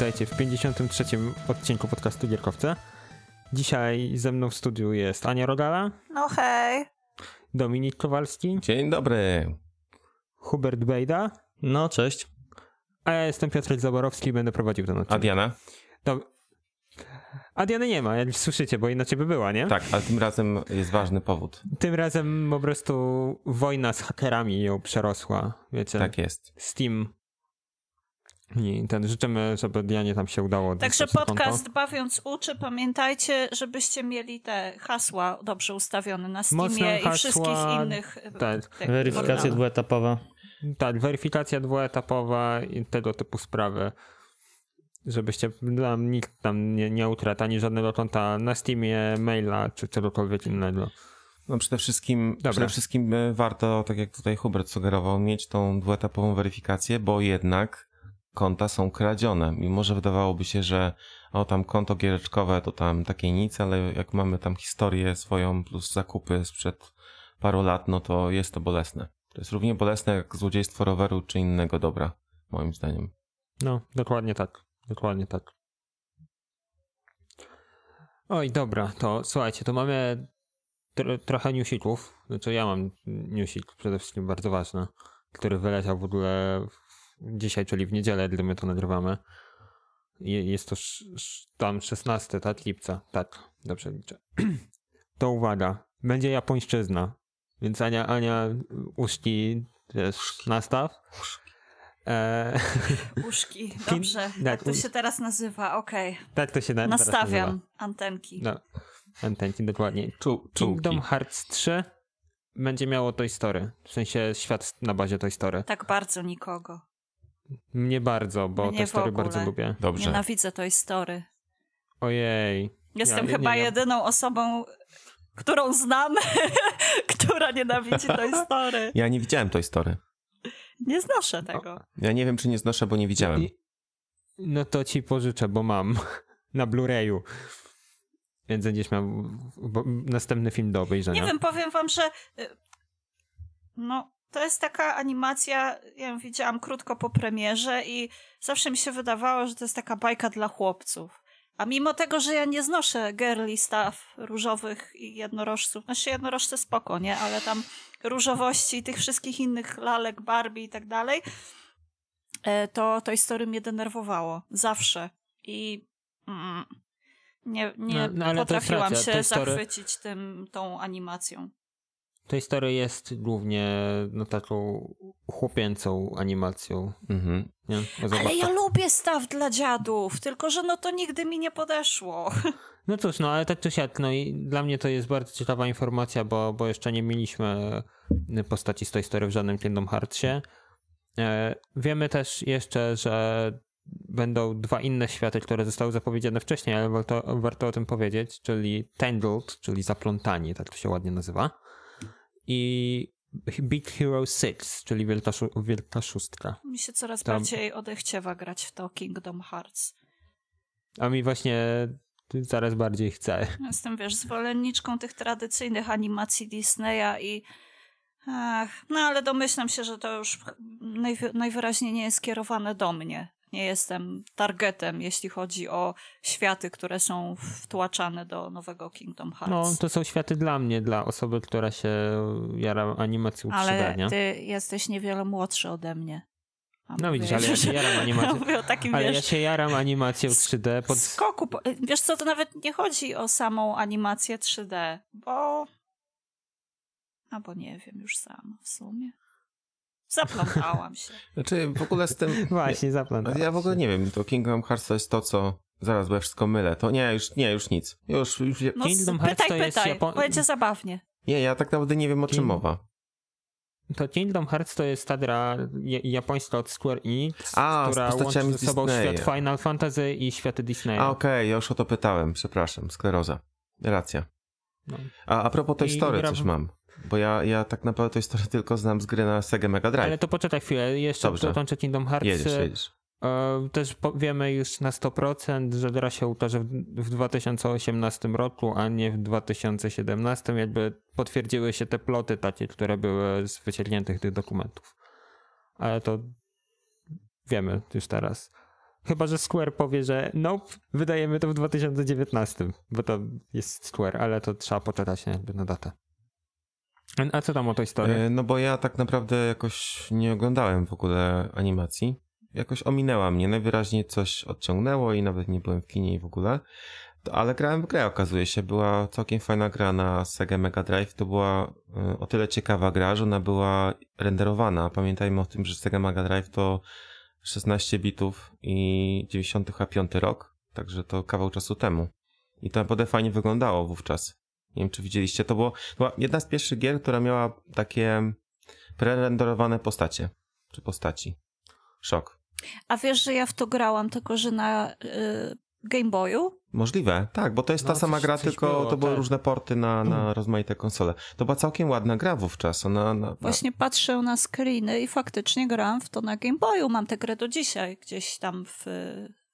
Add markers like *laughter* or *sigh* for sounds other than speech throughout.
witajcie w 53. odcinku podcastu Gierkowce. Dzisiaj ze mną w studiu jest Ania Rogala, No hej. Dominik Kowalski, Dzień dobry. Hubert Bejda, No, cześć. a ja jestem Piotr Zaborowski i będę prowadził ten A odcinek. Diana? Dob- a Diany nie ma, jak słyszycie, bo inaczej by była, nie? Tak, ale tym razem jest ważny powód. Tym razem po prostu wojna z hakerami ją przerosła, wiecie, Tak jest. Steam. I ten, życzymy, żeby Dianie tam się udało. Także podcast konto. Bawiąc uczy, pamiętajcie, żebyście mieli te hasła dobrze ustawione na Mocne Steamie i hasła, wszystkich innych tak. tych Weryfikacja dwuetapowa. Tak, weryfikacja dwuetapowa i tego typu sprawy. Żebyście tam nikt tam nie, nie utratł ani żadnego konta na Steamie, maila czy czegokolwiek innego. No przede wszystkim, Dobra. przede wszystkim e, warto, tak jak tutaj Hubert sugerował, mieć tą dwuetapową weryfikację, bo jednak konta są kradzione. Mimo, że wydawałoby się, że o tam konto giereczkowe to tam takie nic, ale jak mamy tam historię swoją plus zakupy sprzed paru lat, no to jest to bolesne. To jest równie bolesne jak złodziejstwo roweru czy innego dobra, moim zdaniem. No, dokładnie tak. Dokładnie tak. Oj, dobra, to słuchajcie, to mamy tr- trochę newsików. Znaczy ja mam newsik przede wszystkim bardzo ważny, który wyleciał w ogóle dzisiaj, czyli w niedzielę, gdy my to nagrywamy. Je- Jest to tam 16, tak? Lipca. Tak, dobrze liczę. *clears throat* To uwaga, będzie japońszczyzna. Więc Ania, Ania, uszki też nastaw. E, *laughs* Uszki, dobrze. tak, to się teraz nazywa, okej. tak to się na, Nastawiam nazywa. antenki. No, antenki, dokładnie. Czu, Kingdom. Hearts 3 będzie miało Toy Story. W sensie świat na bazie Toy Story. Tak bardzo nikogo. Mnie bardzo, bo Mnie Toy Story bardzo lubię. Dobrze. Nienawidzę tej story. Ojej. Jestem Ja- chyba nie, nie. jedyną osobą, którą znam, *laughs* która nienawidzi tej story. Ja nie widziałem tej story. Nie znoszę tego. Ja nie wiem, czy nie znoszę, bo nie widziałem. No to ci pożyczę, bo mam *laughs* na Blu-rayu. Więc będziesz miał następny film do obejrzenia. Nie wiem, powiem wam, że y, no, to jest taka animacja, ja ją widziałam krótko po premierze i zawsze mi się wydawało, że to jest taka bajka dla chłopców. A mimo tego, że ja nie znoszę girly stuff różowych i jednorożców, znaczy jednorożce spoko, nie? Ale tam różowości i tych wszystkich innych lalek, Barbie i tak dalej, e, to to historii mnie denerwowało. Zawsze. I mm, nie, nie No, no, potrafiłam racja, się Story- zachwycić tym, tą animacją. Toy Story jest głównie no, taką chłopięcą animacją. Mhm. Nie? O, Ale ja tak- lubię staw dla dziadów, tylko że no to nigdy mi nie podeszło. *laughs* No cóż, no ale tak czy siak, no i dla mnie to jest bardzo ciekawa informacja, bo, bo jeszcze nie mieliśmy postaci z Toy Story w żadnym Kingdom Heartsie. E, wiemy też jeszcze, że będą dwa inne światy, które zostały zapowiedziane wcześniej, ale warto, warto o tym powiedzieć, czyli Tangled, czyli Zaplątani, tak to się ładnie nazywa. I Big Hero 6, czyli Wielka, Szó- Wielka Szóstka. Mi się coraz Tam- bardziej odechciewa grać w to Kingdom Hearts. A mi właśnie zaraz bardziej chce. Jestem, wiesz, zwolenniczką tych tradycyjnych animacji Disneya i ach, no ale domyślam się, że to już najwy- najwyraźniej nie jest skierowane do mnie. Nie jestem targetem, jeśli chodzi o światy, które są wtłaczane do nowego Kingdom Hearts. No, to są światy dla mnie, dla osoby, która się jara animacją 3D, ale nie? ty jesteś niewiele młodszy ode mnie. A No widzisz, ale ja się jaram *laughs* Ja animacją. o takim, Ale wiesz, ja się jaram animacją 3D pod... skoku. Po... Wiesz co, to nawet nie chodzi o samą animację 3D, bo... Albo nie wiem już sama w sumie. Zaplątałam się. *laughs* Znaczy w ogóle z tym... *laughs* Właśnie, zaplątałem Ja w ogóle nie wiem, to Kingdom Hearts to jest to, co... Zaraz, bo ja wszystko mylę. To nie, już, nie, już nic. Już, już... No, Kingdom Hearts pytaj, to jest pytaj, Japo- będzie zabawnie. Nie, ja tak naprawdę nie wiem, o czym King- mowa. To Kingdom Hearts to jest ta gra ja- japońska od Square Enix, A, z która łączy ze z sobą Disneya. świat Final Fantasy i światy Disneya. A, okej, ja już o to pytałem, przepraszam, skleroza. Racja. No. A, a propos tej I story gra coś mam. Bo ja, ja tak naprawdę tej story tylko znam z gry na Sega Mega Drive. Ale to poczekaj chwilę, jeszcze Dobrze. dokończę Kingdom Hearts. Jedziesz, jedziesz. E, Też wiemy już na 100%, że gra się ukaże w, w 2018 roku, a nie w 2017. Jakby potwierdziły się te ploty takie, które były z wyciągniętych tych dokumentów. Ale to wiemy już teraz. Chyba, że Square powie, że nope, wydajemy to w 2019, bo to jest Square, ale to trzeba poczekać jakby na datę. A co tam o tej historii? E, No bo ja tak naprawdę jakoś nie oglądałem w ogóle animacji. Jakoś ominęła mnie, najwyraźniej coś odciągnęło i nawet nie byłem w kinie i w ogóle. Ale grałem w grę, okazuje się. Była całkiem fajna gra na Sega Mega Drive. To była e, o tyle ciekawa gra, że ona była renderowana. Pamiętajmy o tym, że Sega Mega Drive to 16 bitów i 95 rok, także to kawał czasu temu. I to naprawdę fajnie wyglądało wówczas. Nie wiem, czy widzieliście. To było, to była jedna z pierwszych gier, która miała takie prerenderowane postacie. Czy postaci. Szok. A wiesz, że ja w to grałam, tylko że na y, Game Boyu? Możliwe, tak, bo to jest No, ta sama coś- gra, coś tylko było, to były tak. różne porty na, na rozmaite konsole. To była całkiem ładna gra wówczas. Ona, na, na, Właśnie patrzę na screeny i faktycznie grałam w to na Game Boyu. Mam tę grę do dzisiaj gdzieś tam w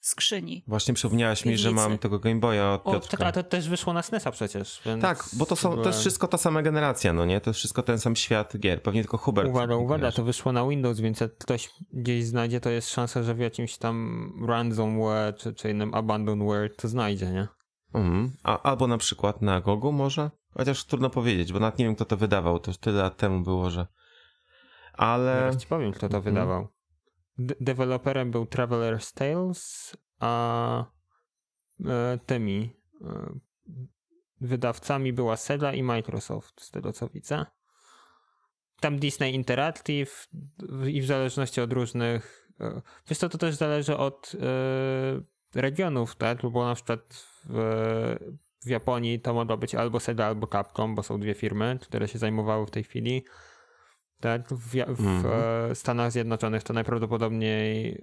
skrzyni. Właśnie przypomniałaś mi, że mam tego Game Boya od O, Piotrka. tak, a to też wyszło na SNESa przecież, więc... Tak, bo to, są, to jest wszystko ta sama generacja, no nie? To jest wszystko ten sam świat gier. Pewnie tylko Hubert. Uwaga, uwaga, to wyszło na Windows, więc jak ktoś gdzieś znajdzie, to jest szansa, że w jakimś tam ransomware czy, czy innym abandonware to znajdzie, nie? Mhm. A, albo na przykład na Gogu może? Chociaż trudno powiedzieć, bo nawet nie wiem, kto to wydawał. To już tyle lat temu było, że... Ale... Zaraz ci powiem, kto to Mhm. wydawał. De- deweloperem był Traveler's Tales, a e, tymi e, wydawcami była Sega i Microsoft, z tego co widzę. Tam Disney Interactive i w zależności od różnych... e, Wiesz co, to też zależy od regionów, tak? Bo na przykład w, w Japonii to mogło być albo Sega, albo Capcom, bo są dwie firmy, które się zajmowały w tej chwili. Tak, w, w Mhm. e, Stanach Zjednoczonych to najprawdopodobniej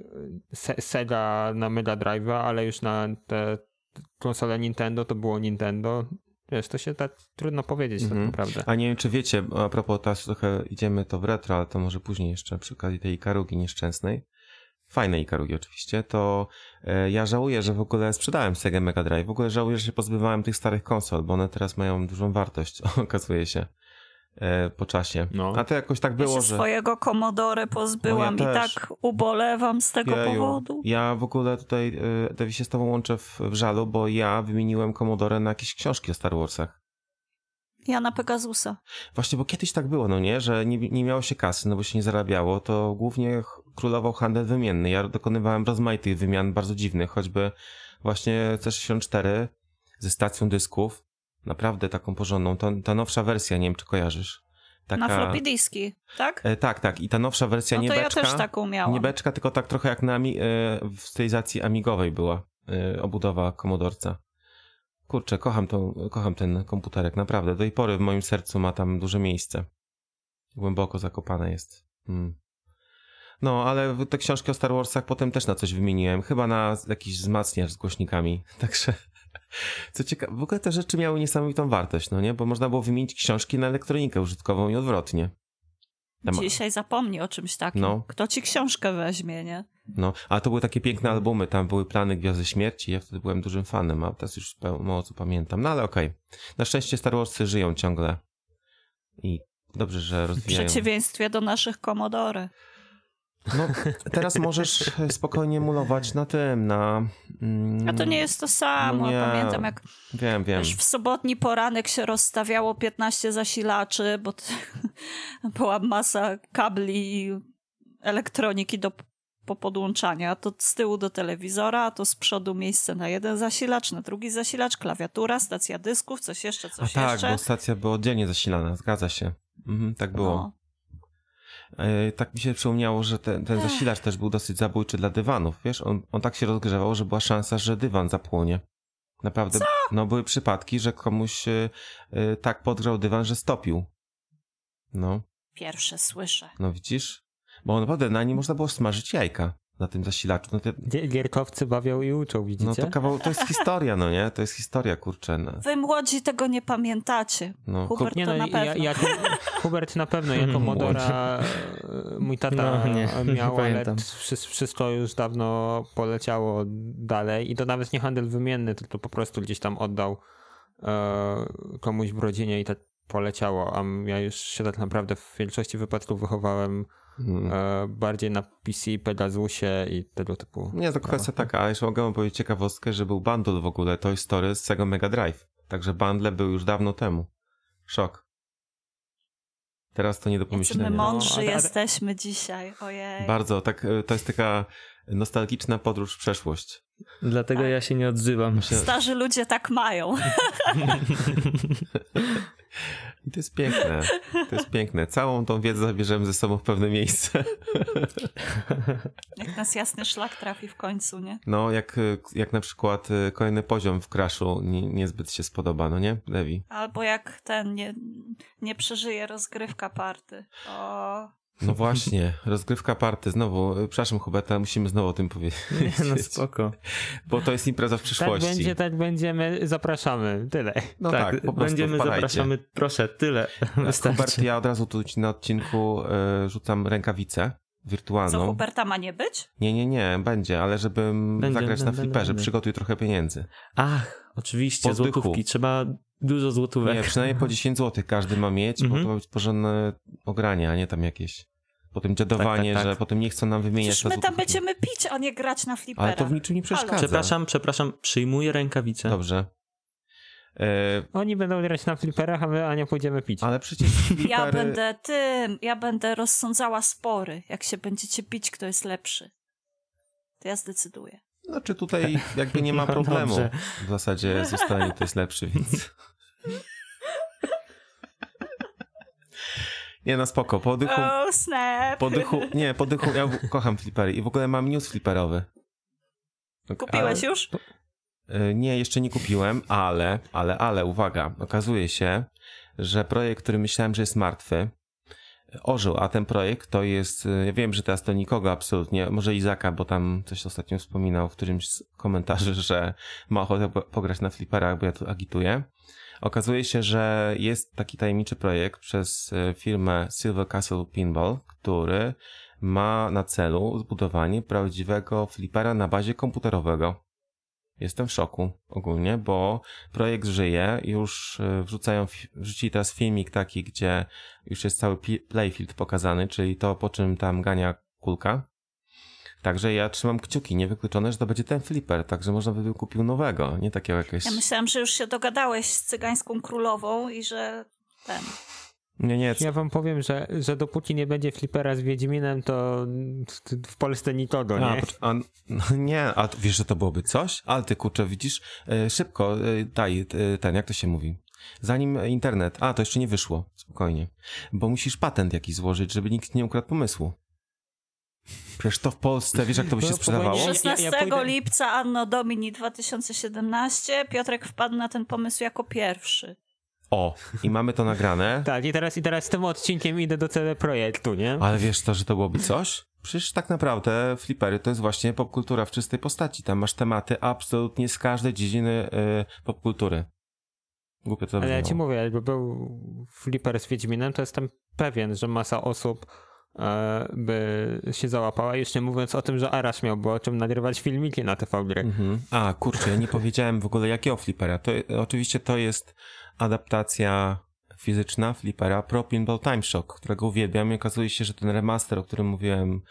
Se Sega na Mega Drive, ale już na te konsole Nintendo to było Nintendo. Wiesz, to się tak trudno powiedzieć Mhm. tak naprawdę. A nie wiem, czy wiecie, a propos teraz trochę idziemy to w retro, ale to może później jeszcze przy okazji tej Ikarugi nieszczęsnej. Fajnej Ikarugi oczywiście, to e, ja żałuję, że w ogóle sprzedałem Sega Mega Drive. W ogóle żałuję, że się pozbywałem tych starych konsol, bo one teraz mają dużą wartość, *laughs* okazuje się, e, po czasie. No. A to jakoś tak Ja było, się że... swojego Commodore pozbyłam No ja i tak ubolewam z tego Jeju. powodu. Ja w ogóle tutaj, e, Devi, się z tobą łączę w, w żalu, bo ja wymieniłem Commodore na jakieś książki o Star Warsach. Ja na Pegasusa. Właśnie, bo kiedyś tak było, no nie, że nie, nie miało się kasy, no bo się nie zarabiało, to głównie królował handel wymienny. Ja dokonywałem rozmaitych wymian bardzo dziwnych, choćby właśnie C64 ze stacją dysków, naprawdę taką porządną. To, ta nowsza wersja, nie wiem czy kojarzysz. Taka, Na floppy diski, tak? E, tak, tak. I ta nowsza wersja No to nie ja też taką miałam. nie beczka, tylko tak trochę jak na Ami- e, w stylizacji amigowej była e, obudowa komodorca. Kurczę, kocham, tą, kocham ten komputerek, naprawdę. Do tej pory w moim sercu ma tam duże miejsce. Głęboko zakopane jest. Hmm. No, ale te książki o Star Warsach potem też na coś wymieniłem. Chyba na jakiś wzmacniacz z głośnikami. *laughs* Także, co ciekawe, w ogóle te rzeczy miały niesamowitą wartość, no nie? Bo można było wymienić książki na elektronikę użytkową i odwrotnie. Tam- Dzisiaj zapomnij o czymś takim. No. Kto ci książkę weźmie, nie? No, ale to były takie piękne albumy, tam były plany Gwiazdy Śmierci, ja wtedy byłem dużym fanem, a teraz już mało co pamiętam, no ale okej. Na szczęście Star Warsy żyją ciągle i dobrze, że W rozwijają. przeciwieństwie do naszych Commodore. No, teraz możesz spokojnie mulować na tym, na... Mm, A to nie jest to samo. No nie. Pamiętam, jak Wiem, wiem. W sobotni poranek się rozstawiało 15 zasilaczy, bo *laughs* była masa kabli i elektroniki do po podłączania. A to z tyłu do telewizora, a to z przodu miejsce na jeden zasilacz, na drugi zasilacz, klawiatura, stacja dysków, coś jeszcze, A coś tak, jeszcze. bo stacja była oddzielnie zasilana, zgadza się. Mhm, tak było. No. E, tak mi się przypomniało, że ten, ten zasilacz też był dosyć zabójczy dla dywanów. Wiesz, on, on tak się rozgrzewał, że była szansa, że dywan zapłonie. Naprawdę. No były przypadki, że komuś e, e, tak podgrzał dywan, że stopił. No, Pierwsze słyszę. no widzisz? Bo naprawdę na nim można było smażyć jajka na tym zasilaczu. No, te, Gie- Gierkowcy bawią i uczą, widzicie? no to kawał, to jest historia, no nie? To jest historia, kurczę. No. Wy młodzi tego nie pamiętacie. No, Hubert Nie to no, na pewno. ja, jako, Hubert na pewno, jako *laughs* Modora e, mój tata No, nie, nie miał, ale pamiętam. wszy- wszystko już dawno poleciało dalej i to nawet nie handel wymienny, tylko po prostu gdzieś tam oddał e, komuś w rodzinie i tak poleciało, a ja już się tak naprawdę w większości wypadków wychowałem E, bardziej na PC, Pegasusie i tego typu. Nie, to kwestia taka, ale jeszcze mogę wam powiedzieć ciekawostkę, że był bundle w ogóle Toy Story z Sega Mega Drive. Także bundle był już dawno temu. Szok. Teraz to nie do pomyślenia. my mądrzy No, ale- jesteśmy dzisiaj, ojej. Bardzo, tak, e, to jest taka nostalgiczna podróż w przeszłość. Dlatego ja się nie odzywam. Starzy ludzie tak mają. *laughs* *laughs* I to jest piękne. *laughs* To jest piękne. Całą tą wiedzę zabierzemy ze sobą w pewne miejsce. Jak nas jasny szlak trafi w końcu, nie? No, jak, jak na przykład e, kolejny poziom w Crashu nie, niezbyt się spodoba, no nie, Lewi? Albo jak ten nie, nie przeżyje rozgrywka party. O, No *laughs* właśnie, rozgrywka party, znowu, e, przepraszam Hubert, ale musimy znowu o tym powiedzieć. Nie, no spoko. Bo to jest impreza w Tak przyszłości. będzie, tak będziemy, zapraszamy, tyle. No tak, tak, po prostu będziemy, wpadajcie. zapraszamy, proszę, tyle. Hubert, Wystarczy. ja od razu tu na odcinku e, rzucam rękawicę co wirtualną. Huberta ma nie być? Nie, nie, nie, będzie, ale żebym Będzie, zagrać na będę. przygotuj trochę pieniędzy. Ach, oczywiście, Po dychu. złotówki. Trzeba dużo złotówek. Nie, przynajmniej po 10 zł każdy ma mieć, bo Mhm. to ma być porządne ogranie, a nie tam jakieś potem dziadowanie, Tak, tak, tak. że potem nie chcą nam wymieniać Przecież my tam będziemy pić, a nie grać na flipera. Ale to w niczym nie przeszkadza. Przepraszam, przepraszam, przyjmuję rękawice. Dobrze. E, Oni będą grać na fliperach, a my Ania pójdziemy pić. ale przecież *laughs* flipery... Ja będę tym, ja będę rozsądzała spory. Jak się będziecie bić, kto jest lepszy. To ja zdecyduję. Znaczy tutaj jakby nie ma *laughs* No problemu. dobrze. W zasadzie zostanie to jest lepszy, więc... *laughs* Nie, no spoko, po dychu... Oh, snap! Po dychu, nie, po dychu, ja kocham flipery i w ogóle mam news fliperowy. Kupiłeś już? Y, Nie, jeszcze nie kupiłem, ale, ale, ale, uwaga, okazuje się, że projekt, który myślałem, że jest martwy, ożył, a ten projekt to jest, y, ja wiem, że teraz to nikogo absolutnie, może Izaka, bo tam coś ostatnio wspominał w którymś z komentarzy, że ma ochotę po- pograć na fliperach, bo ja tu agituję. Okazuje się, że jest taki tajemniczy projekt przez y, firmę Silver Castle Pinball, który ma na celu zbudowanie prawdziwego flipera na bazie komputerowego. Jestem w szoku ogólnie, bo projekt żyje, już y, wrzucają, wrzucili teraz filmik taki, gdzie już jest cały playfield pokazany, czyli to po czym tam gania kulka. Także ja trzymam kciuki, niewykluczone, że to będzie ten flipper, także można by był kupił nowego, nie takiego jakiegoś... Ja myślałam, że już się dogadałeś z cygańską królową i że ten. Nie, nie, Ja wam powiem, że, że dopóki nie będzie flipera z Wiedźminem, to w Polsce nikogo, A, nie? pocz- a, no nie, a wiesz, że to byłoby coś? Ale ty kurczę, widzisz, e, szybko, e, daj, e, ten, jak to się mówi? Zanim internet, a to jeszcze nie wyszło, spokojnie, bo musisz patent jakiś złożyć, żeby nikt nie ukradł pomysłu. Przecież to w Polsce, wiesz jak to by się No, sprzedawało? powinien- 16 ja pójdę- lipca Anno Domini 2017 Piotrek wpadł na ten pomysł jako pierwszy. O, i mamy to nagrane, *laughs* Tak, i teraz, i teraz z tym odcinkiem idę do CD Projektu, nie? ale wiesz to, że to byłoby coś? Przecież tak naprawdę flipery to jest właśnie popkultura w czystej postaci. Tam masz tematy absolutnie z każdej dziedziny e, popkultury. Głupio to Ale ja ci mówię, jakby był flipper z Wiedźminem, to jestem pewien, że masa osób by się załapała, nie mówiąc o tym, że Arash miałby o czym nagrywać filmiki na TV gry. Mhm. A, kurczę, ja nie powiedziałem w ogóle jakiego flipera. To, oczywiście to jest adaptacja fizyczna flipera Pro Pinball Time Shock, którego uwielbiam i okazuje się, że ten remaster, o którym mówiłem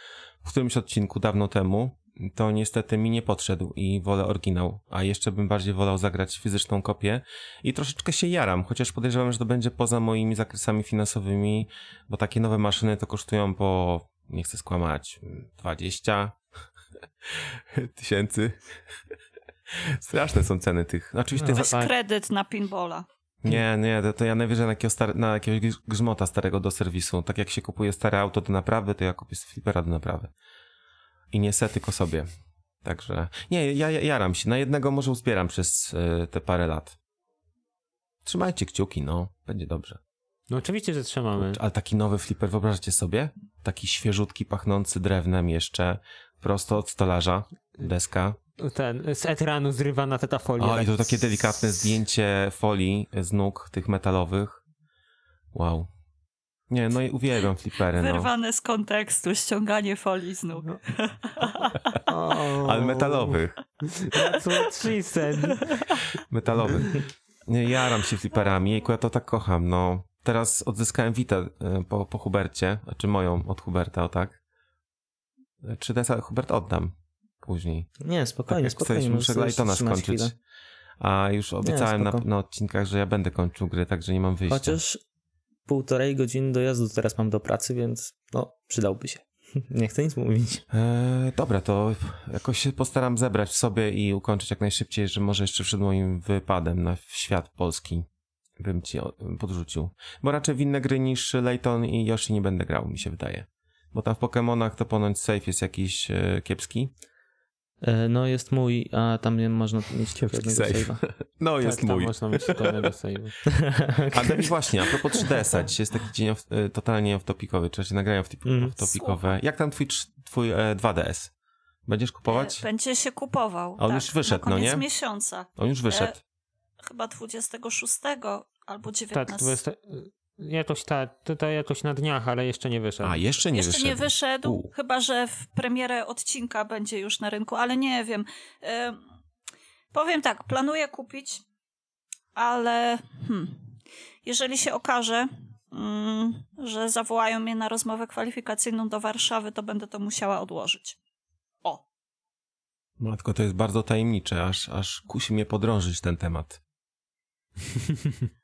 w którymś odcinku dawno temu, to niestety mi nie podszedł i wolę oryginał, a jeszcze bym bardziej wolał zagrać fizyczną kopię i troszeczkę się jaram, chociaż podejrzewam, że to będzie poza moimi zakresami finansowymi, bo takie nowe maszyny to kosztują po, nie chcę skłamać, 20 *laughs* tysięcy. *laughs* Straszne są ceny tych. Oczywiście No, za... Weź tak. kredyt na pinballa. Nie, nie, to, to ja najwyżej na, na jakiegoś grzmota starego do serwisu. Tak jak się kupuje stare auto do naprawy, to ja kupię flipera do naprawy. I nie se, tylko sobie. Także, nie, ja, ja jaram się. Na jednego może uzbieram przez y, te parę lat. Trzymajcie kciuki, no. Będzie dobrze. No oczywiście, że trzymamy. Ale taki nowy flipper, wyobraźcie sobie? Taki świeżutki, pachnący drewnem jeszcze, prosto od stolarza, deska. Ten, z ekranu zrywana ta folia. O, i to tak takie delikatne zdjęcie folii z nóg tych metalowych. Wow. Nie, no i uwielbiam flippery, no. Wyrwane z kontekstu, ściąganie folii z nóg. *laughs* O, Ale metalowych. That's what she said. Metalowych. Nie, Jaram się fliperami, jejku, ja to tak kocham, no. Teraz odzyskałem Vita e, po, po Hubercie, znaczy moją od Huberta, o tak. 3DS Hubert oddam później. Nie, spokojnie, tak spokojnie. muszę Lightona skończyć. chwilę. A już obiecałem na, spoko. na odcinkach, że ja będę kończył gry, także nie mam wyjścia. Chociaż półtorej godziny dojazdu teraz mam do pracy, więc no, przydałby się. *laughs* Nie chcę nic mówić. E, dobra, to jakoś się postaram zebrać w sobie i ukończyć jak najszybciej, że może jeszcze przed moim wypadem na świat polski bym ci podrzucił. Bo raczej w inne gry niż Layton i Yoshi nie będę grał, mi się wydaje. Bo tam w Pokémonach to ponoć safe jest jakiś e, kiepski. E, No jest mój, a tam nie można mieć Kiepski jednego save. save'a. *laughs* No tak, tam można mieć kolejnego save'u. *laughs* A no i właśnie, a propos 3DS-a, dzisiaj jest taki dzień off, e, totalnie off-topicowy, czy się nagrają Mm. off-topicowe. Jak tam twój, twój e, 2DS? Będziesz kupować? Będzie się kupował. A on tak, już wyszedł, na no koniec nie? miesiąca. On już wyszedł. Chyba 26 albo 19. Tak, to jest, jakoś, ta, to, to jakoś na dniach, ale jeszcze nie wyszedł. A, jeszcze nie Jeszcze wyszedł. nie wyszedł, U. chyba że w premierę odcinka będzie już na rynku, ale nie wiem. Ym, powiem tak, planuję kupić, ale hmm, jeżeli się okaże, mm, że zawołają mnie na rozmowę kwalifikacyjną do Warszawy, to będę to musiała odłożyć. O, Matko, to jest bardzo tajemnicze, aż, aż kusi mnie podrążyć ten temat.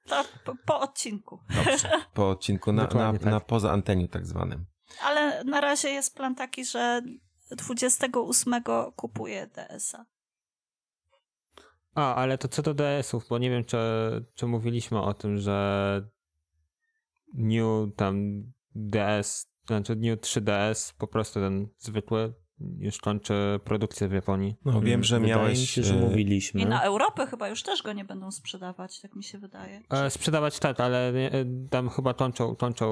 To po, po odcinku. Dobrze. Po odcinku na, na, tak. na poza anteniu tak zwanym. Ale na razie jest plan taki, że 28 kupuję DS-a. A, ale to co do DS-ów, bo nie wiem, czy, czy mówiliśmy o tym, że New tam DS, znaczy New 3DS, po prostu ten zwykły, już kończy produkcję w Japonii. No wiem, że Wydaje miałeś... mi się, że e, mówiliśmy. I na Europę chyba już też go nie będą sprzedawać, tak mi się wydaje. E, sprzedawać tak, ale e, tam chyba kończą, kończą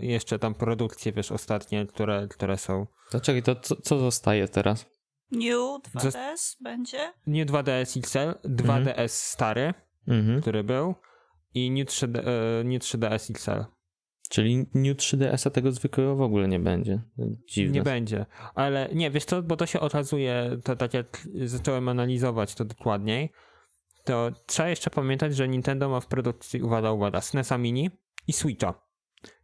jeszcze tam produkcje, wiesz, ostatnie, które, które są. To czekaj, to co, co zostaje teraz? New 2DS będzie? New 2DS XL, 2DS stary, Mhm. który był i New, 3D, e, New 3DS XL. Czyli New 3DS-a tego zwykłego w ogóle nie będzie. Dziwne. Nie będzie. Ale nie, wiesz co, bo to się okazuje, to tak jak zacząłem analizować to dokładniej, to trzeba jeszcze pamiętać, że Nintendo ma w produkcji, uwaga, uwaga, SNESa Mini i Switcha.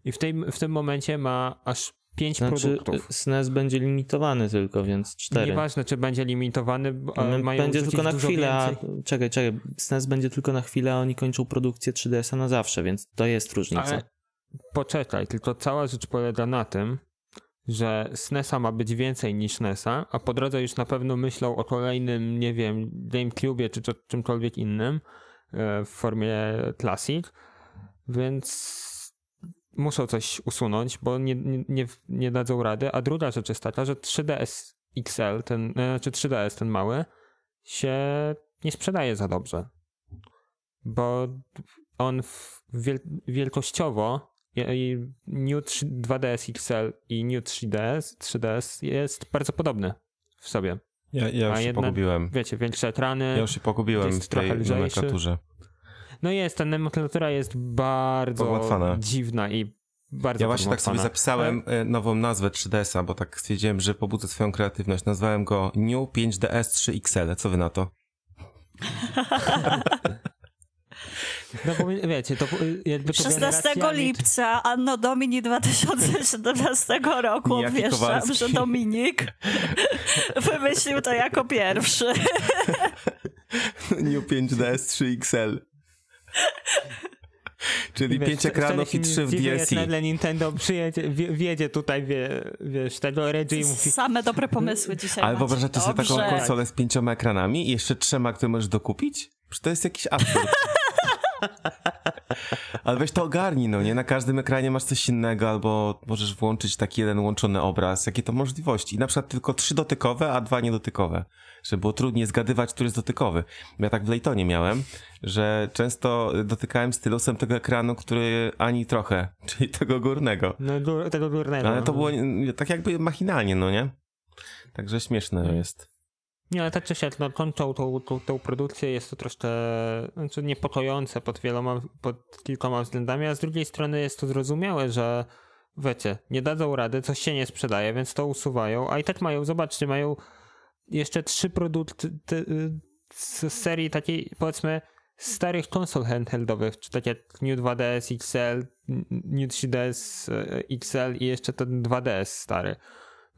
I w, tej, w tym momencie ma aż pięć Znaczy produktów. SNES będzie limitowany tylko, więc cztery. Nieważne, czy będzie limitowany, bo- a M- mają będzie tylko na chwilę, a, czekaj, czekaj, SNES będzie tylko na chwilę, a oni kończą produkcję 3DS-a na zawsze, więc to jest różnica. Ale poczekaj, tylko cała rzecz polega na tym, że SNESa ma być więcej niż NESa, a po drodze już na pewno myślą o kolejnym, nie wiem, GameCube czy czymkolwiek innym e, w formie Classic, więc muszą coś usunąć, bo nie, nie, nie, dadzą rady. A druga rzecz jest taka, że 3DS XL, ten, e, znaczy 3DS, ten mały, się nie sprzedaje za dobrze. Bo on wielkościowo New 3, 2DS XL i New 3DS, 3DS jest bardzo podobny w sobie. Ja, ja już A się jedna- pogubiłem. Wiecie, większe ekrany. Ja już się pogubiłem jest w tej nomenklaturze. No jest, ta nomenklatura jest bardzo Pogmatwana. dziwna i bardzo Ja właśnie tak sobie zapisałem e, nową nazwę 3DS-a, bo tak stwierdziłem, że pobudzę swoją kreatywność. Nazwałem go New 5DS 3XL. Co wy na to? *laughs* No bo wiecie, to jakby to 16 generacjami- lipca, Anno Domini 2017 roku *laughs* obwieszczam, że Dominik *laughs* wymyślił to jako pierwszy. *laughs* New 5DS 3XL. Czyli Wiesz, 5 wcale ekranów i 3 w DLC. nagle Nintendo przyjedzie, wie, wjedzie tutaj, wie, wiesz, tego Reggie mówi, Same dobre pomysły dzisiaj Ale wyobrażacie sobie taką konsolę z pięcioma ekranami i jeszcze trzema, które możesz dokupić? Przecież to jest jakiś absurd. Ale weź to ogarnij, no nie? Na każdym ekranie masz coś innego, albo możesz włączyć taki jeden łączony obraz. Jakie to możliwości? I na przykład tylko trzy dotykowe, a dwa niedotykowe. Żeby było trudniej zgadywać, który jest dotykowy. Ja tak w Laytonie miałem, że często dotykałem stylusem tego ekranu, który ani trochę, *laughs* czyli tego górnego. no gór, tego górnego. Ale to było mm, tak jakby machinalnie, no nie? Także śmieszne jest. Nie, ale tak czy siak, no, kończą tą, tą, tą produkcję, jest to troszkę znaczy niepokojące pod wieloma, pod kilkoma względami, a z drugiej strony jest to zrozumiałe, że wiecie, nie dadzą rady, coś się nie sprzedaje, więc to usuwają, a i tak mają, zobaczcie, mają jeszcze trzy produkty ty- z serii takiej, powiedzmy, starych konsol handheldowych, czy tak jak New 2DS XL, New 3DS e, XL i jeszcze ten 2DS stary.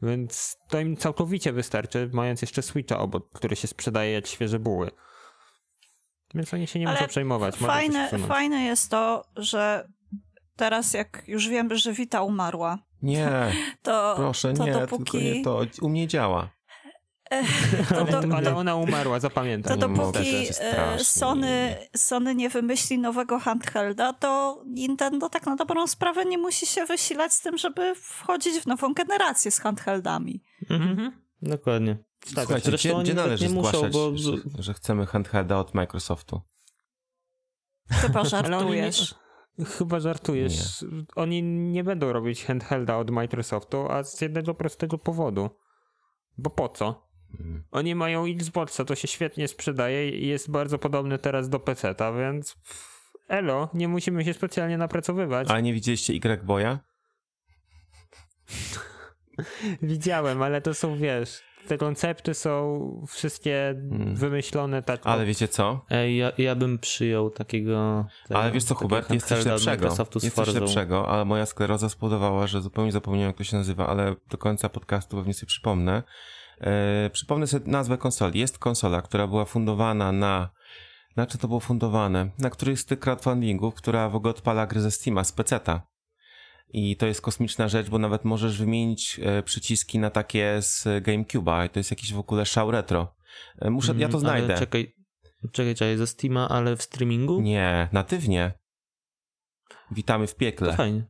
Więc to im całkowicie wystarczy, mając jeszcze Switcha obok, który się sprzedaje jak świeże buły. Więc oni się nie Ale muszą przejmować. Fajne, fajne jest to, że teraz jak już wiemy, że Wita umarła, Nie, *laughs* to, proszę, to nie, dopóki... tylko nie to. U mnie działa. *laughs* to do- Ale, ale ona umarła, To zapamiętam. nie mogę, dopóki to jest e. Sony, Sony nie wymyśli nowego handhelda, to Nintendo tak na dobrą sprawę nie musi się wysilać z tym, żeby wchodzić w nową generację z handheldami. Mhm. Dokładnie. Słuchajcie, Zresztą gdzie, gdzie należy nie muszą, zgłaszać, bo- że, że chcemy handhelda od Microsoftu? Chyba *laughs* nie, żartujesz. chyba żartujesz. Oni nie będą robić handhelda od Microsoftu, a z jednego prostego powodu. Bo po co? Mm. Oni mają Xboxa, to się świetnie sprzedaje i jest bardzo podobny teraz do PC-ta, więc elo, nie musimy się specjalnie napracowywać. A nie widzieliście Y-Boya? *laughs* Widziałem, ale to są, wiesz, te koncepty są wszystkie wymyślone tak. Ale wiecie co? Ej, ja, ja bym przyjął takiego... Tego, Ale wiesz co, Hubert, jest coś lepszego. Jest coś lepszego, ale moja skleroza spowodowała, że zupełnie zapomniałem, jak to się nazywa, ale do końca podcastu pewnie sobie przypomnę. E, przypomnę sobie nazwę konsoli. Jest konsola, która była fundowana na... Na czym to było fundowane? Na któryś z tych crowdfundingów, która w ogóle odpala gry ze Steama, z peceta. I to jest kosmiczna rzecz, bo nawet możesz wymienić e, przyciski na takie z GameCube'a i to jest jakiś w ogóle szał retro. E, muszę, ja to Mhm, znajdę. Czekaj, czekaj, czekaj, ze Steama, ale w streamingu? Nie, natywnie. Witamy w To piekle. fajnie.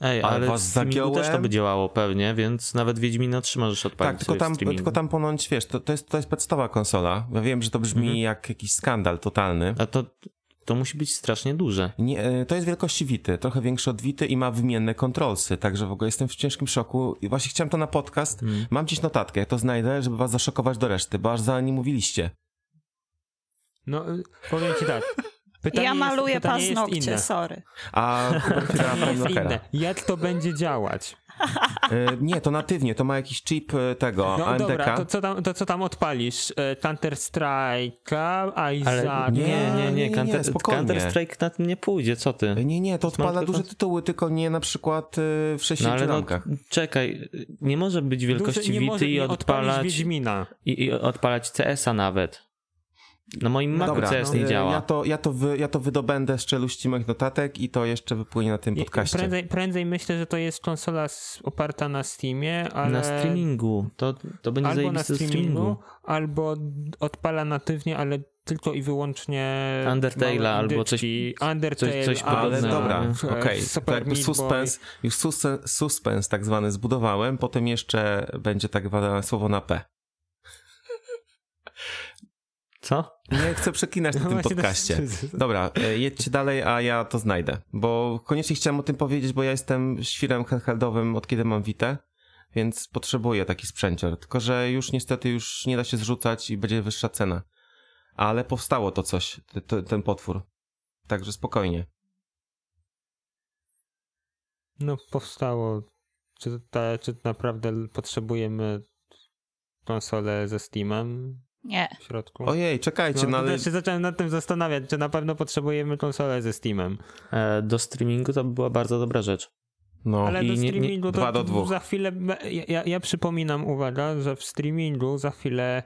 Ej, Ale ale, was streamingu też to zagiąłem. by działało pewnie, więc nawet Wiedźmina 3 możesz odpalić Tak, tylko tam, tylko tam ponoć, wiesz, to, to, jest, to jest podstawowa konsola. Ja wiem, że to brzmi Mhm. jak jakiś skandal totalny. A to, to musi być strasznie duże. Nie, e, to jest wielkości Wity, trochę większe od Wity i ma wymienne kontrolsy, także w ogóle jestem w ciężkim szoku i właśnie chciałem to na podcast. Mm. Mam gdzieś notatkę, jak to znajdę, żeby was zaszokować do reszty, bo aż za nie mówiliście. No, powiem ci tak. Pytanie ja maluję jest, paznokcie, inne. sorry. A jest inne. Jak to będzie działać? E, Nie, to natywnie, to ma jakiś chip e, tego, No AMDK. dobra, to co tam, to co tam odpalisz? E, Counter Strike'a, Ale Isaaca? nie, nie, nie, nie, nie, Counter. Counter Strike na tym nie pójdzie, co ty? Nie, nie, to odpala Smart duże tytuły, tylko nie na przykład w 60 No ale no, czekaj, nie może być wielkości Duży- Wity i odpalać, Wiedźmina. i, i odpalać CS-a nawet. Na moim Macu Dobra, CS e, nie działa. Ja to, ja, to wy, ja to wydobędę z czeluści moich notatek i to jeszcze wypłynie na tym podcaście. Prędzej, prędzej myślę, że to jest konsola oparta na Steamie, ale... Na streamingu. To, to będzie Albo na streamingu, streamingu. albo odpala natywnie, ale tylko i wyłącznie Undertale'a albo indyczki. Undertale, coś- coś Ale dobra, okej. Super To jakby suspens, już suspens, suspens tak zwany zbudowałem, potem jeszcze będzie tak zwane słowo na P. Co? Nie chcę przeklinać na No tym podcaście. to- Dobra, e, jedźcie dalej, a ja to znajdę. Bo koniecznie chciałem o tym powiedzieć, bo ja jestem świrem handheldowym od kiedy mam Witę, więc potrzebuję taki sprzęcior. Tylko, że już niestety już nie da się zrzucać i będzie wyższa cena. Ale powstało to coś, t- t- ten potwór. Także spokojnie. No powstało. Czy, ta, czy naprawdę potrzebujemy konsolę ze Steamem Nie. w środku? Ojej, czekajcie, no, no, to ale... się zacząłem nad tym zastanawiać, czy na pewno potrzebujemy konsolę ze Steamem. E, do streamingu to by była bardzo dobra rzecz. No, Ale i do nie- nie- streamingu to dwa do dwóch. za chwilę. Ja, ja, ja przypominam, uwaga, że w streamingu za chwilę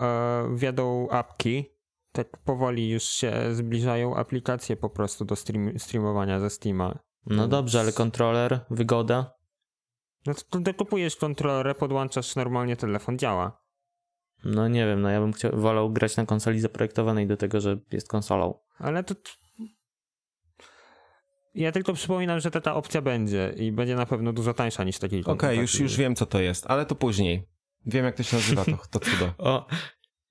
e, wjadą apki. Tak powoli już się zbliżają aplikacje po prostu do stream, streamowania ze Steama. No Więc- dobrze, ale kontroler, wygoda. No to ty kupujesz kontrolerę, podłączasz normalnie telefon, działa. No nie wiem, no ja bym chciał, wolał grać na konsoli zaprojektowanej do tego, że jest konsolą. Ale to. Ja tylko przypominam, że ta, ta opcja będzie i będzie na pewno dużo tańsza niż taki Okej, już, już wiem co to jest, ale to później. Wiem jak to się nazywa, to, to cudo. *laughs* O,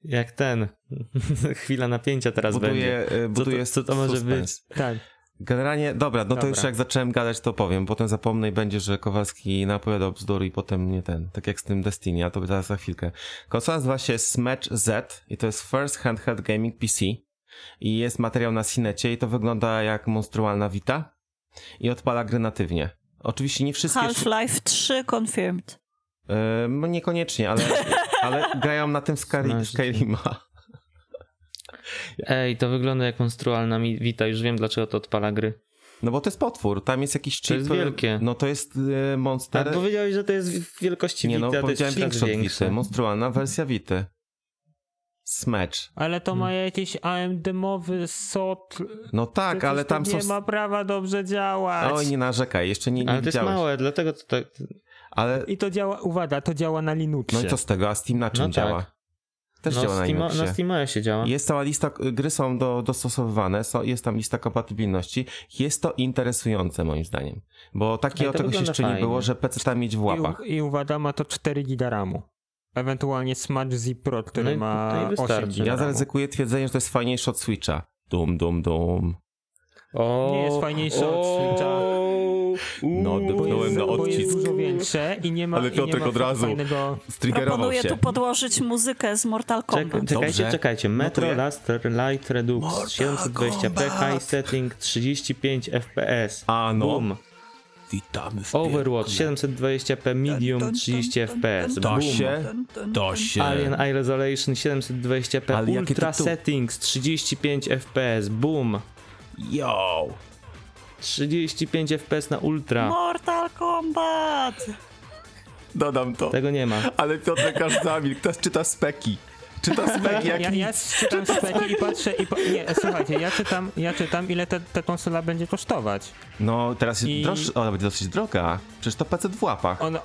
jak ten. *laughs* Chwila napięcia teraz będzie. Buduję, y, buduję co to może suspens. Tak. Generalnie, dobra, no to Dobra. już jak zacząłem gadać, to powiem. Potem zapomnę i będzie, że Kowalski napowiadał bzdur i potem nie ten. Tak jak z tym Destiny, a to zaraz za chwilkę. Konsola nazywa się Smash Z i to jest First Handheld Gaming PC. I jest materiał na Cinecie i to wygląda jak monstrualna Vita. I odpala gry natywnie. Oczywiście nie wszystkie... Half-Life 3 confirmed. Yy, no niekoniecznie, ale, ale grają na tym Skyri- Skyrima. Ej, to wygląda jak monstrualna mi- Vita, już wiem dlaczego to odpala gry. No bo to jest potwór, tam jest jakiś chip. To jest wielkie. No to jest e, monster. A powiedziałeś, że to jest w wielkości Nie Vita, no, to jest powiedziałem większe. Vity. Monstrualna wersja Vity. Smecz. Ale to Hmm. ma jakiś AMD-mowy SOT. No tak, ale tam to są... nie ma prawa dobrze działać. Oj, nie narzekaj, jeszcze nie, nie Ale to jest małe, dlatego to tak... Ale I to działa, uwaga, to działa na Linuxie. no i co z tego, a Steam na czym No tak. Też no, działa na Steam, Linuxie. na SteamOSie działa. Jest cała lista, gry są do, dostosowywane, są, jest tam lista kompatybilności. Jest to interesujące moim zdaniem. Bo takiego czegoś jeszcze nie fajnie. było, że PC tam mieć w łapach. I, I uwaga, ma to 4 giga RAMu. Ewentualnie Smudge Z Pro, który No i- ma no i 8 wystarczy. giga Ja zaryzykuję twierdzenie, że to jest fajniejsze od Switcha. Dum, dum, dum. O, Nie jest fajniejsze od o, Switcha. No, jest, na odcisk. dużo większe i nie ma, Ale Piotrek od razu. fajnego... Striggerował Proponuję się. tu podłożyć muzykę z Mortal Czek, Kombat. czekajcie, Dobrze. czekajcie. Metro Notuję. Laster Light Redux Mortal 720p Kombat. High Setting 35 FPS. A no. Boom. Witamy w Overwatch piekle. 720p Medium 30 FPS. Da Boom. się, da się. Alien Eye Resolution 720p Ale jakie Ultra tytuły? Settings 35 FPS. Boom. Yo! 35 FPS na Ultra. Mortal Kombat! Dodam to. Tego nie ma. Ale Piotrek aż zamilkł, teraz czyta speki. Czyta speki jak Ja, ja nic. czytam speki i patrzę i... Po... Nie, słuchajcie, ja czytam, ja czytam ile ta, ta konsola będzie kosztować. No, teraz jest I- droższa, ona będzie dosyć droga. Przecież to PC w łapach. Ona,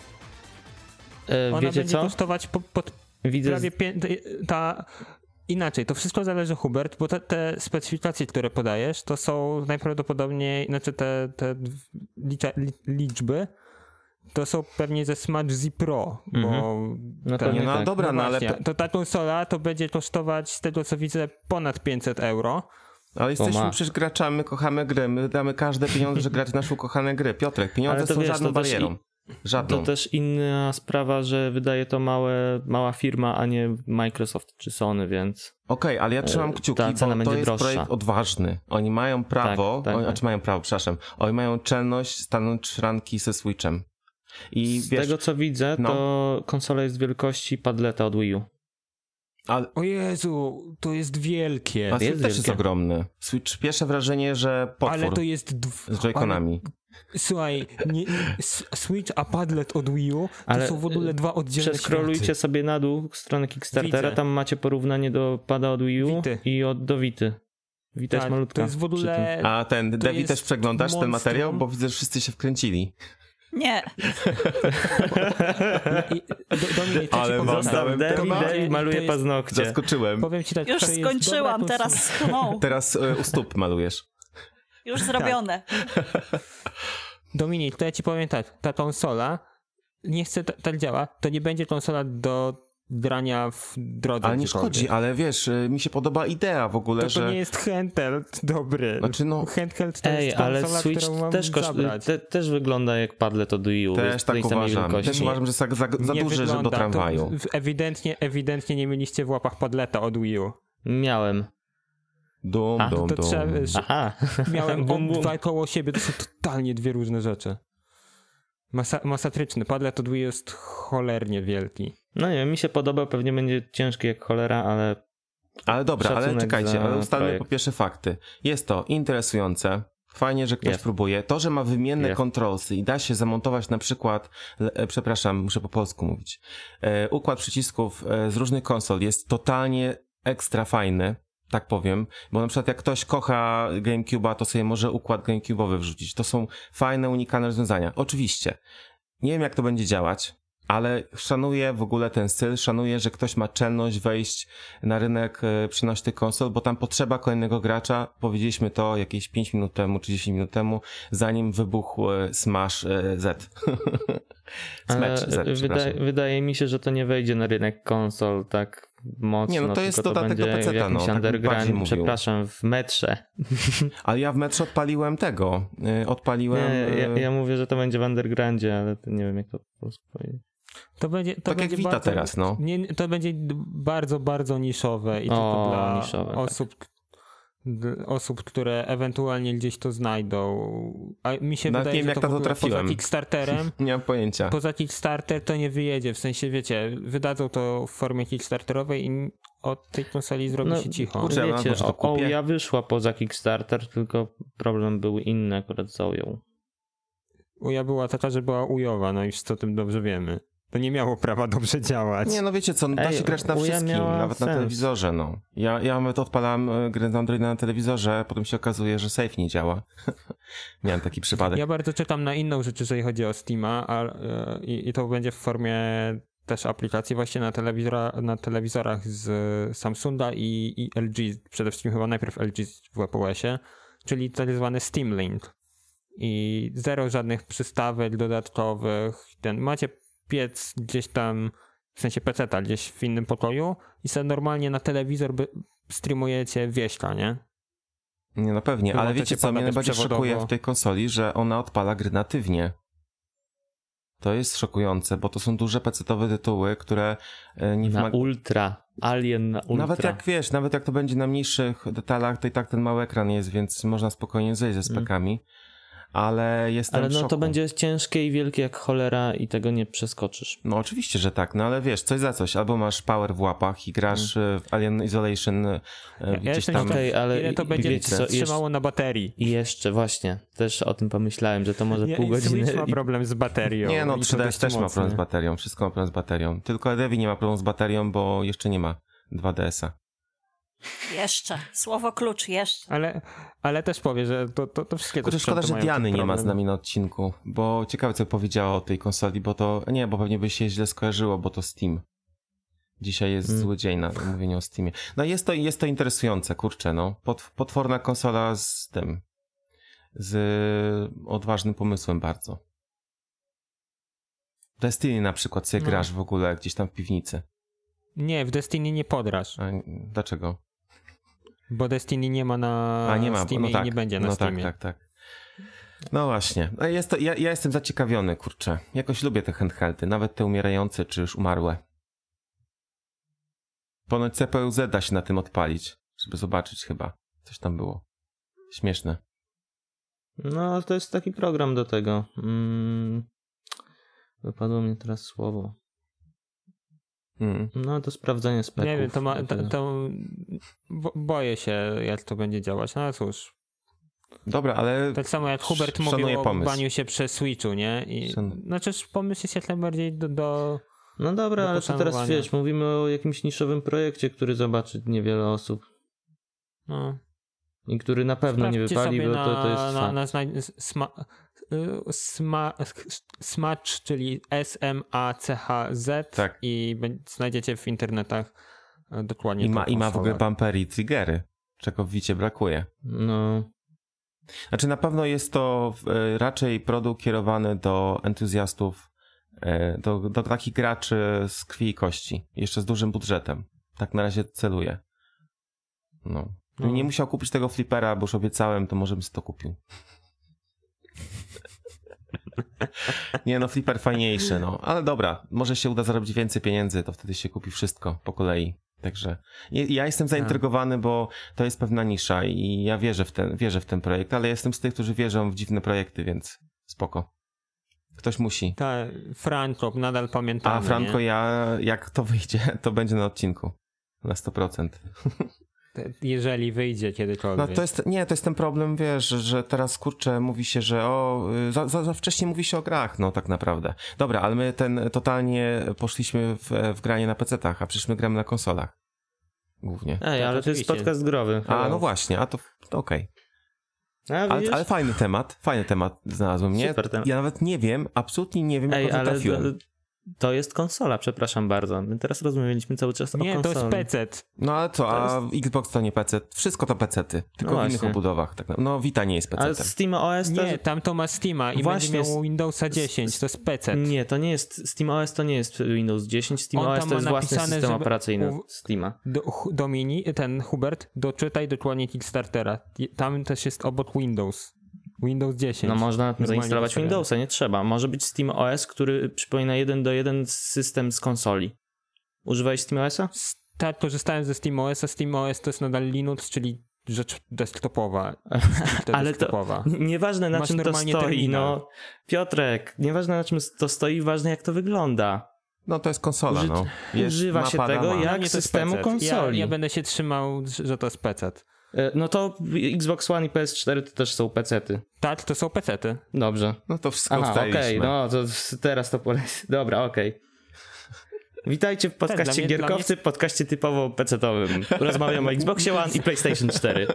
E, ona wiecie będzie co? kosztować po, pod Widzę. prawie pię... ta... Inaczej, to wszystko zależy, Hubert, bo te, te specyfikacje, które podajesz, to są najprawdopodobniej, znaczy te, te liczby, to są pewnie ze Smudge Z Pro, bo No te- pewnie Nie, no tak. dobra, no ale, właśnie, to ta konsola to będzie kosztować, z tego co widzę, ponad 500 euro. ale jesteśmy ma. przecież graczami, my kochamy gry, my damy każde pieniądze, że grać w nasze ukochane gry. Piotrek, pieniądze Ale to są wiesz, żadną barierą. Żadną. To też inna sprawa, że wydaje to małe, mała firma, a nie Microsoft czy Sony, więc Okej, ale ja trzymam E, kciuki, ta bo cena to będzie jest droższa. projekt odważny. Oni mają prawo, Tak, tak, oni, tak. znaczy mają prawo, przepraszam, oni mają czelność stanąć szranki ze Switchem. I z wiesz, tego co widzę, no. to konsola jest wielkości padleta od Wii U. ale, O Jezu, to jest wielkie. a Switch jest też jest wielkie. ogromny. Switch, pierwsze wrażenie, że potwór Ale to jest... Dw... z joyconami. Słuchaj, nie, Switch a Padlet od Wii U to Ale, są w ogóle dwa oddzielne Przeskrolujcie światy. sobie na dół stronę Kickstartera, Widzę. tam macie porównanie do pada od Wii U Wity. i od do Vity. Vita jest Tak, malutka. to jest w ogóle... A ten, Devi też przeglądasz ten monstrum. materiał, bo widzę, że wszyscy się wkręcili. Nie, Dominik, Ale wam dałem maluje jest- paznokcie. Zaskoczyłem. Powiem ci tak, już skończyłam, dobra teraz schną. Teraz e, u stóp malujesz. Już zrobione. *laughs* Dominik, to ja ci powiem tak, ta konsola, nie chcę ta- tak działa, to nie będzie konsola do grania w drodze. Ale nie szkodzi, ale wiesz, e, mi się podoba idea w ogóle, To, to że... nie jest handheld dobry. Znaczy no, Handheld to Ej, jest ale Switch którą mam też, koszt, te, też wygląda jak padlet od Wii U. też tak uważam. wielkości. Też uważam, że jest za, za, za duży, żeby do tramwaju. To ewidentnie, ewidentnie nie mieliście w łapach padleta od Wii U. Miałem. Dum, A, dum, To dum. trzeba, Aha. *laughs* miałem Bum, bum. obydwa koło siebie, to są totalnie dwie różne rzeczy. Masa, masatryczny. Wii U jest cholernie wielki. No nie mi się podoba, pewnie będzie ciężki jak cholera, ale Ale dobra, ale czekajcie, ale ustalmy projekt. po pierwsze fakty. Jest to interesujące. Fajnie, że ktoś Jest. próbuje. To, że ma wymienne Jest. kontrolsy i da się zamontować na przykład, e, przepraszam, muszę po polsku mówić, e, układ przycisków e, z różnych konsol jest totalnie ekstra fajny, tak powiem, bo na przykład jak ktoś kocha GameCube'a, to sobie może układ GameCube'owy wrzucić. To są fajne, unikalne rozwiązania. Oczywiście. Nie wiem, jak to będzie działać, ale szanuję w ogóle ten styl, szanuję, że ktoś ma czelność wejść na rynek e, przenośnych konsol, bo tam potrzeba kolejnego gracza. Powiedzieliśmy to jakieś 5 minut temu czy 10 minut temu, zanim wybuchł e, Smash e, Z. Ale *laughs* Smash Z, wydaje, wydaje mi się, że to nie wejdzie na rynek konsol tak mocno. Nie, no to jest dodatek do peceta, jakimś no, tak underground, mówił. przepraszam, w metrze. *laughs* Ale ja w metrze odpaliłem tego. e, Odpaliłem. Nie, ja, e, ja mówię, że to będzie w undergroundzie, ale to nie wiem jak to po powiedzieć. To będzie, to Tak jak będzie Vita bardzo, teraz, no. Nie, to będzie bardzo, bardzo niszowe i O, tylko dla niszowe, tak. osób, d- osób, które ewentualnie gdzieś to znajdą. A mi się Nawet wydaje, nie wiem, że jak to na to trafiłem. poza Kickstarterem, *laughs* Nie mam pojęcia. poza Kickstarter to nie wyjedzie. W sensie, wiecie, wydadzą to w formie Kickstarterowej i od tej konsoli zrobi No, się cicho. kurczę, ja Wiecie, może to o, kupię. Ouya wyszła poza Kickstarter, tylko problem był inny akurat z Oują. Uja była taka, że była ujowa, no i wszyscy o tym dobrze wiemy. To nie miało prawa dobrze działać. Nie, no wiecie co, no da Ej, się grać na wszystkim, nawet na sens. telewizorze, no. Ja, ja nawet odpalam e, gry na Androida na telewizorze, potem się okazuje, że safe nie działa. *laughs* Miałem taki przypadek. Ja bardzo czekam na inną rzecz, jeżeli chodzi o Steama, a, e, i, i to będzie w formie też aplikacji właśnie na, telewizora, na telewizorach z Samsunga i, i LG, przede wszystkim chyba najpierw LG w WebOSie, czyli tak zwany Steam Link. I zero żadnych przystawek dodatkowych. Ten, macie piec gdzieś tam, w sensie peceta gdzieś w innym pokoju i sobie normalnie na telewizor by, streamujecie wieśka, nie? Nie, no pewnie, ale wiecie co, mnie najbardziej szokuje w tej konsoli, że ona odpala gry natywnie. To jest szokujące, bo to są duże pecetowe tytuły, które e, nie Na wymaga... ultra. Alien na ultra. Nawet jak wiesz, nawet jak to będzie na mniejszych detalach, to i tak ten mały ekran jest, więc można spokojnie zejść ze spekami. Ale jestem Ale w no szoku. to będzie ciężkie i wielkie jak cholera i tego nie przeskoczysz. No oczywiście, że tak, no ale wiesz, coś za coś. Albo masz power w łapach i grasz e, w Alien Isolation e, Ja gdzieś jestem tam... Okej, ale ile to będzie wiecie co, trzymało na baterii. I jeszcze właśnie, też o tym pomyślałem, że to może Nie, pół i godziny. Switch ma problem z baterią. Nie no, i to 3DS dość też ma problem z baterią, wszystko ma problem z baterią. Tylko Devi nie ma problemu z baterią, bo jeszcze nie ma 2DS-a. Jeszcze. Słowo klucz, jeszcze. Ale, ale też powie, że to, to, to wszystkie Kurczę, szkoda, że Diany nie ma z nami na odcinku, bo ciekawe co powiedziała o tej konsoli, bo to, nie, bo pewnie by się źle skojarzyło, bo to Steam. Dzisiaj jest Mm. zły dzień na mówienie o Steamie. No jest to, jest to interesujące, kurczę, no. Pot, potworna konsola z tym, z odważnym pomysłem bardzo. Destiny na przykład sobie No. grasz w ogóle gdzieś tam w piwnicy. Nie, w Destiny nie podrasz, A, dlaczego? Bo Destiny nie ma na A nie ma, Steamie no tak, i nie będzie na no Steamie. tak, tak, tak. No właśnie. No Jest to, ja, ja jestem zaciekawiony, kurczę. Jakoś lubię te handheldy, nawet te umierające czy już umarłe. Ponoć CPU-Z da się na tym odpalić, żeby zobaczyć chyba. Coś tam było. Śmieszne. No, to jest taki program do tego. Mm, wypadło mi teraz słowo. Mm. No, do sprawdzania speków. Nie wiem, to, ma, to, to bo, boję się, jak to będzie działać. No ale cóż, Dobra, ale tak samo jak Hubert mówił o pomysł. baniu się przy Switchu, nie? I, Szan- znaczy pomysł jest jak najbardziej do, do No dobra, do ale to teraz wiesz, mówimy o jakimś niszowym projekcie, który zobaczy niewiele osób no, i który na pewno nie Sprawdźcie wypali, sobie bo na, to, to jest na, fakt. na zna- sma, sma, Smacz, czyli S-M-A-C-H-Z Tak. i znajdziecie w internetach y, dokładnie i ma, i ma w ogóle bumpery i triggery, czego w Wicie brakuje. No, Znaczy na pewno jest to e, raczej produkt kierowany do entuzjastów, e, do, do takich graczy z krwi i kości, jeszcze z dużym budżetem. Tak na razie celuję. No. No. Nie musiał kupić tego flipera, bo już obiecałem, to może bym sobie to kupił. Nie no, flipper fajniejszy, no. Ale dobra, może się uda zarobić więcej pieniędzy, to wtedy się kupi wszystko po kolei. Także ja jestem zaintrygowany, bo to jest pewna nisza i ja wierzę w ten, wierzę w ten projekt, ale jestem z tych, którzy wierzą w dziwne projekty, więc spoko. Ktoś musi. Ta, Franco, nadal pamiętamy. A Franco, nie? ja, jak to wyjdzie, to będzie na odcinku. Na 100%. *laughs* Jeżeli wyjdzie kiedykolwiek. No to jest, nie, to jest ten problem, wiesz, że- teraz kurczę mówi się, że o, y, za, za, za wcześnie mówi się o grach, no tak naprawdę. Dobra, ale my ten totalnie poszliśmy w, w granie na PC-tach, a przecież my gramy na konsolach. Głównie. Ej, Tak, ale to jest podcast growy. A, no właśnie, a to, to okej. A, Ale, ale fajny temat, fajny temat znalazłem, nie? Super temat. Ja nawet nie wiem, absolutnie nie wiem, jak Ej, ale trafiłem. To, to jest konsola, przepraszam bardzo. My teraz rozmawialiśmy cały czas o Nie, to konsoli. jest PC. No ale co, a Xbox to nie PC, wszystko to PC-ty, tylko No w innych obudowach. Tak, no Vita nie jest PC-tem. Ale Steam OS to Nie, tam to ma Steama i Właśnie, będzie miało Windowsa 10, to jest PC. Nie, to nie jest. Steam OS to nie jest Windows 10. Steam OS to jest własny system żeby operacyjny u- Steama. Do, Domini, ten Hubert, doczytaj dokładnie Kickstartera. Tam też jest obok Windows. Windows 10. No można Normalnie zainstalować ustawione. Windowsa, nie trzeba. Może być Steam OS, który przypomina jeden do jeden system z konsoli. Używałeś Steam OS-a? Tak, korzystałem ze SteamOS, a SteamOS to jest nadal Linux, czyli rzecz desktopowa. *laughs* Ale to- desktopowa. N- Nieważne na Masz czym to normalnie stoi, terminal. no. Piotrek, nieważne na czym to stoi, ważne jak to wygląda. No to jest konsola, Uży- no. Jest używa się mapa na tego ma. jak to jest systemu PC. konsoli. Ja, ja będę się trzymał, że to jest PC. E, No to Xbox One i PS4 to też są pecety. Tak, to są PC-ty. Dobrze. No to wszystko Aha, okej, ustaliliśmy. no to teraz to pole... *laughs* Dobra, okej. Witajcie w dla podcaście mnie- Gierkowcy, podcaście typowo PC-owym. Rozmawiamy o *laughs* Xboxie One i PlayStation 4.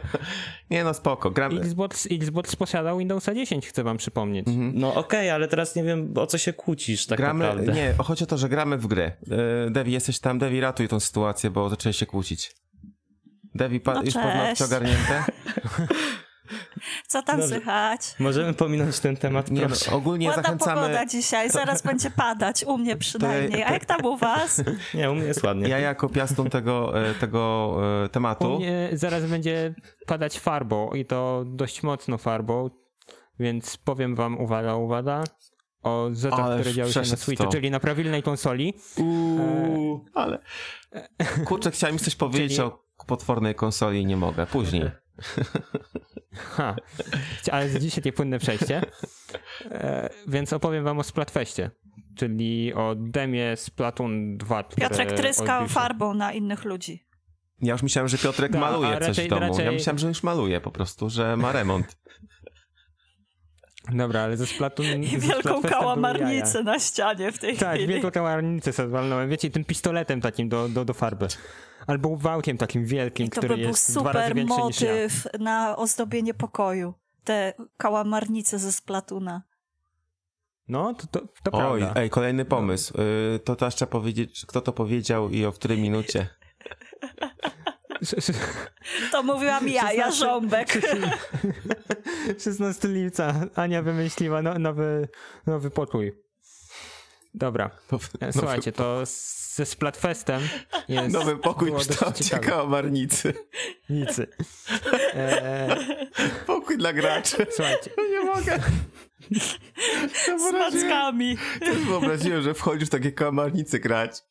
Nie no, spoko. Gramy. Xbox, Xbox posiadał Windowsa 10, chcę wam przypomnieć. No okej, ale teraz nie wiem o co się kłócisz tak gramy. naprawdę. Nie, chodzi o to, że gramy w gry. Yy, Devi, jesteś tam. Devi, ratuj tą sytuację, bo zaczęli się kłócić. Devi, pa- No już paznokcie ogarnięte? *laughs* Co tam Dobrze. słychać? Możemy pominąć ten temat, Nie, no, proszę. ogólnie Ładna zachęcamy. pogoda dzisiaj, zaraz będzie padać, u mnie przynajmniej. A jak tam u was? Nie, u mnie jest ładnie. Ja jako piastun tego, e, tego e, U tematu. mnie zaraz będzie padać farbą i to dość mocno farbą, więc powiem wam, uwaga, uwaga, o zetach, Ale które działy się na Switchu, to. czyli na prawilnej konsoli. Uuu, ale. Kurczę, chciałem mi coś powiedzieć Czyli- o potwornej konsoli nie mogę. Później. *laughs* Ha, ale dzisiaj nie płynne przejście. E, więc opowiem wam o Splatfeście, czyli o demie Splatoon 2. które Piotrek tryska odbił się- farbą na innych ludzi. Ja już myślałem, że Piotrek No, maluje coś raczej- w domu. Ja raczej- myślałem, że już maluje po prostu, że ma remont. Dobra, ale ze Splatoon... I wielką kałamarnicę na ścianie w tej Tak, chwili. wielką kałamarnicę sobie walnąłem. Wiecie, tym pistoletem takim do, do, do farby. Albo wałkiem takim wielkim, I to który by był jest dwa razy super większy niż ja. motyw na ozdobienie pokoju. Te kałamarnice ze Splatuna. No, to, to, to Oj, prawda. ej, kolejny pomysł. Y, to też trzeba powiedzieć, kto to powiedział i o której minucie. *laughs* To mówiłam ja, ja 16 żąbek. *laughs* 16 lipca Ania wymyśliła no, nowy, nowy pokój. Dobra, słuchajcie, to ze Splatfestem jest... Nowy pokój w kształcie kałamarnicy. Nicy. E, Pokój dla graczy. słuchajcie, Nie mogę. Z mackami. Też wyobraziłem, że wchodzisz w takie kałamarnice grać.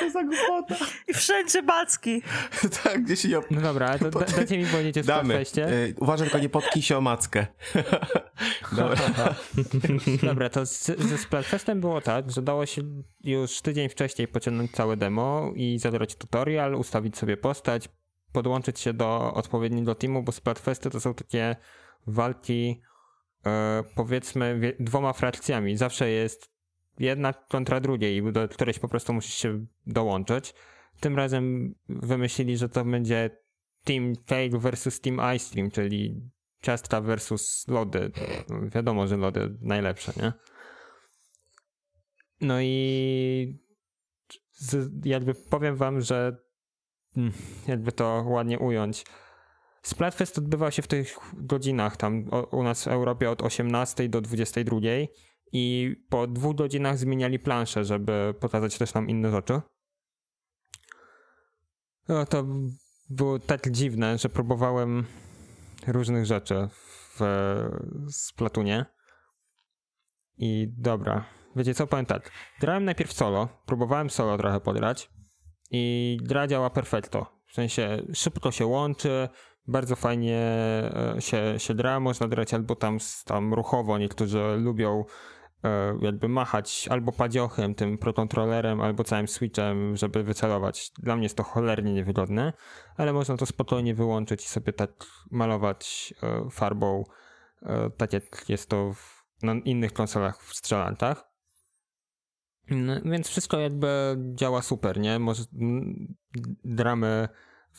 To za głupota. I wszędzie macki. *laughs* tak, gdzie się nie... no dobra, ale to da, dajcie mi powiedzieć o Damy. Splatfeście. Y, uważaj, tylko nie podkij się o mackę. *laughs* Dobra. *laughs* Dobra, to z, ze Splatfestem było tak, że dało się już tydzień wcześniej pociągnąć całe demo i zabrać tutorial, ustawić sobie postać, podłączyć się do odpowiedniego teamu, bo Splatfesty to są takie walki e, powiedzmy wie, dwoma frakcjami. Zawsze jest jedna kontra drugiej, i do którejś po prostu musisz się dołączyć. Tym razem wymyślili, że to będzie Team Fail versus Team Ice Cream, czyli ciastka versus lody. Wiadomo, że lody najlepsze, nie? No i jakby powiem wam, że mm, jakby to ładnie ująć. Splatfest odbywał się w tych godzinach tam u nas w Europie od 18 do 22 i po dwóch godzinach zmieniali planszę, żeby pokazać też nam inne rzeczy. No to było tak dziwne, że próbowałem różnych rzeczy w Splatunie. I dobra, wiecie co, powiem tak. Grałem najpierw solo, próbowałem solo trochę podrać i gra działa perfekto. W sensie szybko się łączy, bardzo fajnie e, się, się gra, można grać albo tam, tam ruchowo, niektórzy lubią jakby machać albo padziochem, tym prokontrolerem, albo całym switchem, żeby wycelować. Dla mnie jest to cholernie niewygodne, ale można to spokojnie wyłączyć i sobie tak malować e, farbą, e, tak jak jest to w, na innych konsolach w strzelantach. No, więc wszystko jakby działa super, nie? Może gramy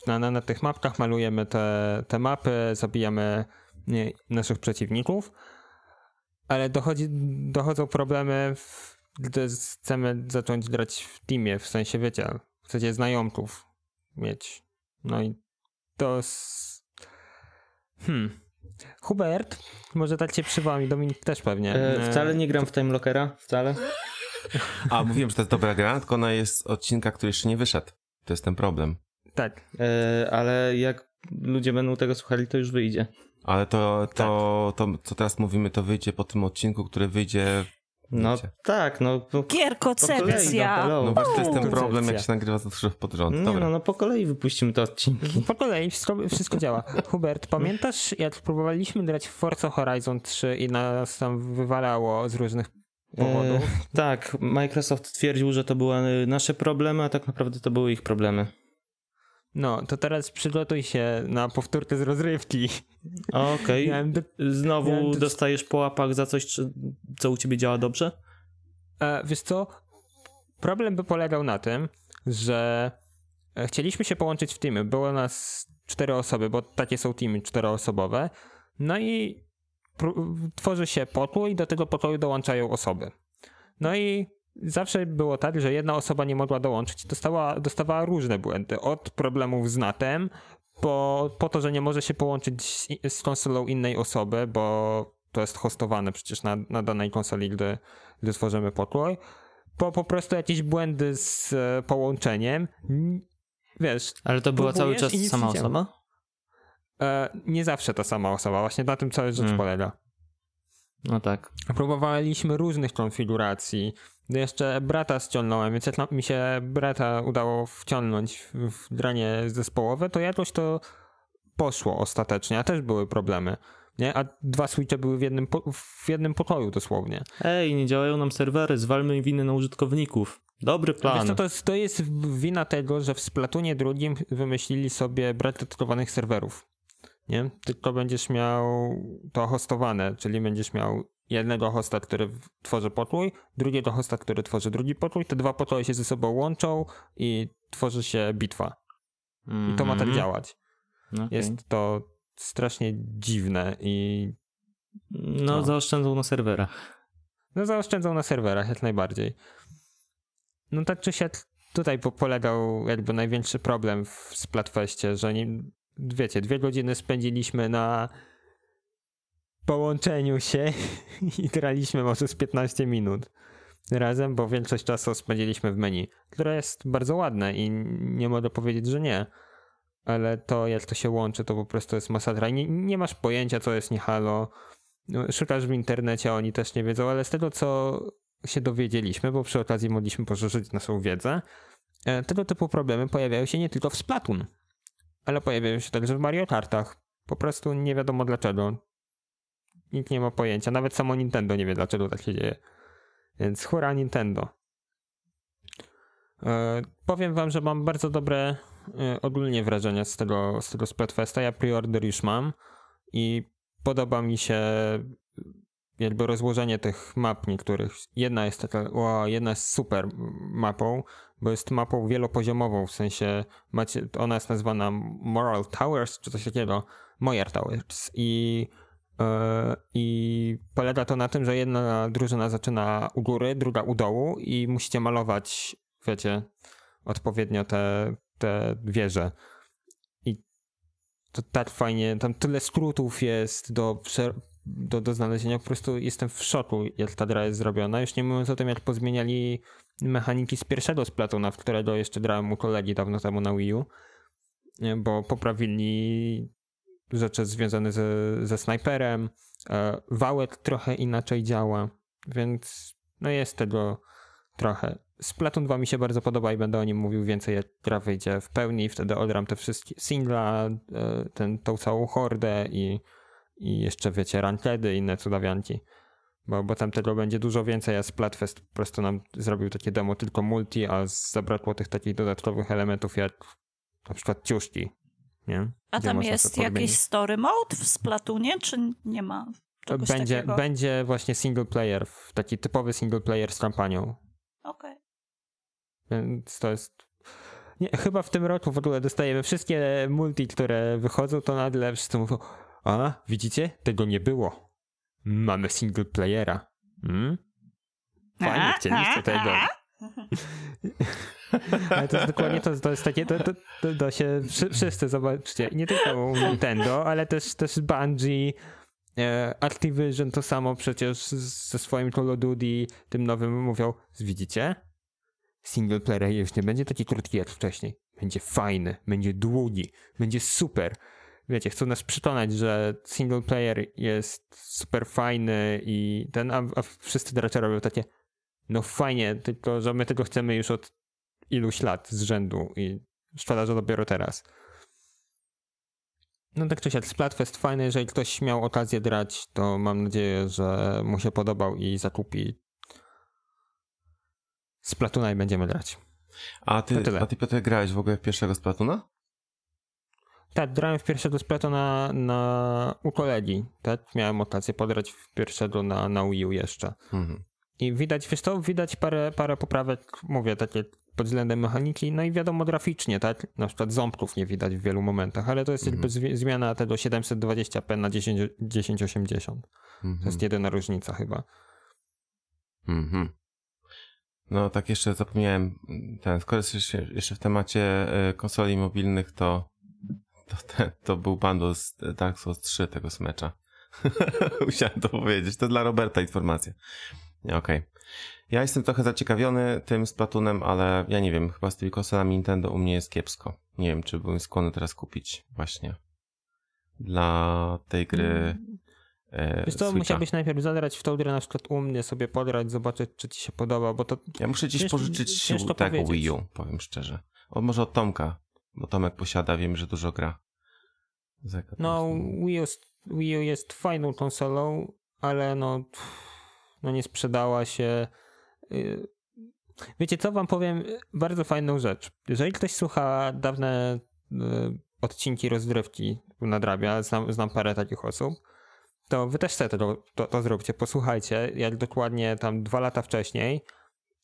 na, na, na tych mapkach, malujemy te, te mapy, zabijamy nie, naszych przeciwników, ale dochodzi, dochodzą problemy, w, gdy chcemy zacząć grać w teamie, w sensie, wiecie, chcecie znajomków mieć. No i to... S... Hmm. Hubert, może tak cię przywołam i Dominik też pewnie. E, wcale nie gram w Time Lockera, wcale. A, mówiłem, że to jest dobra gra, tylko ona jest z odcinka, który jeszcze nie wyszedł. To jest ten problem. Tak. E, ale jak ludzie będą tego słuchali, to już wyjdzie. Ale to, to, to, co teraz mówimy, to wyjdzie po tym odcinku, który wyjdzie... No wiecie. tak, no no, Gierkocepcja. hello. No właśnie, to jest ten problem, jak się nagrywa za dużo pod rząd. Nie no, no po kolei wypuścimy te odcinki. Po kolei wszystko, wszystko działa. Hubert, pamiętasz jak próbowaliśmy grać w Forza Horizon 3 i nas tam wywalało z różnych powodów. E, tak, Microsoft twierdził, że to były nasze problemy, a tak naprawdę to były ich problemy. No, to teraz przygotuj się na powtórkę z rozrywki. Okej. *laughs* Miałem do- Znowu do- dostajesz po łapach za coś, co u ciebie działa dobrze? E, wiesz co? Problem by polegał na tym, że e, chcieliśmy się połączyć w teamy. Było nas cztery osoby, bo takie są teamy czteroosobowe. No i tworzy się pokój i do tego pokoju dołączają osoby. No i zawsze było tak, że jedna osoba nie mogła dołączyć dostała, dostawała różne błędy. Od problemów z natem, po, po to, że nie może się połączyć z, z konsolą innej osoby, bo to jest hostowane przecież na, na danej konsoli, gdy, gdy tworzymy pokój. Po po prostu jakieś błędy z e, połączeniem. Wiesz, Ale to była cały czas sama osoba? e, nie zawsze ta sama osoba. Właśnie na tym cała rzecz Mm. polega. No tak. Próbowaliśmy różnych konfiguracji. No Jeszcze brata ściągnąłem, więc jak mi się brata udało wciągnąć w, granie zespołowe, to jakoś to poszło ostatecznie, a też były problemy. Nie? A dwa switche były w jednym, po, w jednym pokoju dosłownie. Ej, nie działają nam serwery, zwalmy winę na użytkowników. Dobry Wiesz plan. co, to, jest, to jest wina tego, że w Splatunie drugim wymyślili sobie brak dedykowanych serwerów. Nie? Tylko będziesz miał to hostowane, czyli będziesz miał jednego hosta, który tworzy pokój, drugiego hosta, który tworzy drugi pokój. Te dwa pokoje się ze sobą łączą i tworzy się bitwa. I to ma tak Mhm. działać. Okej. Jest to strasznie dziwne i No, no. zaoszczędzą na serwerach. No zaoszczędzą na serwerach jak najbardziej. No tak czy siak tutaj po polegał jakby największy problem w Splatfestie, że nie, wiecie, dwie godziny spędziliśmy na połączeniu się *laughs* i graliśmy może z 15 minut razem, bo większość czasu spędziliśmy w menu, które jest bardzo ładne i nie mogę powiedzieć, że nie. Ale to jak to się łączy, to po prostu jest masakra. Nie, nie masz pojęcia, co jest nie halo. No, Szukasz w internecie, oni też nie wiedzą, ale z tego, co się dowiedzieliśmy, bo przy okazji mogliśmy poszerzyć naszą wiedzę, e, tego typu problemy pojawiają się nie tylko w Splatoon, ale pojawiają się także w Mario Kartach. Po prostu nie wiadomo dlaczego. Nikt nie ma pojęcia. Nawet samo Nintendo nie wie, dlaczego tak się dzieje. Więc hura Nintendo. E, powiem wam, że mam bardzo dobre e, ogólnie wrażenia z tego, z tego Splatfesta. Ja preorder już mam i podoba mi się jakby rozłożenie tych map niektórych. Jedna jest taka, wow, jedna jest super mapą, bo jest mapą wielopoziomową, w sensie macie, ona jest nazwana Moral Towers, czy coś takiego, Moyer Towers i e, i polega to na tym, że jedna drużyna zaczyna u góry, druga u dołu i musicie malować, wiecie, odpowiednio te, te wieże. I to tak fajnie, tam tyle skrótów jest do, do, do znalezienia, po prostu jestem w szoku, jak ta gra jest zrobiona. Już nie mówiąc o tym, jak pozmieniali mechaniki z pierwszego Splatuna, w którego jeszcze grałem u kolegi dawno temu na Wii U, nie, bo poprawili rzeczy związane ze, ze snajperem, e, wałek trochę inaczej działa, więc no jest tego trochę. Splatoon 2 mi się bardzo podoba i będę o nim mówił więcej, jak gra wyjdzie w pełni, wtedy odram te wszystkie singla, e, ten, tą całą hordę i, i jeszcze wiecie, rankedy i inne cudawianki. Bo, bo tam tego będzie dużo więcej, a Splatfest po prostu nam zrobił takie demo tylko multi, a zabrakło tych takich dodatkowych elementów jak na przykład ciuszki, nie? A Gdzie tam jest jakiś story mode w Splatunie, czy nie ma czegoś Będzie, takiego? będzie właśnie single player, taki typowy single player z kampanią. Okej. Więc to jest. Nie, chyba w tym roku w ogóle dostajemy wszystkie multi, które wychodzą, to nagle wszyscy mówią: A, widzicie? Tego nie było. Mamy single playera. Hmm? Fajnie, chcieliście tego. *laughs* Ale to jest dokładnie to, to jest takie, to, to, to, to się wszy- wszyscy zobaczcie, nie tylko Nintendo, ale też, też Bungie, e, Activision to samo przecież ze swoim Call of Duty, tym nowym mówią, widzicie? Single player już nie będzie taki krótki jak wcześniej. Będzie fajny, będzie długi, będzie super. Wiecie, chcą nas przekonać, że single player jest super fajny i ten, a, a wszyscy gracze robią takie no fajnie, tylko że my tego chcemy już od iluś lat z rzędu i szkoda, że dopiero teraz. No tak czy siak, Splatfest fajny, jeżeli ktoś miał okazję grać, to mam nadzieję, że mu się podobał i zakupi Splatuna i będziemy grać. A ty, a ty Piotr grałeś w ogóle w pierwszego Splatuna? Tak, grałem w pierwszego Splatuna na, u kolegi, tak? Miałem okazję podrać w pierwszego na, na Wii U jeszcze. Mhm. I widać, wiesz to, widać parę, parę poprawek, mówię, takie pod względem mechaniki, no i wiadomo graficznie, tak? Na przykład ząbków nie widać w wielu momentach, ale to jest jakby zwi- zmiana tego 720p na 10, 1080. To Mhm. jest jedyna różnica chyba. Mhm. No tak jeszcze zapomniałem, ten, skoro jesteś jeszcze w temacie e, konsoli mobilnych, to to, ten, to był bundle z Dark Souls 3 tego smecza. *laughs* Musiałem to powiedzieć, to dla Roberta informacja. Okej. Ja jestem trochę zaciekawiony tym Splatunem, ale ja nie wiem, chyba z tymi konsolami Nintendo u mnie jest kiepsko. Nie wiem, czy byłem skłonny teraz kupić właśnie dla tej gry e, Wiesz co, musiałbyś najpierw zagrać w tą grę na przykład u mnie, sobie podrać, zobaczyć, czy ci się podoba, bo to Ja muszę gdzieś pożyczyć ciężko tego powiedzieć. Wii U, powiem szczerze. O, może od Tomka, bo Tomek posiada, wiem, że dużo gra. No, Wii U, jest- Wii U jest fajną konsolą, ale no, no nie sprzedała się. Y, Wiecie co, wam powiem bardzo fajną rzecz. Jeżeli ktoś słucha dawne y, odcinki rozgrywki nadrabia, znam, znam parę takich osób, to wy też sobie to, to, to zróbcie. Posłuchajcie, jak dokładnie tam dwa lata wcześniej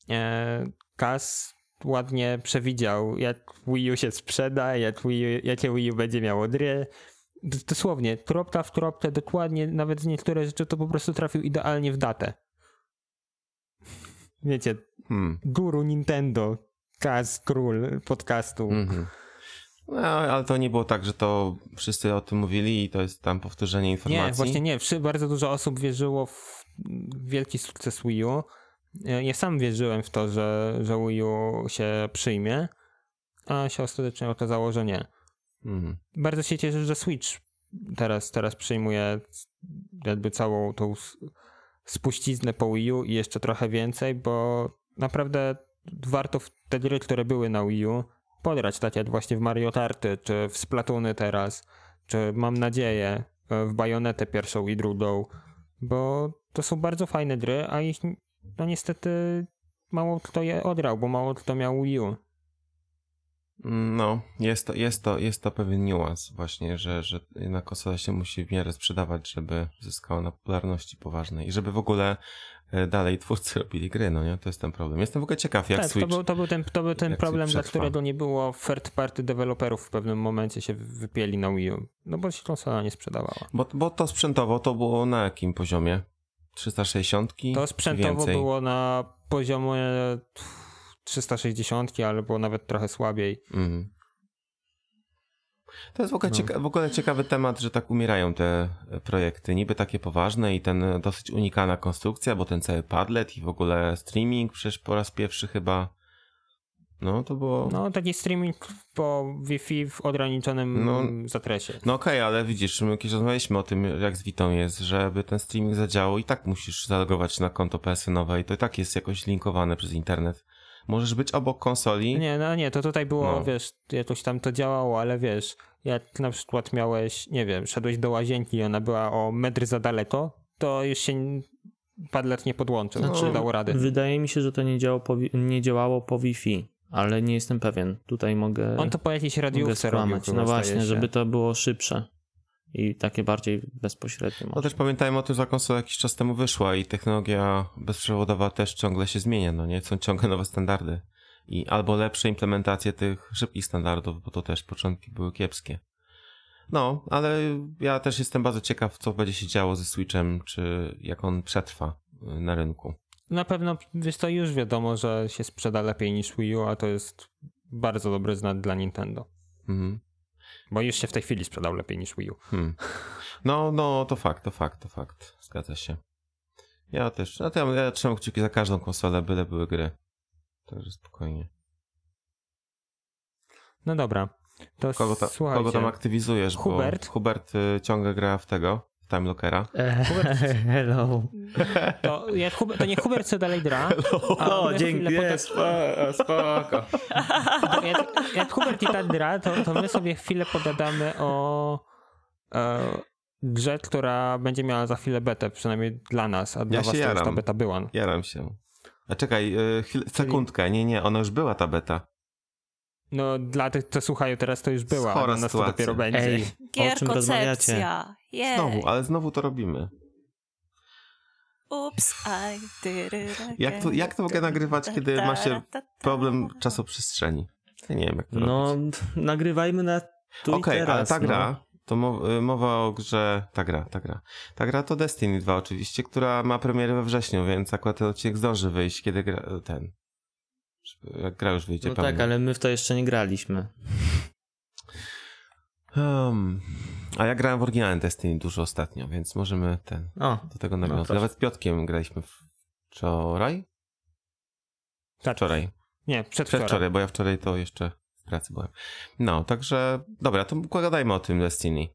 e, Kas ładnie przewidział, jak Wii U się sprzeda, jak Wii U, jakie Wii U będzie miało gry. Dosłownie, kropka w kropkę, dokładnie, nawet niektóre rzeczy to po prostu trafił idealnie w datę. Wiecie, Hmm. guru Nintendo, Kaz, król podcastu. Mhm. No, ale to nie było tak, że to wszyscy o tym mówili i to jest tam powtórzenie informacji. Nie, właśnie nie. Bardzo dużo osób wierzyło w wielki sukces Wii U. Ja sam wierzyłem w to, że, że Wii U się przyjmie, a się ostatecznie okazało, że nie. Mhm. Bardzo się cieszę, że Switch teraz, teraz przyjmuje jakby całą tą spuściznę po Wii U i jeszcze trochę więcej, bo naprawdę warto te gry, które były na Wii U, podrać, tak jak właśnie w Mario Karty, czy w Splatuny teraz, czy mam nadzieję e, w Bajonetę pierwszą i drugą, bo to są bardzo fajne gry, a ich no niestety mało kto je odrał, bo mało kto miał Wii U. No, jest to, jest, to, jest to pewien niuans właśnie, że, że jednak konsola się musi w miarę sprzedawać, żeby zyskała na popularności poważnej i żeby w ogóle e, dalej twórcy robili gry, no nie? To jest ten problem. Jestem w ogóle ciekaw, jak tak, Switch... to był, to był ten, to był ten problem, dla którego nie było third party deweloperów w pewnym momencie się wypieli na Wii U. No bo się konsola nie sprzedawała. Bo, bo to sprzętowo to było na jakim poziomie? 360? To sprzętowo było na poziomie 360 albo nawet trochę słabiej. Mhm. To jest w ogóle, No. cieka- w ogóle ciekawy temat, że tak umierają te e, projekty. Niby takie poważne i ten e, dosyć unikalna konstrukcja, bo ten cały padlet i w ogóle streaming przecież po raz pierwszy chyba. No to było. No, No taki streaming po Wi-Fi w ograniczonym No. zakresie. okej, ale widzisz, my kiedyś rozmawialiśmy o tym, jak z Witą jest, żeby ten streaming zadziałał i tak musisz zalogować na konto PSN-owe i to i tak jest jakoś linkowane przez internet. Możesz być obok konsoli. Nie, no nie, to tutaj było, No. wiesz, jakoś tam to działało, ale wiesz, jak na przykład miałeś, nie wiem, szedłeś do łazienki i ona była o metr za daleko, to już się padlet nie podłączył, Znaczy, nie dało rady. Wydaje mi się, że to nie, działało po, nie działało po Wi-Fi, ale nie jestem pewien. Tutaj mogę, On to po jakiejś radiówce robił. No właśnie, żeby to było szybsze i takie bardziej bezpośrednie. No też pamiętajmy o tym, że konsola jakiś czas temu wyszła i technologia bezprzewodowa też ciągle się zmienia, no nie? Są ciągle nowe standardy. I albo lepsze implementacje tych szybkich standardów, bo to też początki były kiepskie. No, ale ja też jestem bardzo ciekaw, co będzie się działo ze Switchem, czy jak on przetrwa y, na rynku. Na pewno, wiesz to już wiadomo, że się sprzeda lepiej niż Wii U, a to jest bardzo dobry znak dla Nintendo. Mhm. Bo już się w tej chwili sprzedał lepiej niż Wii U. Hmm. No, no, to fakt, to fakt, to fakt. Zgadza się. Ja też, no ja, ja trzymam kciuki za każdą konsolę, byle były gry. Także spokojnie. No dobra. To Kogo, ta, kogo tam aktywizujesz? Hubert? Bo Hubert y, ciągle gra w tego, Time Lockera. E, *laughs* Hello. To, jak Hubert, to nie Hubert co dalej gra. a O, dzięki, chwilę potem- spoko, jak, jak Hubert i tak gra, to, to my sobie chwilę pogadamy o e, grze, która będzie miała za chwilę betę, przynajmniej dla nas, a dla Ja się was to już ta beta była. Jaram się. A czekaj, yy, chwil, sekundkę, nie, nie, ona już była ta beta. No dla tych, co słuchają teraz, to już była, Chora a dla nas to sytuacja. dopiero będzie. Ej, o czym rozmawiacie? Gierkocepcja. Jej. Znowu, ale znowu to robimy. Ups, I did it again. Jak to, jak to mogę nagrywać, kiedy ma się problem czasoprzestrzeni? Ja nie wiem, jak to No, robić. nagrywajmy na tu Okej, i teraz. ale ta no. gra, to mo- y, mowa o grze, ta gra, ta gra. Ta gra to Destiny 2 oczywiście, która ma premierę we wrześniu, więc akurat ten odcinek zdąży wyjść, kiedy gra, ten, jak gra już wyjdzie No pełna. tak, ale my w to jeszcze nie graliśmy. Um, a ja grałem w oryginalnym Destiny dużo ostatnio, więc możemy ten, O, do tego nawiązać. proszę. Nawet z Piotkiem graliśmy wczoraj? Tak. Wczoraj. Nie, przedwczoraj. Przedwczoraj, bo ja wczoraj to jeszcze w pracy byłem. No, także dobra, to pogadajmy o tym Destiny.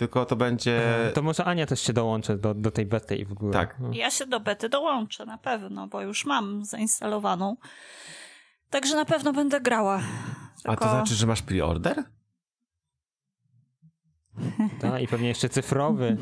Tylko to będzie... To może Ania też się dołączy do, do tej bety i w ogóle. Tak. No. Ja się do bety dołączę na pewno, bo już mam zainstalowaną. Także na pewno będę grała. A Tylko... to znaczy, że masz pre-order? Tak, i pewnie jeszcze cyfrowy. *laughs*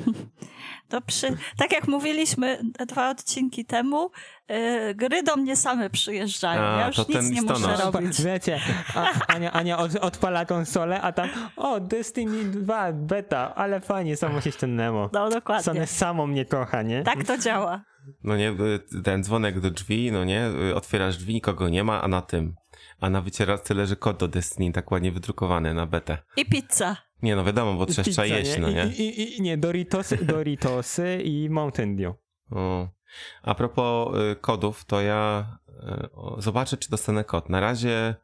To przy... Tak jak mówiliśmy dwa odcinki temu, yy, gry do mnie same przyjeżdżają. A, ja już nic nie muszę robić. *laughs* Wiecie, a, Ania, Ania od, odpala konsolę, a tam o, Destiny 2 beta, ale fajnie, samo się ściągnęło. No dokładnie. Sony samo mnie kocha, nie? Tak to działa. No nie, y, ten dzwonek do drzwi, no nie, y, otwierasz drzwi, nikogo nie ma, a na tym, a na wycieracce leży kod do Destiny, tak ładnie wydrukowany na betę. I pizza. Nie no, wiadomo, bo trzeba Pizza, jeść, no I, nie? I, i, i, nie, Doritosy, *laughs* Doritosy i Mountain Dew. O. A propos y, kodów, to ja y, zobaczę, czy dostanę kod. Na razie,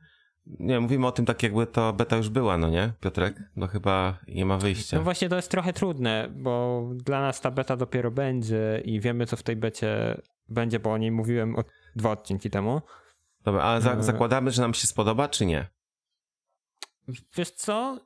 nie, mówimy o tym tak, jakby to beta już była, no nie, Piotrek? No chyba nie ma wyjścia. No właśnie to jest trochę trudne, bo dla nas ta beta dopiero będzie i wiemy, co w tej becie będzie, bo o niej mówiłem od, dwa odcinki temu. Dobra, ale za, E. zakładamy, że nam się spodoba, czy nie? Wiesz co?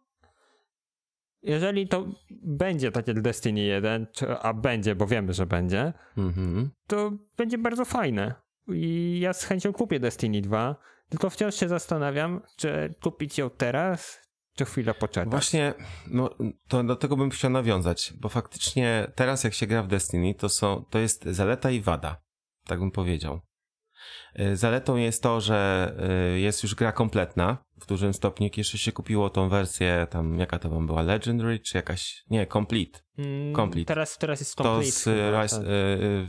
Jeżeli to będzie tak jak Destiny 1, czy, a będzie, bo wiemy, że będzie, Mhm. to będzie bardzo fajne. I ja z chęcią kupię Destiny 2, tylko wciąż się zastanawiam, czy kupić ją teraz, czy chwilę poczekać. Właśnie, no, to do tego bym chciał nawiązać, bo faktycznie teraz jak się gra w Destiny, to, są, to jest zaleta i wada, tak bym powiedział. Y, Zaletą jest to, że y, jest już gra kompletna, w dużym stopniu, jeszcze się kupiło tą wersję, tam jaka to wam była, Legendary, czy jakaś, nie, Complete. Mm, Complete. Teraz, teraz jest To Complete. z chyba, Rise, tak. y,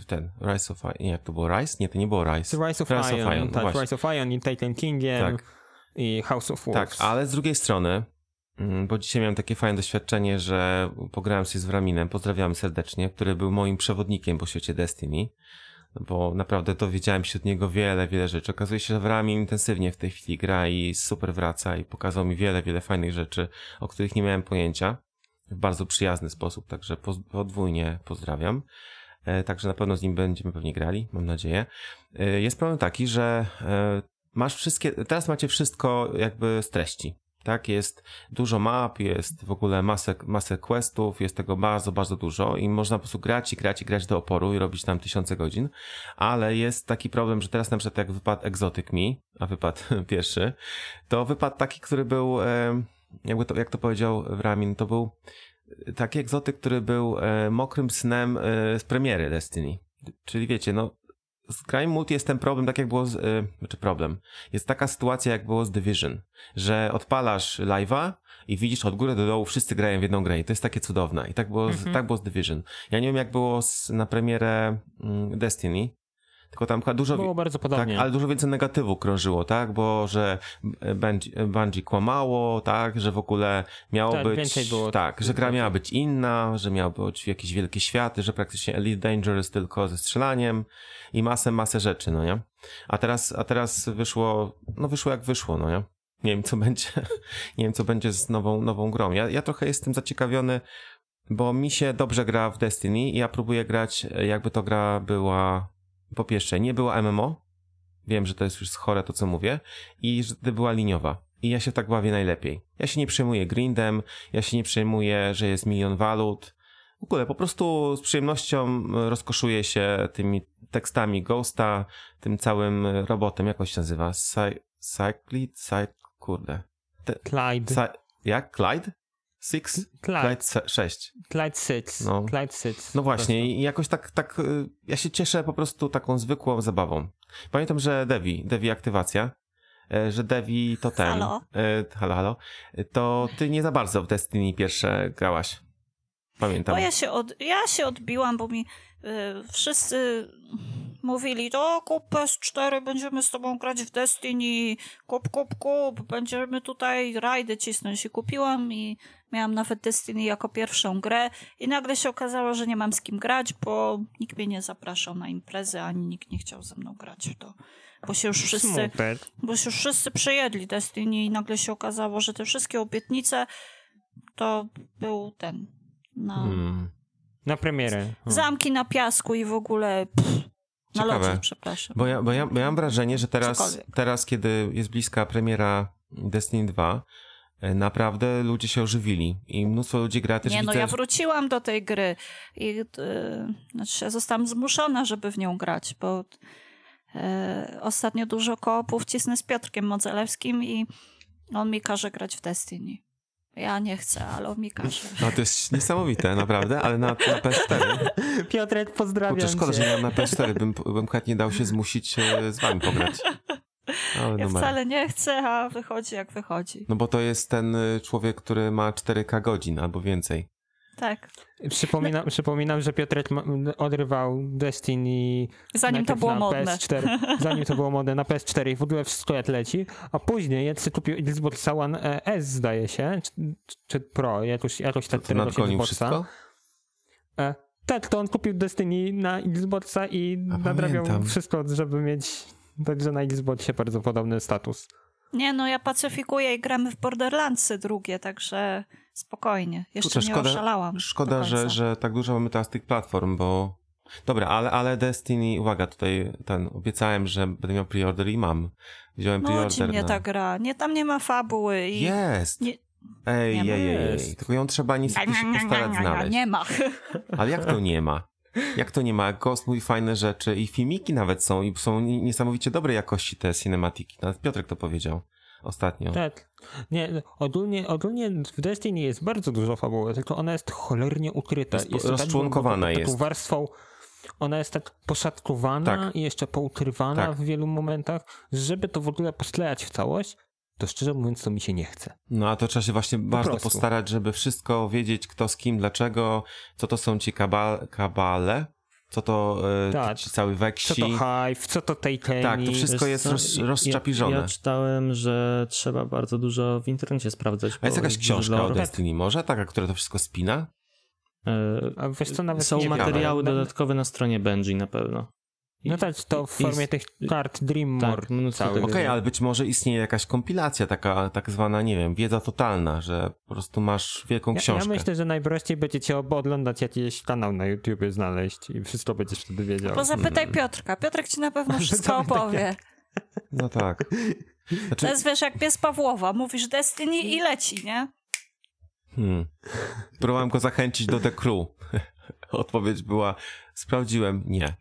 y, ten, Rise of Iron, nie, jak to było, Rise? Nie, to nie było Rise. Rise of Rise of Iron, Iron, tak, właśnie. Rise of Iron i Titan Kingiem Tak. i House of Tak, Wolves. ale z drugiej strony, mm, bo dzisiaj miałem takie fajne doświadczenie, że pograłem się z Wraminem, pozdrawiam serdecznie, który był moim przewodnikiem po świecie Destiny, bo naprawdę dowiedziałem się od niego wiele, wiele rzeczy. Okazuje się, że Wramin intensywnie w tej chwili gra i super wraca i pokazał mi wiele, wiele fajnych rzeczy, o których nie miałem pojęcia w bardzo przyjazny sposób, także podwójnie pozdrawiam. E, Także na pewno z nim będziemy pewnie grali, mam nadzieję. E, Jest problem taki, że e, masz wszystkie, teraz macie wszystko jakby z treści. Tak, jest dużo map, jest w ogóle masę, masę questów, jest tego bardzo, bardzo dużo i można po prostu grać i grać i grać do oporu i robić tam tysiące godzin, ale jest taki problem, że teraz na przykład jak wypadł Exotic Mi, a wypadł *laughs* pierwszy, to wypadł taki, który był, e, jakby to, jak to powiedział Ramin, to był taki egzotyk, który był e, mokrym snem e, z premiery Destiny. Czyli wiecie, no z Crime Multi jest ten problem, tak jak było z, e, znaczy problem, jest taka sytuacja jak było z Division, że odpalasz live'a i widzisz od góry do dołu wszyscy grają w jedną grę i to jest takie cudowne. I tak było, z, Mhm. tak było z Division. Ja nie wiem jak było z, na premierę mm, Destiny, tylko tam chyba dużo... Było bardzo Tak, podobnie. ale dużo więcej negatywu krążyło, tak? Bo że Bungie, Bungie kłamało, tak? Że w ogóle miało Tak, być. było tak, że gra miała być inna, że miały być jakieś wielkie światy, że praktycznie Elite Dangerous tylko ze strzelaniem i masę, masę rzeczy, no nie? A teraz, a teraz wyszło, no wyszło jak wyszło, no nie? Nie wiem, co będzie, *laughs* nie wiem, co będzie z nową, nową grą. Ja, ja trochę jestem zaciekawiony, bo mi się dobrze gra w Destiny i ja próbuję grać, jakby to gra była, po pierwsze, nie była MMO, wiem, że to jest już chore to, co mówię, i że była liniowa. I ja się tak bawię najlepiej. Ja się nie przejmuję grindem, ja się nie przejmuję, że jest milion walut. W ogóle po prostu z przyjemnością e, rozkoszuję się tymi tekstami Ghosta, tym całym e, robotem, jak on się nazywa? Cy- Cyclid? Cy- kurde. Clyde. Cy- jak? Clyde? Six? Clyde, Clyde se- 6. Clyde Six. No. Clyde Six. No właśnie, i jakoś tak, tak, y, ja się cieszę po prostu taką zwykłą zabawą. Pamiętam, że Devi, Devi aktywacja, e, że Devi to ten. Halo? e, halo, halo. To ty nie za bardzo w Destiny pierwsze grałaś. Pamiętam. Bo ja się, od, ja się odbiłam, bo mi y, wszyscy mówili, to kup PS4, będziemy z tobą grać w Destiny, kup, kup, kup, będziemy tutaj rajdy cisnąć. I kupiłam i miałam nawet Destiny jako pierwszą grę i nagle się okazało, że nie mam z kim grać, bo nikt mnie nie zapraszał na imprezy, ani nikt nie chciał ze mną grać w to. Bo się już wszyscy Smutek. bo się już wszyscy przejedli Destiny i nagle się okazało, że te wszystkie obietnice to był ten na Hmm. Na premierę. Hmm. zamki na piasku i w ogóle pff, na Ciekawe. lodzie, przepraszam. Bo ja, bo, ja, bo ja mam wrażenie, że teraz, Cokolwiek. teraz, kiedy jest bliska premiera Destiny 2, e, naprawdę ludzie się ożywili i mnóstwo ludzi gra też Nie, no widzę, ja że- wróciłam do tej gry i yy, znaczy ja zostałam zmuszona, żeby w nią grać, bo yy, ostatnio dużo koopów cisnę z Piotrkiem Modzelewskim i on mi każe grać w Destiny. Ja nie chcę, ale on mi każe. No to jest niesamowite, naprawdę, ale na, na PS4. Piotrek, pozdrawiam Kurczę, szkoda, cię. że nie mam na PS4, bym, bym chętnie dał się zmusić e, z wami pograć. Ale Ja numer. wcale nie chcę, a wychodzi jak wychodzi. No bo to jest ten y, człowiek, który ma 4K godzin albo więcej. Tak. Przypominam, przypominam, że Piotrek odrywał Destiny Zanim to było na modne. PS4, *laughs* zanim to było modne na PS4 i w ogóle wszystko jak leci, a później jak sobie kupił Xbox One e, S zdaje się, czy, czy Pro, jakoś, jakoś tak To nadgonił wszystko? E, tak, to on kupił Destiny na Xboxa i A nadrabiał pamiętam. wszystko, żeby mieć także na Xboxie bardzo podobny status. Nie, no ja pacyfikuję i gramy w Borderlandsy drugie, także spokojnie. Jeszcze Kurczę, nie szkoda- oszalałam. Szkoda, że, że tak dużo mamy teraz tych platform, bo... Dobra, ale, ale Destiny, uwaga, tutaj ten, obiecałem, że będę miał preorder i mam. Wziąłem Nudzi preorder mnie na... ta gra. Nie, tam nie ma fabuły i... Jest! Nie- Ej, Nie ej, ej, ej, tylko ją trzeba niestety się postarać znaleźć. *laughs* Nie ma. *laughs* Ale jak to nie ma? Jak to nie ma? Ghost mówi fajne rzeczy i filmiki nawet są i są ni- niesamowicie dobrej jakości te cinematiki. Nawet Piotrek to powiedział ostatnio. Tak. Nie, ogólnie, ogólnie w Destiny jest bardzo dużo fabuły, tylko ona jest cholernie ukryta. Jest Jest, po- rozczłonkowana taką jest. warstwą, ona jest tak poszatkowana Tak. i jeszcze poukrywana Tak. w wielu momentach, żeby to w ogóle posklejać w całość, to szczerze mówiąc to mi się nie chce. No a to trzeba się właśnie bardzo prostu. postarać, żeby wszystko wiedzieć, kto z kim, dlaczego, co to są ci kaba kabale, co to e, Tak. ci cały Co weksi. to Hive, co to Titani. Tak, to wszystko Wiesz jest co, roz, ja- rozczapiżone. Ja, czytałem, że trzeba bardzo dużo w internecie sprawdzać. A jest jakaś książka o lore. Destiny może? Taka, która to wszystko spina? E, A wiesz co, nawet Są materiały Na- dodatkowe na stronie Benji na pewno. No tak, to w formie tych kart Dreammore Tak, tego Okej, jest. ale być może istnieje jakaś kompilacja, taka tak zwana, nie wiem, wiedza totalna, że po prostu masz wielką Ja, książkę. ja myślę, że najprościej będzie cię oglądać jakiś kanał na YouTubie znaleźć i wszystko będziesz wtedy wiedział. Bo zapytaj Piotrka. Piotrek ci na pewno *laughs* wszystko opowie. No tak. To Znaczy, jest wiesz jak pies Pawłowa. Mówisz Destiny i leci, nie? hmm. Próbowałem go zachęcić do The Crew. *laughs* Odpowiedź była, sprawdziłem, nie.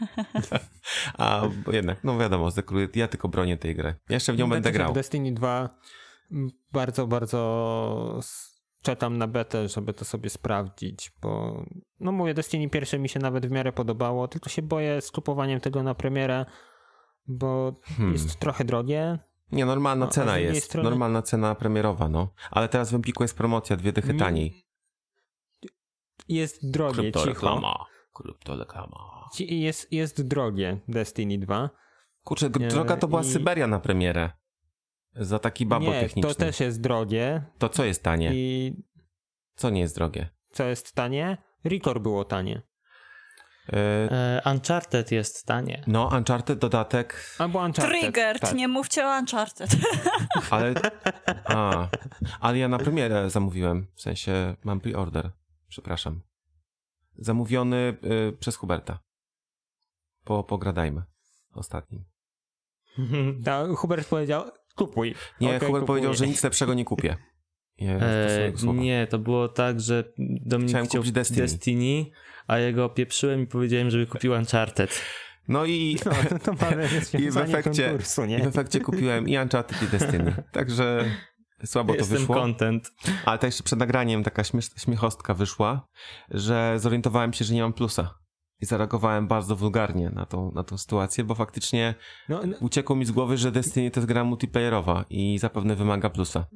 *laughs* A jednak, no wiadomo, ja tylko bronię tej gry. Ja jeszcze w nią będę grał. Destiny 2 m, bardzo, bardzo czekam na betę, żeby to sobie sprawdzić, bo no mówię, Destiny pierwsze mi się nawet w miarę podobało, tylko się boję z kupowaniem tego na premierę, bo Hmm. jest trochę drogie. Nie, normalna No, cena jest. strony- Normalna cena premierowa, no. Ale teraz w Empiku jest promocja, dwie dychy taniej. Jest drogie, cicho. Kryptoreklama. Kryptoreklama. Ci- Jest, jest drogie Destiny 2. Kurczę, droga to była i- Syberia na premierę. Za taki babo Nie, techniczny. to też jest drogie To co jest tanie? i Co nie jest drogie? co jest tanie? Record było tanie. E, Uncharted jest tanie. no, Uncharted dodatek, Albo Uncharted. Triggered. tak. Nie mówcie o Uncharted. *laughs* ale... A, ale ja na premierę zamówiłem. W sensie mam pre-order. Przepraszam. Zamówiony y, przez Huberta. Po, pogradajmy. Ostatnim. *laughs* Ta, Hubert powiedział, kupuj. Nie, Okej, Hubert kupuję. powiedział, że nic lepszego nie kupię. Nie, E, to nie, to było tak, że Dominik Chciałem chciał kupić Destiny. Destiny. a ja go pieprzyłem i powiedziałem, żeby kupił Uncharted. No i, *laughs* No, to mamy *laughs* I w efekcie, konkursu, i w efekcie kupiłem i Uncharted i Destiny. Także Słabo to Jestem wyszło. content. Ale to jeszcze przed nagraniem taka śmiesz, śmiechostka wyszła, że zorientowałem się, że nie mam plusa. I zareagowałem bardzo wulgarnie na tą, na tą sytuację, bo faktycznie No, no, uciekło mi z głowy, że Destiny to jest gra multiplayerowa i zapewne wymaga plusa.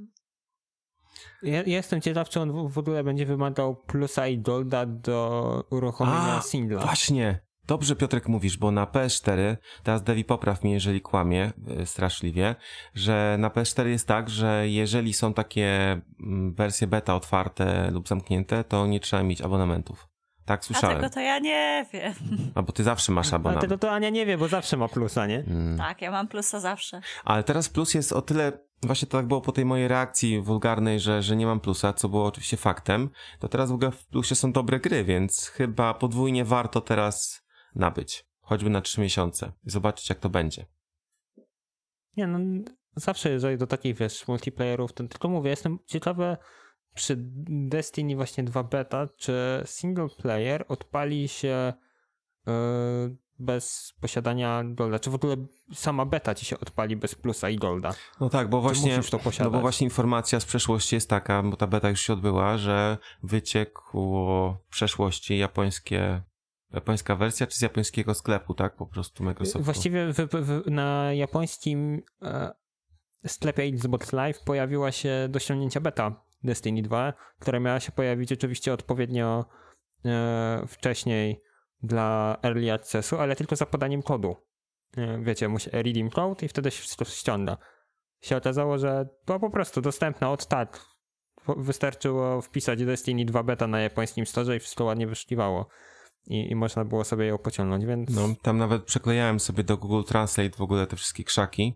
ja, jestem ciekaw, czy on w, w ogóle będzie wymagał plusa i golda do uruchomienia A, singla. Właśnie. Dobrze Piotrek mówisz, bo na PS4, teraz Devi popraw mnie, jeżeli kłamie e, straszliwie, że na PS4 jest tak, że jeżeli są takie mm, wersje beta otwarte lub zamknięte, to nie trzeba mieć abonamentów. Tak A słyszałem. tego to ja nie wiem. A bo ty zawsze masz A abonament. tego to Ania nie wie, bo zawsze ma plusa, nie? Mm. Tak, ja mam plusa zawsze. Ale teraz plus jest o tyle, właśnie to tak było po tej mojej reakcji wulgarnej, że, że nie mam plusa, co było oczywiście faktem, to teraz w ogóle w plusie są dobre gry, więc chyba podwójnie warto teraz nabyć. Choćby na trzy miesiące i zobaczyć jak to będzie. Nie no, zawsze jeżeli do takich, wiesz, multiplayerów, to tylko mówię, jestem ciekawy przy Destiny właśnie 2 beta, czy single player odpali się yy, bez posiadania golda, czy w ogóle sama beta ci się odpali bez plusa i golda. No tak, bo właśnie, no bo właśnie informacja z przeszłości jest taka, bo ta beta już się odbyła, że wyciekło w przeszłości japońskie, japońska wersja, czy z japońskiego sklepu, tak? Po prostu Microsoftu. Właściwie w, w, na japońskim e, sklepie Xbox Live pojawiła się do ściągnięcia beta Destiny 2, która miała się pojawić oczywiście odpowiednio e, wcześniej dla Early Accessu, ale tylko za podaniem kodu. E, wiecie, musi redeem code i wtedy się ściąga. Się okazało, że to po prostu dostępne od tak. Wystarczyło wpisać Destiny 2 beta na japońskim storze i wszystko ładnie wyszukiwało. I, I można było sobie ją pociągnąć, więc... No, tam nawet przeklejałem sobie do Google Translate w ogóle te wszystkie krzaki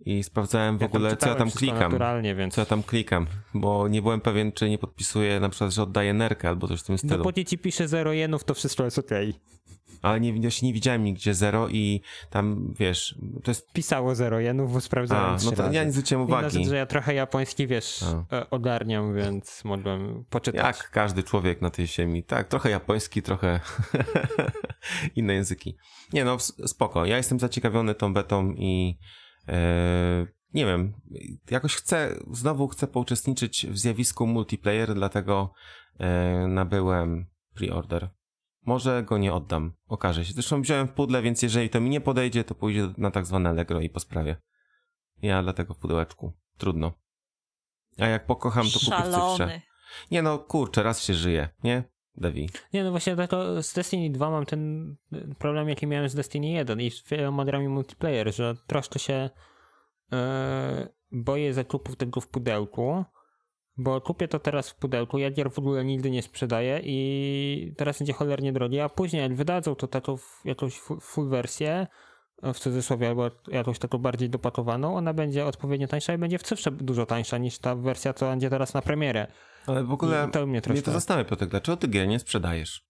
i sprawdzałem w Ja ogóle, co ja tam klikam. Więc... Co ja tam klikam, bo nie byłem pewien, czy nie podpisuję na przykład, że oddaję nerkę albo coś w tym stylu. Dopóki ci pisze 0 jenów, to wszystko jest okej. Ale nie, właśnie nie widziałem nigdzie zero i tam, wiesz, to jest... Pisało 0 jenów, bo sprawdzałem A, no to razy. ja nie zwróciłem Inna uwagi. rzecz, że ja trochę japoński, wiesz, A. e, ogarniam, więc mogłem poczytać. Jak każdy człowiek na tej ziemi. Tak, trochę japoński, trochę *laughs* inne języki. Nie no, spoko. Ja jestem zaciekawiony tą betą i e, nie wiem, jakoś chcę, znowu chcę pouczestniczyć w zjawisku multiplayer, dlatego e, nabyłem pre-order. Może go nie oddam, okaże się. Zresztą wziąłem w pudle, więc jeżeli to mi nie podejdzie, to pójdzie na tak zwane Allegro i po sprawie. Ja dlatego w pudełeczku. Trudno. A jak pokocham, to kupię w cyfrze. Szalony. Nie no, kurczę, raz się żyje, nie? Devi. Nie, no właśnie dlatego z Destiny 2 mam ten problem, jaki miałem z Destiny 1 i z wieloma grami multiplayer, że troszkę się e, boję zakupów tego w pudełku, bo kupię to teraz w pudełku, ja gier w ogóle nigdy nie sprzedaję i teraz będzie cholernie drogie, a później jak wydadzą to taką jakąś fu- full wersję, w cudzysłowie, albo jakąś taką bardziej dopakowaną, ona będzie odpowiednio tańsza i będzie w cyfrze dużo tańsza niż ta wersja, co będzie teraz na premierę. Ale w ogóle I to mnie mnie to zastanawia, Piotrek, dlaczego ty gier nie sprzedajesz?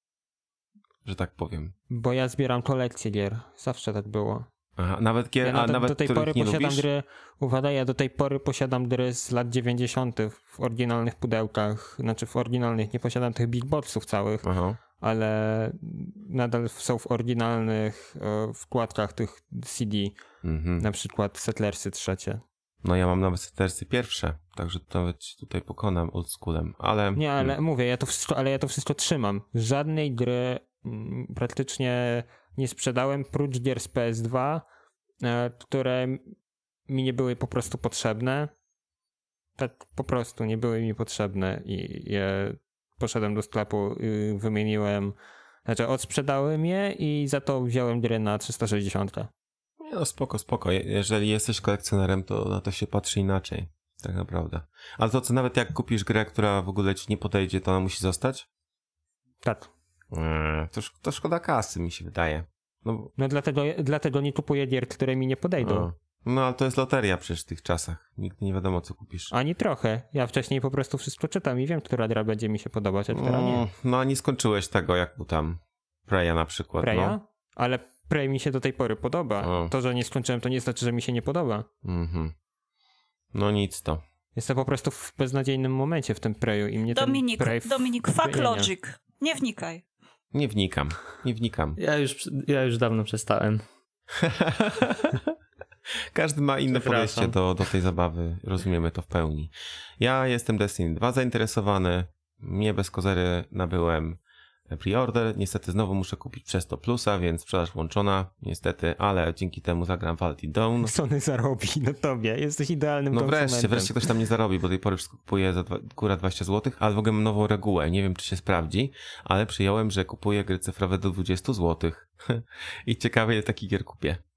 Że tak powiem. Bo ja zbieram kolekcję gier. Zawsze tak było. Aha, nawet gier, Ja a nawet nawet do tej pory posiadam lubisz? gry. Uwaga, ja do tej pory posiadam gry z lat 90. w oryginalnych pudełkach. Znaczy w oryginalnych, nie posiadam tych big boxów całych, Aha. ale nadal są w oryginalnych e, wkładkach tych CD. Mhm. Na przykład Settlersy trzecie. No ja mam nawet tersy pierwsze, także to nawet tutaj pokonam oldschoolem, ale... Nie, ale Hmm. mówię, ja to wszystko, ale ja to wszystko trzymam. Żadnej gry mm, praktycznie nie sprzedałem, prócz gier z PS2, e, które mi nie były po prostu potrzebne. Tak po prostu nie były mi potrzebne i je poszedłem do sklepu, wymieniłem, znaczy odsprzedałem je i za to wziąłem gry na 360. Nie no, spoko, spoko. Je- Jeżeli jesteś kolekcjonerem, to na to się patrzy inaczej. Tak naprawdę. Ale to co, nawet jak kupisz grę, która w ogóle ci nie podejdzie, to ona musi zostać? Tak. Eee, to, sz- to szkoda kasy, mi się wydaje. No, No dlatego, dlatego nie kupuję gier, które mi nie podejdą. no. no ale to jest loteria przecież w tych czasach. Nigdy nie wiadomo, co kupisz. Ani trochę. Ja wcześniej po prostu wszystko czytam i wiem, która gra będzie mi się podobać, a która nie. Mm, No, a nie skończyłeś tego, jak był tam Preya na przykład. Preya? No. Ale Prey mi się do tej pory podoba. O. To, że nie skończyłem, to nie znaczy, że mi się nie podoba. Mhm. No nic to. Jestem po prostu w beznadziejnym momencie w tym Preju i mnie Dominik, ten Prey Dominik, fuck logic. Nie wnikaj. Nie wnikam. Nie wnikam. Ja już, ja już dawno przestałem. *laughs* Każdy ma inne podejście do, do tej zabawy, rozumiemy to w pełni. Ja jestem Destiny 2 zainteresowany, mnie bez kozery nabyłem preorder, niestety znowu muszę kupić przez to plusa, więc sprzedaż włączona, niestety, ale dzięki temu zagram w Alti Dawn. Sony zarobi na tobie, jesteś idealnym No wreszcie, wreszcie ktoś tam nie zarobi, bo do tej pory wszystko kupuję za dwa, góra 20 zł, ale w ogóle mam nową regułę, nie wiem czy się sprawdzi, ale przyjąłem, że kupuję gry cyfrowe do 20 zł. *laughs* I ciekawe ile takich gier kupię.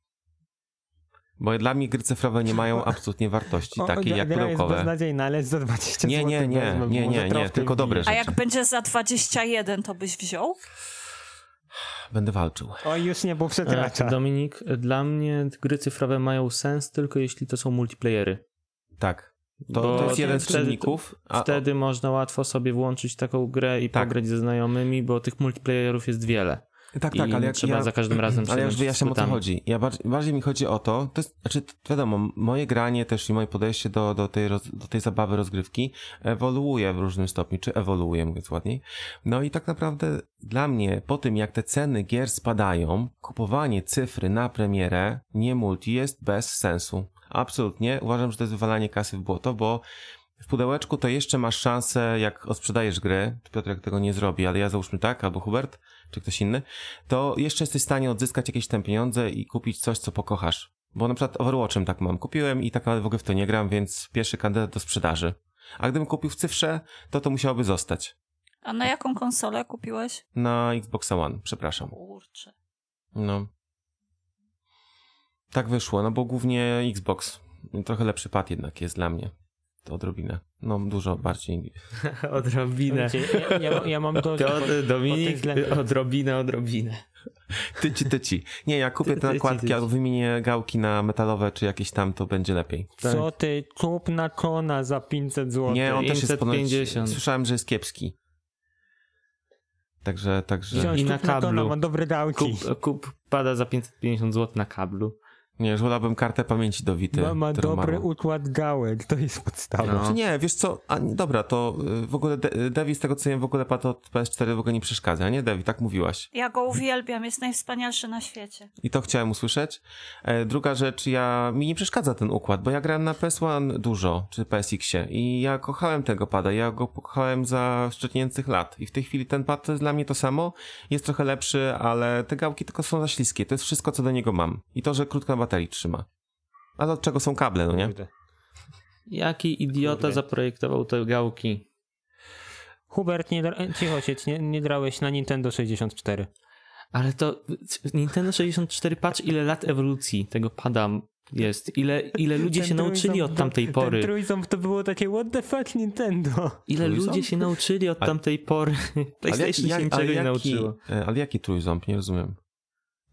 Bo dla mnie gry cyfrowe nie mają *laughs* absolutnie wartości O, takiej gra- jak gra jest beznadziejna, ale za 20 Nie, nie, nie, wezmę, nie, nie, nie, tylko dobre rzeczy. A jak będzie za 21, to byś wziął? Będę walczył. Oj, już nie, bo przekracza. E, Dominik, dla mnie gry cyfrowe mają sens tylko jeśli to są multiplayery. Tak. To, to jest jeden z wtedy- czynników. A, Wtedy można łatwo sobie włączyć taką grę i Tak. pograć ze znajomymi, bo tych multiplayerów jest wiele. Tak, tak, ale jak trzeba ja, za każdym razem *clears throat* Ale ja już wyjaśniam o co chodzi. Ja bardziej, bardziej mi chodzi o to, to jest, znaczy, wiadomo, moje granie też i moje podejście do, do, tej, roz, do tej zabawy rozgrywki ewoluuje w różnym stopniu, czy ewoluuje, mówiąc ładniej. No i tak naprawdę dla mnie, po tym jak te ceny gier spadają, kupowanie cyfry na premierę, nie multi, jest bez sensu. Absolutnie. Uważam, że to jest wywalanie kasy w błoto, bo w pudełeczku to jeszcze masz szansę, jak odsprzedajesz gry, Piotrek tego nie zrobi, ale ja załóżmy tak, albo Hubert, czy ktoś inny, to jeszcze jesteś w stanie odzyskać jakieś tam pieniądze i kupić coś, co pokochasz. Bo na przykład Overwatchem tak mam. Kupiłem i tak naprawdę w ogóle w to nie gram, więc pierwszy kandydat do sprzedaży. A gdybym kupił w cyfrze, to to musiałoby zostać. A na jaką konsolę kupiłeś? Na Xbox One, przepraszam. Kurczę. No. Tak wyszło, no bo głównie Xbox. Trochę lepszy pad jednak jest dla mnie. To odrobinę. No, dużo bardziej. *laughs* Odrobinę. Ja, ja, ja mam dość... Tym Dominik, względem- odrobinę, odrobinę. Tyci, tyci. Nie, jak kupię Ty- te nakładki tyci. albo wymienię gałki na metalowe czy jakieś tam, to będzie lepiej. Co ty, kup na kona za 500 zł. Nie, on też jest ponoć... 550. Słyszałem, że jest kiepski. Także, także... Wziąć I na kup na kona, kablu. ma dobre gałki. Kup, kup pada za 550 zł na kablu. Nie, żolałbym kartę pamięci do Wity. Ma, ma dobry mam. układ gałek, to jest podstawa. No. Nie, wiesz co, a, dobra, to y, w ogóle De- Devi, z tego co wiem, w ogóle pad od PS4 w ogóle nie przeszkadza, nie Devi? Tak mówiłaś. Ja go uwielbiam, jest najwspanialszy na świecie. I to chciałem usłyszeć. E, druga rzecz, ja mi nie przeszkadza ten układ, bo ja grałem na PS1 dużo, czy PSX-ie i ja kochałem tego pada, ja go kochałem za szczecienięcych lat i w tej chwili ten pad to jest dla mnie to samo, jest trochę lepszy, ale te gałki tylko są za śliskie, to jest wszystko co do niego mam. I to, że krótko baterii trzyma. Ale od czego są kable, no nie? Kurde. Jaki idiota Kurde. zaprojektował te gałki? Hubert, nie, dra- cicho siedź, nie, nie drałeś na Nintendo 64. Ale to Nintendo 64, patrz ile lat ewolucji tego pada jest. Ile, ile ludzie Ten się nauczyli od tamtej Ten pory. trójząb to było takie what the fuck Nintendo. Ile Trójząb? ludzie się nauczyli od Ale- tamtej pory. *laughs* PlayStation się niczego nie nauczyło. e, ale jaki trójząb? Nie rozumiem.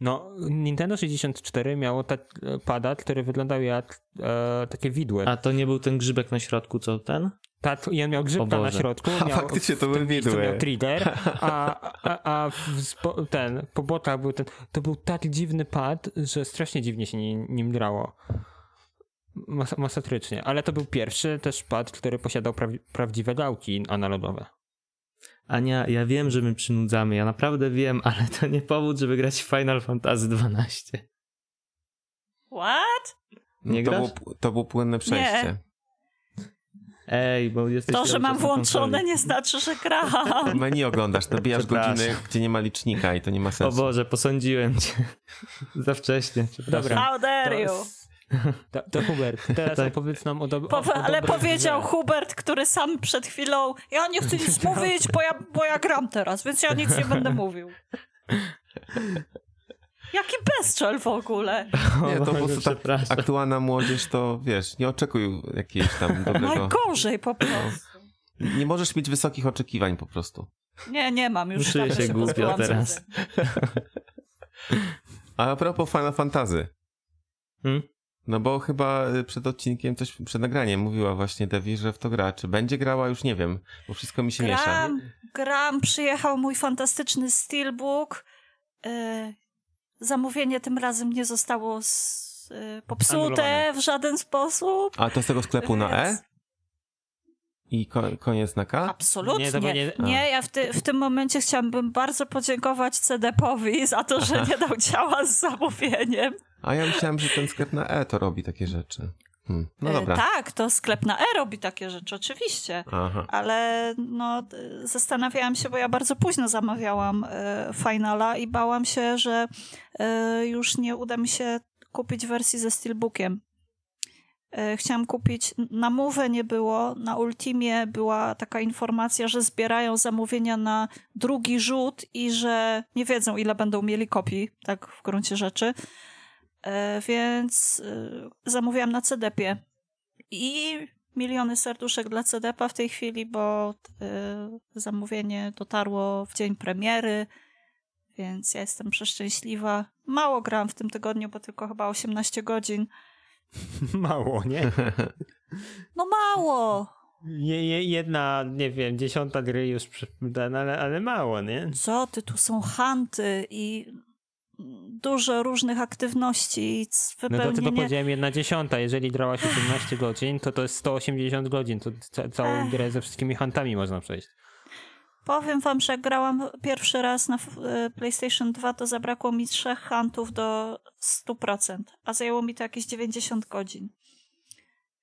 No, Nintendo 64 miało tak pada, który wyglądał jak e, takie widły. A to nie był ten grzybek na środku, co ten? Tak, i on miał grzybka na środku. A, miał, faktycznie to były widły. miał trigger, *laughs* a, a, a w, spo, ten, po bokach był ten, to był tak dziwny pad, że strasznie dziwnie się nim, nim grało. Mas, masakrycznie. Ale to był pierwszy też pad, który posiadał prawi, prawdziwe gałki analogowe. Ania, ja wiem, że my przynudzamy, ja naprawdę wiem, ale to nie powód, żeby grać w Final Fantasy XII. What? Nie to, grasz? było, to było płynne przejście. Ej, bo jesteś To, że mam włączone, nie znaczy, że gram. *laughs* Menu oglądasz, dobijasz godziny, gdzie nie ma licznika i to nie ma O sensu. Boże, posądziłem cię. *laughs* Za wcześnie. Dobra. How dare you? *laughs* To, to Hubert, teraz Tak. opowiedz nam o, do, o, o ale powiedział grze. Hubert, który sam przed chwilą ja nie chcę nic *laughs* mówić, bo ja, bo ja gram teraz, więc ja nic nie będę mówił. *laughs* Jaki bezczel w ogóle. Nie, to po prostu tak aktualna młodzież to, wiesz, nie oczekuj jakiegoś tam dobrego... Najgorzej po prostu. Nie możesz mieć wysokich oczekiwań po prostu. Nie, nie mam już. Czuję się głupio teraz. a propos Final Fantasy. Hmm? No bo chyba y, przed odcinkiem, coś przed nagraniem mówiła właśnie Devi, że w to gra. Czy będzie grała? Już nie wiem, bo wszystko mi się miesza. Gram, gram, przyjechał mój fantastyczny steelbook. Y, zamówienie tym razem nie zostało z, y, popsute Anulowane. w żaden sposób. A to z tego sklepu na E? I ko koniec na K? Absolutnie. Nie, Nie, a. ja w, ty, w tym momencie chciałabym bardzo podziękować CDP-owi za to, że nie dał ciała z zamówieniem. A ja myślałem, że ten sklep na E to robi takie rzeczy. Hmm. No E, dobra. tak, to sklep na E robi takie rzeczy, oczywiście. Aha. Ale no, zastanawiałam się, bo ja bardzo późno zamawiałam e, Finala i bałam się, że e, już nie uda mi się kupić wersji ze Steelbookiem. Chciałam kupić, na Move nie było, na Ultimie była taka informacja, że zbierają zamówienia na drugi rzut i że nie wiedzą, ile będą mieli kopii, tak w gruncie rzeczy. E, więc e, zamówiłam na CDP-ie. I miliony serduszek dla CDP w tej chwili, bo y, zamówienie dotarło w dzień premiery, więc ja jestem przeszczęśliwa. Mało gram w tym tygodniu, bo tylko chyba 18 godzin. *laughs* Mało, nie? *laughs* No mało! Je, je, jedna, nie wiem, dziesiąta gry już, ale, ale mało, nie? Co ty, tu są hanty i dużo różnych aktywności i c- No dlatego wypełnienie... powiedziałem jedna dziesiąta. Jeżeli grałaś 18 godzin, to to jest 180 godzin. To ca całą Ech. grę ze wszystkimi huntami można przejść. Powiem wam, że jak grałam pierwszy raz na y, PlayStation 2, to zabrakło mi trzech huntów do 100%, a zajęło mi to jakieś 90 godzin.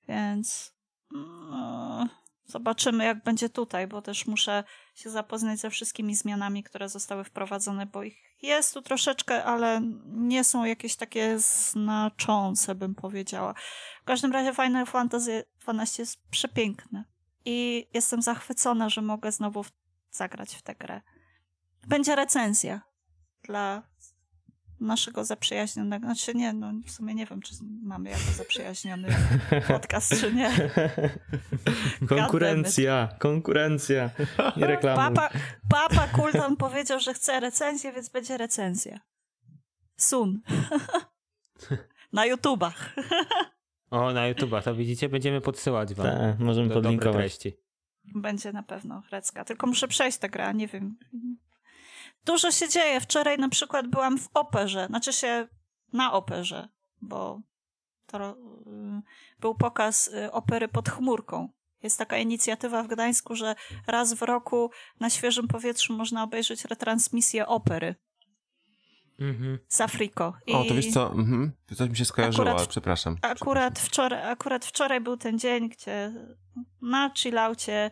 Więc no, zobaczymy, jak będzie tutaj, bo też muszę się zapoznać ze wszystkimi zmianami, które zostały wprowadzone, bo ich jest tu troszeczkę, ale nie są jakieś takie znaczące, bym powiedziała. W każdym razie Final Fantasy XII jest przepiękne. I jestem zachwycona, że mogę znowu zagrać w tę grę. Będzie recenzja dla naszego zaprzyjaźnionego. Znaczy nie, no w sumie nie wiem, czy mamy jako zaprzyjaźniony *laughs* podcast, czy nie. *laughs* Konkurencja, konkurencja. Nie reklamuj. Papa, papa Kulton powiedział, że chce recenzję, więc będzie recenzja. Sun. *laughs* Na YouTubach. O, na YouTube'a, to widzicie, będziemy podsyłać wam Tak, możemy do podlinkować. Będzie na pewno Recka. Tylko muszę przejść tę grę, nie wiem. Dużo się dzieje. Wczoraj na przykład byłam w operze. Znaczy się na operze, bo to, y, był pokaz y, opery pod chmurką. Jest taka inicjatywa w Gdańsku, że raz w roku na świeżym powietrzu można obejrzeć retransmisję opery Mhm. z Afriko. I O, to wiesz co, mhm. coś mi się skojarzyło, Akurat- przepraszam. Akurat wczoraj, akurat wczoraj był ten dzień, gdzie na chillaucie,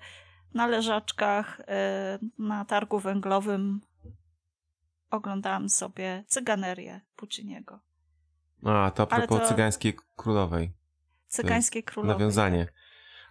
na leżaczkach, y, na targu węglowym oglądałam sobie cyganerię Pucciniego. A, to a propos to- cygańskiej królowej. Cygańskiej królowej. Nawiązanie.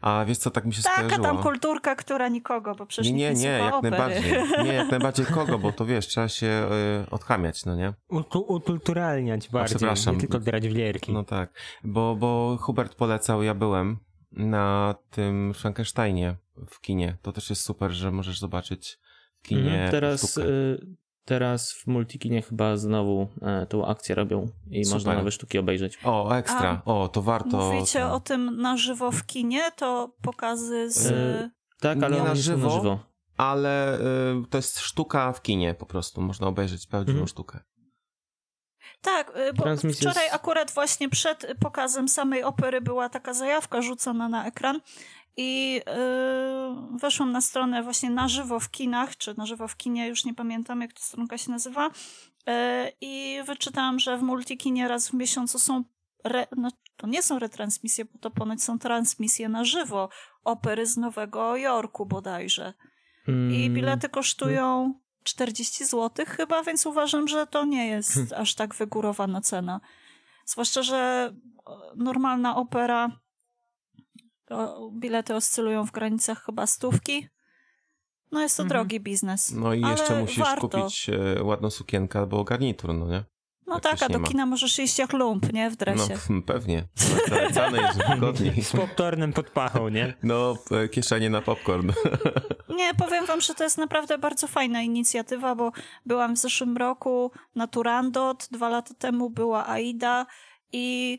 A wiesz co, tak mi się Taka skojarzyło. tam kulturka, która nikogo, bo przecież nie, nie, nie, jak opery. najbardziej. Nie, jak *laughs* najbardziej kogo, bo to wiesz, trzeba się y, odchamiać, no nie? Utu- Ukulturalniać bardziej, przepraszam. nie tylko grać w gierki. No tak, bo, bo Hubert polecał, ja byłem na tym Frankensteinie w kinie. To też jest super, że możesz zobaczyć w kinie Mhm, teraz, y, teraz w Multikinie chyba znowu e, tą akcję robią i Super. można nowe sztuki obejrzeć. O, ekstra. O, to warto. Mówicie o tym na żywo w kinie, to pokazy z... Y, Tak, ale Nie one na żywo. na żywo. Ale y, to jest sztuka w kinie po prostu. Można obejrzeć prawdziwą Mhm. sztukę. Tak, y, bo Transmisja wczoraj akurat właśnie przed pokazem samej opery była taka zajawka rzucona na ekran i yy, weszłam na stronę właśnie na żywo w kinach, czy na żywo w kinie, już nie pamiętam jak ta stronka się nazywa yy, i wyczytałam, że w Multikinie raz w miesiącu są re, no, to nie są retransmisje, bo to ponoć są transmisje na żywo opery z Nowego Jorku bodajże. I Mm, bilety kosztują 40 zł chyba, więc uważam, że to nie jest Hmm. aż tak wygórowana cena. Zwłaszcza, że e, normalna opera, to bilety oscylują w granicach chyba stówki. No jest to Mhm. drogi biznes. No i jeszcze musisz warto. kupić e, ładną sukienkę albo garnitur, no nie? No tak, a do ma. kina możesz iść jak lump, nie? W No dresie. *laughs* hmm, pewnie. Zalecane jest wygodniej. Z popcornem pod pachą, nie? No, e, kieszenie na popcorn. *laughs* Nie, powiem wam, że to jest naprawdę bardzo fajna inicjatywa, bo byłam w zeszłym roku na Turandot, dwa lata temu była Aida i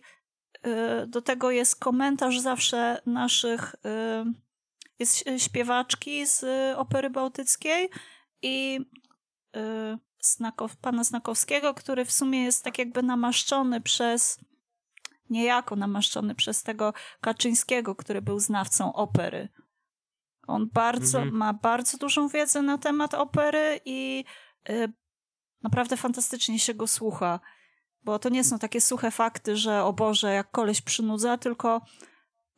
y, do tego jest komentarz zawsze naszych, y, jest śpiewaczki z y, Opery Bałtyckiej i y, Znakow, pana Znakowskiego, który w sumie jest tak jakby namaszczony przez, niejako namaszczony przez tego Kaczyńskiego, który był znawcą opery. On bardzo, Mhm. ma bardzo dużą wiedzę na temat opery i y, naprawdę fantastycznie się go słucha. bo to nie są takie suche fakty, że o Boże, jak koleś przynudza, tylko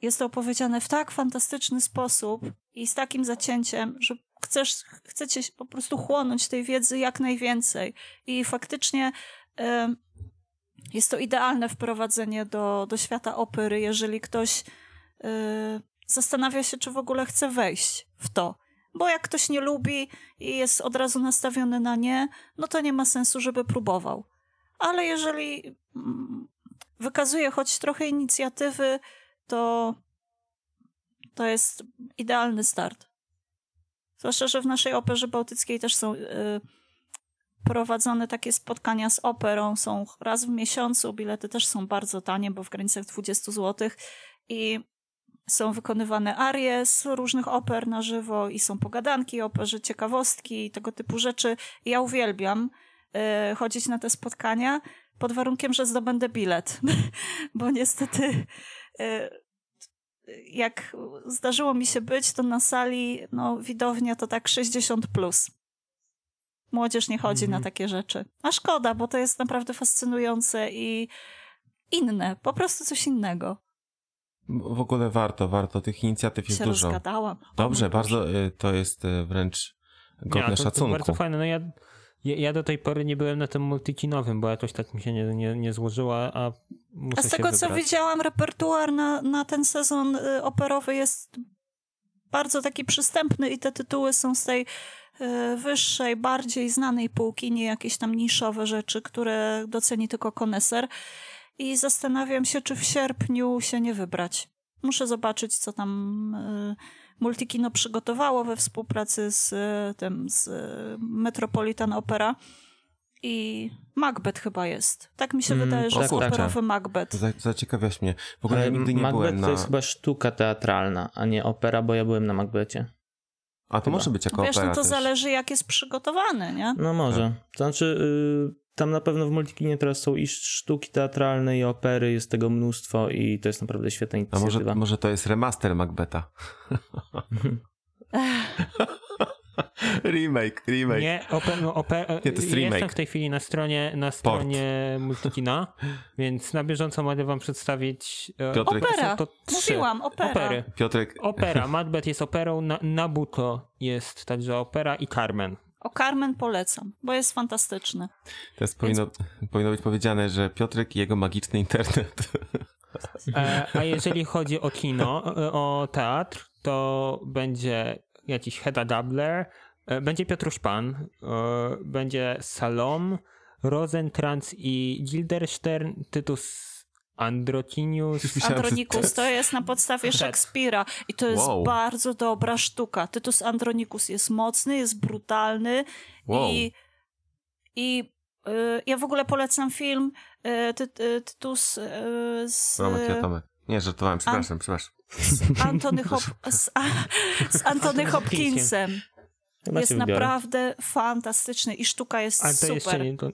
jest to opowiedziane w tak fantastyczny sposób i z takim zacięciem, że chcesz, chcecie po prostu chłonąć tej wiedzy jak najwięcej. I faktycznie y, jest to idealne wprowadzenie do, do świata opery, jeżeli ktoś y, zastanawia się, czy w ogóle chce wejść w to. Bo jak ktoś nie lubi i jest od razu nastawiony na nie, no to nie ma sensu, żeby próbował. Ale jeżeli mm, wykazuje choć trochę inicjatywy, to to jest idealny start. Zwłaszcza, że w naszej operze bałtyckiej też są y, prowadzone takie spotkania z operą. Są raz w miesiącu, bilety też są bardzo tanie, bo w granicach 20 zł. I są wykonywane arie z różnych oper na żywo i są pogadanki operze, ciekawostki i tego typu rzeczy. Ja uwielbiam y, chodzić na te spotkania pod warunkiem, że zdobędę bilet, *laughs* bo niestety y, jak zdarzyło mi się być, to na sali no, widownia to tak 60 plus. Młodzież nie chodzi Mhm. na takie rzeczy. A szkoda, bo to jest naprawdę fascynujące i inne, po prostu coś innego. W ogóle warto, warto. Tych inicjatyw jest się dużo. rozgadałam. Dobrze, bardzo y, to jest y, wręcz godne Ja, to, to szacunku. bardzo fajne. No ja, ja, ja do tej pory nie byłem na tym multikinowym, bo jakoś tak mi się nie, nie, nie złożyła, a muszę A z się tego, co widziałam, repertuar na, na ten sezon y, operowy jest bardzo taki przystępny i te tytuły są z tej wyższej, bardziej znanej półki, nie jakieś tam niszowe rzeczy, które doceni tylko koneser. I zastanawiam się, czy w sierpniu się nie wybrać. Muszę zobaczyć, co tam y, Multikino przygotowało we współpracy z y, tym, z y, Metropolitan Opera. I Macbeth chyba jest. Tak mi się Mm, wydaje, że o jest kurczę. operowy Macbeth. Za, zaciekawiaś mnie. W ogóle Ale ja nigdy nie Macbeth byłem na... to jest chyba sztuka teatralna, a nie opera, bo ja byłem na Macbethie. A to chyba. może być jako Wiesz, opera no to też. zależy jak jest przygotowany, nie? No może. To znaczy, y, tam na pewno w Multikinie teraz są i sztuki teatralne, i opery, jest tego mnóstwo i to jest naprawdę świetna A inicjatywa. może, może to jest remaster Macbeta? *laughs* remake, remake. Nie, ope, no, ope, Nie, to jest jestem remake. w tej chwili na stronie, na stronie Multikina, więc na bieżąco mogę wam przedstawić... e, Piotrek- Opera. to trzy Mówiłam, opera. Opery. Piotrek, Opera, *laughs* Macbeth jest operą, na, Nabucco jest także opera i Carmen. O Carmen polecam, bo jest fantastyczny. teraz powinno, powinno być powiedziane, że Piotrek i jego magiczny internet. *laughs* E, a jeżeli chodzi o kino, e, o teatr, to będzie jakiś Hedda Dabler, e, będzie Piotruś Pan, będzie Salom, Rosenkrantz i Gilderstern, Tytus Androcinius. Myślałem, że Andronikus to jest na podstawie. Szekspira i to jest Wow. bardzo dobra sztuka. Tytus Andronikus jest mocny, jest brutalny Wow. i, i y, ja w ogóle polecam film y, ty, y, Tytus y, z, Tomek, ja Tomek. Nie, żartowałem, przepraszam, przepraszam. z Antony, Hop, z, a, z *laughs* Antony Hopkinsem. Jest naprawdę fantastyczny i sztuka jest Ale to super. nie, to,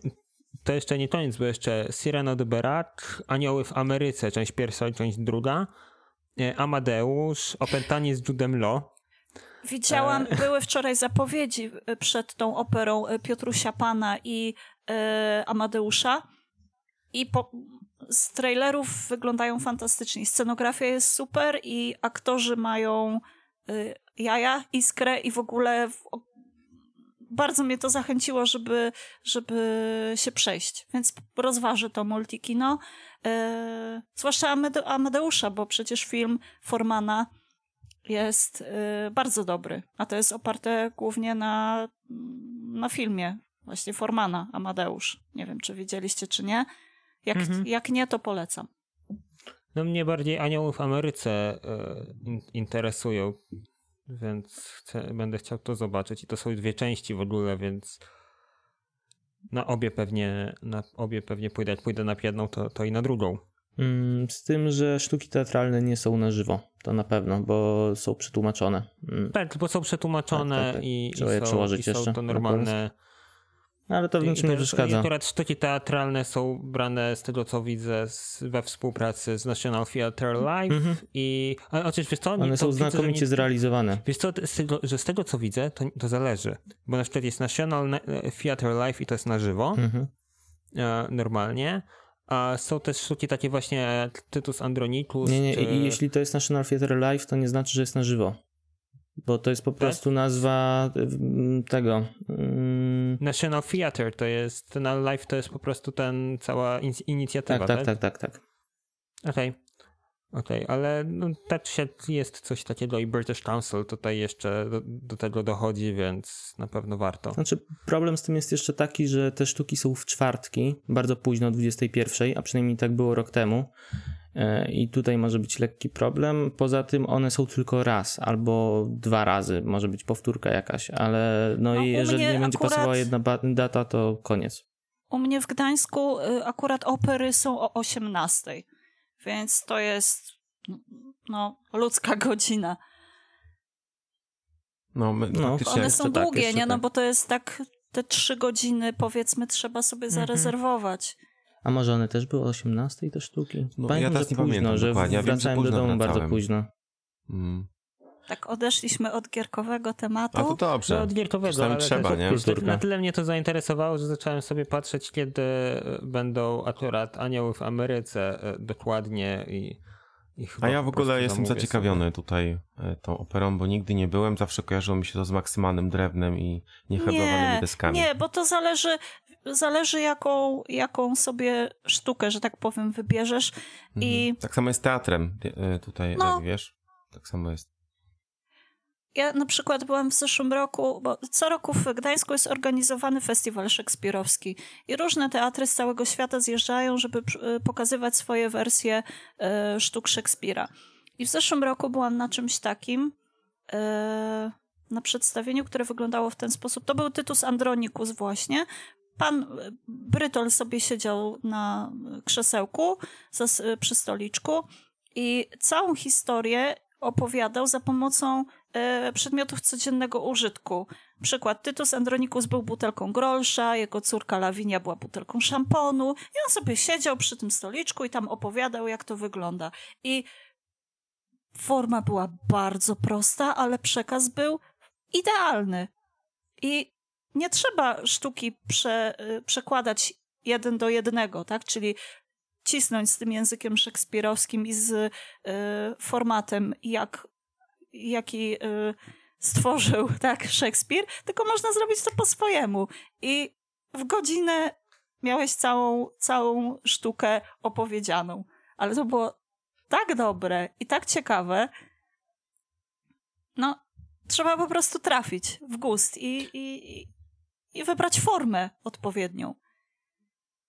to jeszcze nie koniec, bo jeszcze Cyrano de Bergerac, Anioły w Ameryce, część pierwsza i część druga, e, Amadeusz, Opętanie z Judem Law. Widziałam, E. *laughs* były wczoraj zapowiedzi y, przed tą operą y, Piotrusia Pana i y, Amadeusza i po, z trailerów wyglądają fantastycznie. Scenografia jest super i aktorzy mają y, jaja, iskrę i w ogóle w, bardzo mnie to zachęciło, żeby, żeby się przejść. Więc rozważę to multikino. Y, zwłaszcza Amade, Amadeusza, bo przecież film Formana jest y, bardzo dobry, a to jest oparte głównie na, na filmie właśnie Formana, Amadeusz. Nie wiem, czy widzieliście, czy nie. Jak, Mhm. jak nie, to polecam. No mnie bardziej Anioły w Ameryce e, in, interesują, więc chcę, będę chciał to zobaczyć. I to są dwie części w ogóle, więc na obie pewnie, na obie pewnie pójdę. Jak pójdę na jedną, to, to i na drugą. Mm, Z tym, że sztuki teatralne nie są na żywo, to na pewno, bo są przetłumaczone. Mm. Tak, bo są przetłumaczone Tak, tak, tak. i, i, są, i są to normalne. Ale to w I- niczym i nie przeszkadza. I akurat sztuki teatralne są brane z tego, co widzę, z, we współpracy z National Theatre Live Mhm. i... Ale oczywiście, co? One są widzę, znakomicie nie- zrealizowane. Wiesz co, z tego, że z tego co widzę, to, to zależy. Bo na przykład jest National Na- Theatre Live i to jest na żywo, Mhm. e, normalnie, A są też sztuki takie właśnie Tytus Andronicus. Nie, nie, czy... i jeśli to jest National Theatre Live, to nie znaczy, że jest na żywo. Bo to jest po Tak? prostu nazwa mm, tego. mm, National Theatre to jest, ten live to jest po prostu ten, cała in- inicjatywa, Tak, tak, tak, tak, tak. Okej. Okej, ale no, tak jest coś takiego i British Council tutaj jeszcze do, do tego dochodzi, więc na pewno warto. Znaczy, problem z tym jest jeszcze taki, że te sztuki są w czwartki, bardzo późno, o 21, a przynajmniej tak było rok temu. E, I tutaj może być lekki problem. Poza tym one są tylko raz albo dwa razy, może być powtórka jakaś, ale no No, i jeżeli nie będzie akurat- pasowała jedna data, to koniec. U mnie w Gdańsku y, akurat opery są o 18, więc to jest no, ludzka *laughs* godzina. No, my, No. One jeszcze są tak, długie, jeszcze nie? No tak. bo to jest tak te trzy godziny powiedzmy trzeba sobie Mhm. A może one też były o 18 te sztuki? No, Pamiętam, ja teraz że nie późno, pamiętam że dokładnie. Ja wiem, że wracałem do domu bardzo wracałem. późno. Mm. Tak odeszliśmy od gierkowego tematu. A to dobrze. No, od gierkowego, Czasami ale trzeba, nie? Kulturka. Na tyle mnie to zainteresowało, że zacząłem sobie patrzeć, kiedy będą akurat anioły w Ameryce e, dokładnie i, A ja w ogóle jestem zaciekawiony tutaj e, tą operą, bo nigdy nie byłem. Zawsze kojarzyło mi się to z maksymalnym drewnem i niehebowanymi nie, deskami. nie, bo to zależy, zależy jaką, jaką sobie sztukę, że tak powiem, wybierzesz. I Mhm. Tak samo jest z teatrem e, tutaj, No. Wiesz? Tak samo jest. Ja na przykład byłam w zeszłym roku, bo co roku w Gdańsku jest organizowany festiwal szekspirowski i różne teatry z całego świata zjeżdżają, żeby pr- pokazywać swoje wersje e, sztuk Szekspira. I w zeszłym roku byłam na czymś takim, e, na przedstawieniu, które wyglądało w ten sposób. To był Tytus Andronicus właśnie. Pan Brytol sobie siedział na krzesełku przy stoliczku i całą historię opowiadał za pomocą e, przedmiotów codziennego użytku. Przykład, Tytus Andronicus był butelką grolsza, jego córka Lawinia była butelką szamponu i on sobie siedział przy tym stoliczku i tam opowiadał, jak to wygląda. I forma była bardzo prosta, ale przekaz był idealny. I nie trzeba sztuki prze, y, przekładać jeden do jednego, tak? Czyli cisnąć z tym językiem szekspirowskim i z y, formatem, jak, jaki y, stworzył *laughs* tak Szekspir, tylko można zrobić to po swojemu. I w godzinę miałeś całą, całą sztukę opowiedzianą. Ale to było tak dobre i tak ciekawe. No, trzeba po prostu trafić w gust i, i, i- wybrać formę odpowiednią.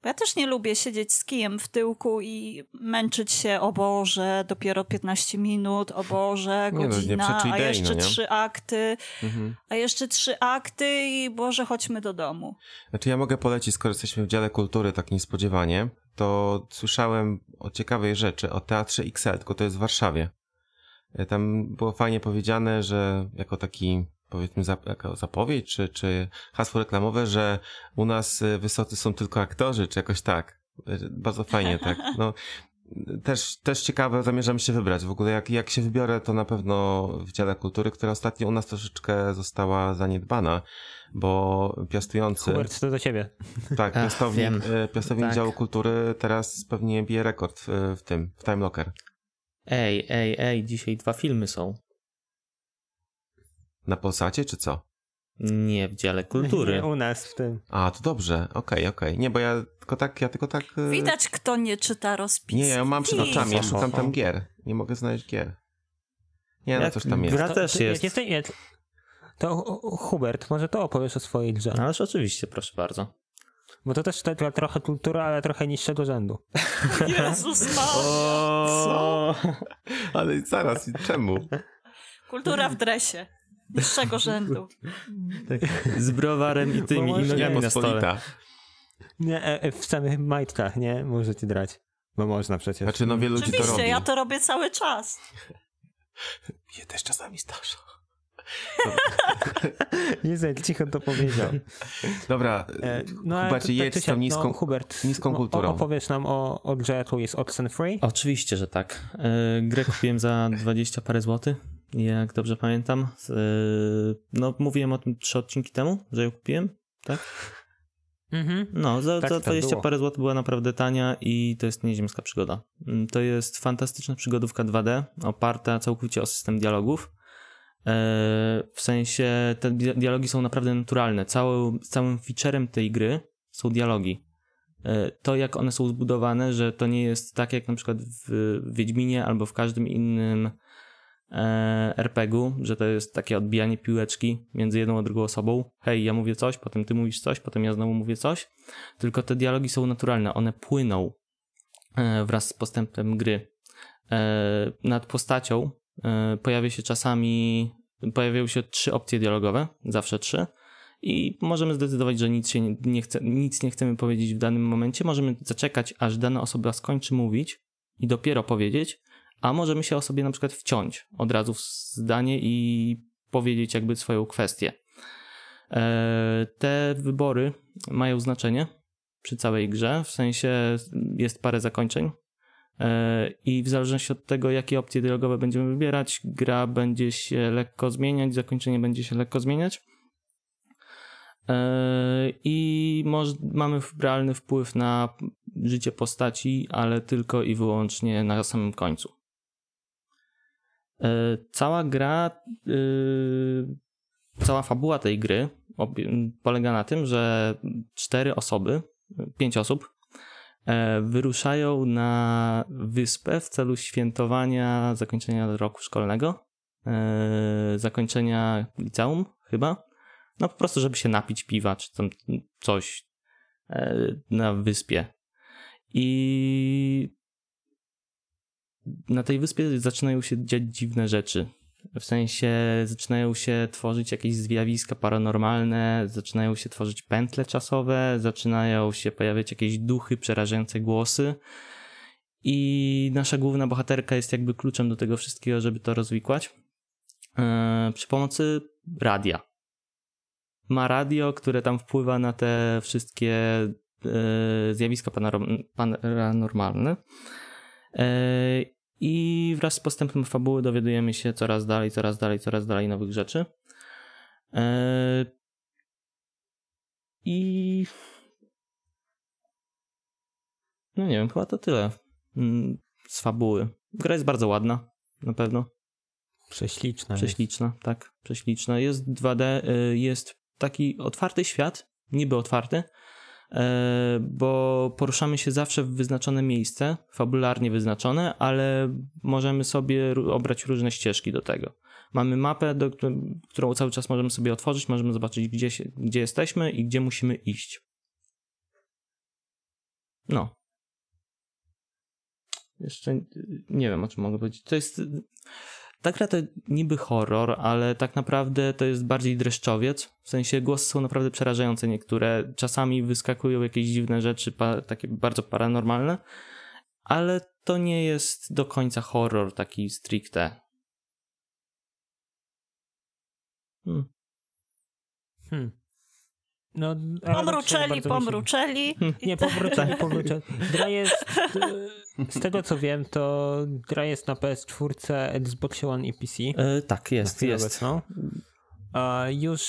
Ja też nie lubię siedzieć z kijem w tyłku i męczyć się, o Boże, dopiero 15 minut, o Boże, Nie no, nie godzina, przeczy a jeszcze no nie? trzy akty, Mhm. a jeszcze trzy akty i Boże, chodźmy do domu. Znaczy ja mogę polecić, skoro jesteśmy w dziale kultury tak niespodziewanie, to słyszałem o ciekawej rzeczy, o Teatrze XL, tylko to jest w Warszawie. E, Tam było fajnie powiedziane, że jako taki powiedzmy zap- zapowiedź, czy, czy hasło reklamowe, że u nas e, wysocy są tylko aktorzy, czy jakoś tak. Bardzo fajnie, tak. *laughs* No, też, też ciekawe, zamierzam się wybrać. W ogóle jak, jak się wybiorę, to na pewno w dziale kultury, która ostatnio u nas troszeczkę została zaniedbana, bo piastujący... Hubert, to do ciebie. Tak, Ach, piastownik, wiem. e, piastownik Tak. działu kultury teraz pewnie bije rekord w, w tym, w Time Locker. Ej, ej, ej, dzisiaj dwa filmy są. Na Polsacie czy co? Nie w dziale kultury. Nie, *laughs* u nas w tym. A, to dobrze, okej, okej. Nie, bo ja tylko tak, ja tylko tak... e, Widać, kto nie czyta rozpisu. Nie, ja mam przed oczami, ja szukam tam gier. Nie mogę znaleźć gier. Nie, no coś tam jest. gra To- też to, jest. Jak jesteś, to Hu- Hubert, może to opowiesz o swojej grze. No, Ależ oczywiście, proszę bardzo. Bo to też taka trochę kultura, ale trochę niższego rzędu. *laughs* Jezus Maria. O, *laughs* Ale zaraz, czemu? Kultura w dresie. Niższego rzędu. Z browarem i tymi Bo i może nogami na stole. Nie, e, e, w samych majtkach, nie? Możecie drać. Bo można przecież. Znaczy, no wielu ludzi to robi. Oczywiście, ja to robię cały czas. *laughs* Mnie też czasami zdarza. Jezu, *laughs* cicho to powiedział. Dobra, E, no, ale Hubercie, tak jedź z tą niską, no, Hubert, niską no, kulturą. Opowiesz nam o, o grze, jaką jest Oxenfree. Oczywiście, że tak. E, Grę kupiłem za 20 parę złotych, jak dobrze pamiętam. E, No, mówiłem o tym trzy odcinki temu, że ją kupiłem, tak? Mhm. No, za, Tak, za tak 20 było. parę złotych była naprawdę tania i to jest nieziemska przygoda. Mm, To jest fantastyczna przygodówka 2D, oparta całkowicie o system dialogów. E, W sensie te dia- dialogi są naprawdę naturalne. Cały, całym featurem tej gry są dialogi. E, To, jak one są zbudowane, że to nie jest tak jak na przykład w Wiedźminie albo w każdym innym RPG-u, że to jest takie odbijanie piłeczki między jedną a drugą osobą. Hej, ja mówię coś, potem ty mówisz coś, potem ja znowu mówię coś. Tylko te dialogi są naturalne, one płyną e, wraz z postępem gry. E, Nad postacią e, pojawia się czasami, pojawiają się trzy opcje dialogowe, zawsze trzy. I możemy zdecydować, że nic, się nie chce, nic nie chcemy powiedzieć w danym momencie. Możemy zaczekać, aż dana osoba skończy mówić i dopiero powiedzieć, a możemy się osobie na przykład wciąć od razu w zdanie i powiedzieć jakby swoją kwestię. E, Te wybory mają znaczenie przy całej grze, w sensie jest parę zakończeń e, i w zależności od tego, jakie opcje dialogowe będziemy wybierać, gra będzie się lekko zmieniać, zakończenie będzie się lekko zmieniać. E, I mamy realny wpływ na życie postaci, ale tylko i wyłącznie na samym końcu. E, Cała gra, y, cała fabuła tej gry polega na tym, że cztery osoby, pięć osób e, wyruszają na wyspę w celu świętowania zakończenia roku szkolnego, e, zakończenia liceum chyba. No po prostu, żeby się napić piwa czy tam coś na wyspie. I na tej wyspie zaczynają się dziać dziwne rzeczy. W sensie zaczynają się tworzyć jakieś zjawiska paranormalne, zaczynają się tworzyć pętle czasowe, zaczynają się pojawiać jakieś duchy, przerażające głosy. I nasza główna bohaterka jest jakby kluczem do tego wszystkiego, żeby to rozwikłać. E, przy pomocy radia. Ma radio, które tam wpływa na te wszystkie e, zjawiska paranormalne. E, I wraz z postępem fabuły dowiadujemy się coraz dalej, coraz dalej, coraz dalej nowych rzeczy. E, I. No nie wiem, chyba to tyle mm, z fabuły. Gra jest bardzo ładna, na pewno. Prześliczna. jest. Prześliczna, tak, prześliczna. Jest 2D, y, jest taki otwarty świat, niby otwarty, bo poruszamy się zawsze w wyznaczone miejsce, fabularnie wyznaczone, ale możemy sobie obrać różne ścieżki do tego. Mamy mapę, do, którą- cały czas możemy sobie otworzyć, możemy zobaczyć, gdzie, się, gdzie jesteśmy i gdzie musimy iść. No. Jeszcze nie wiem, o czym mogę powiedzieć. To jest. Ta gra to niby horror, ale tak naprawdę to jest bardziej dreszczowiec. W sensie głosy są naprawdę przerażające niektóre. Czasami wyskakują jakieś dziwne rzeczy, takie bardzo paranormalne, ale to nie jest do końca horror taki stricte. Hmm. Hmm. No, Pomruczeli, pomruczeli. *laughs* Nie, pomruczeli, pomruczeli. Gra jest, e, z tego co wiem, to gra jest na PS4, Xbox One i PC. E, tak, jest, jest. obecną. A już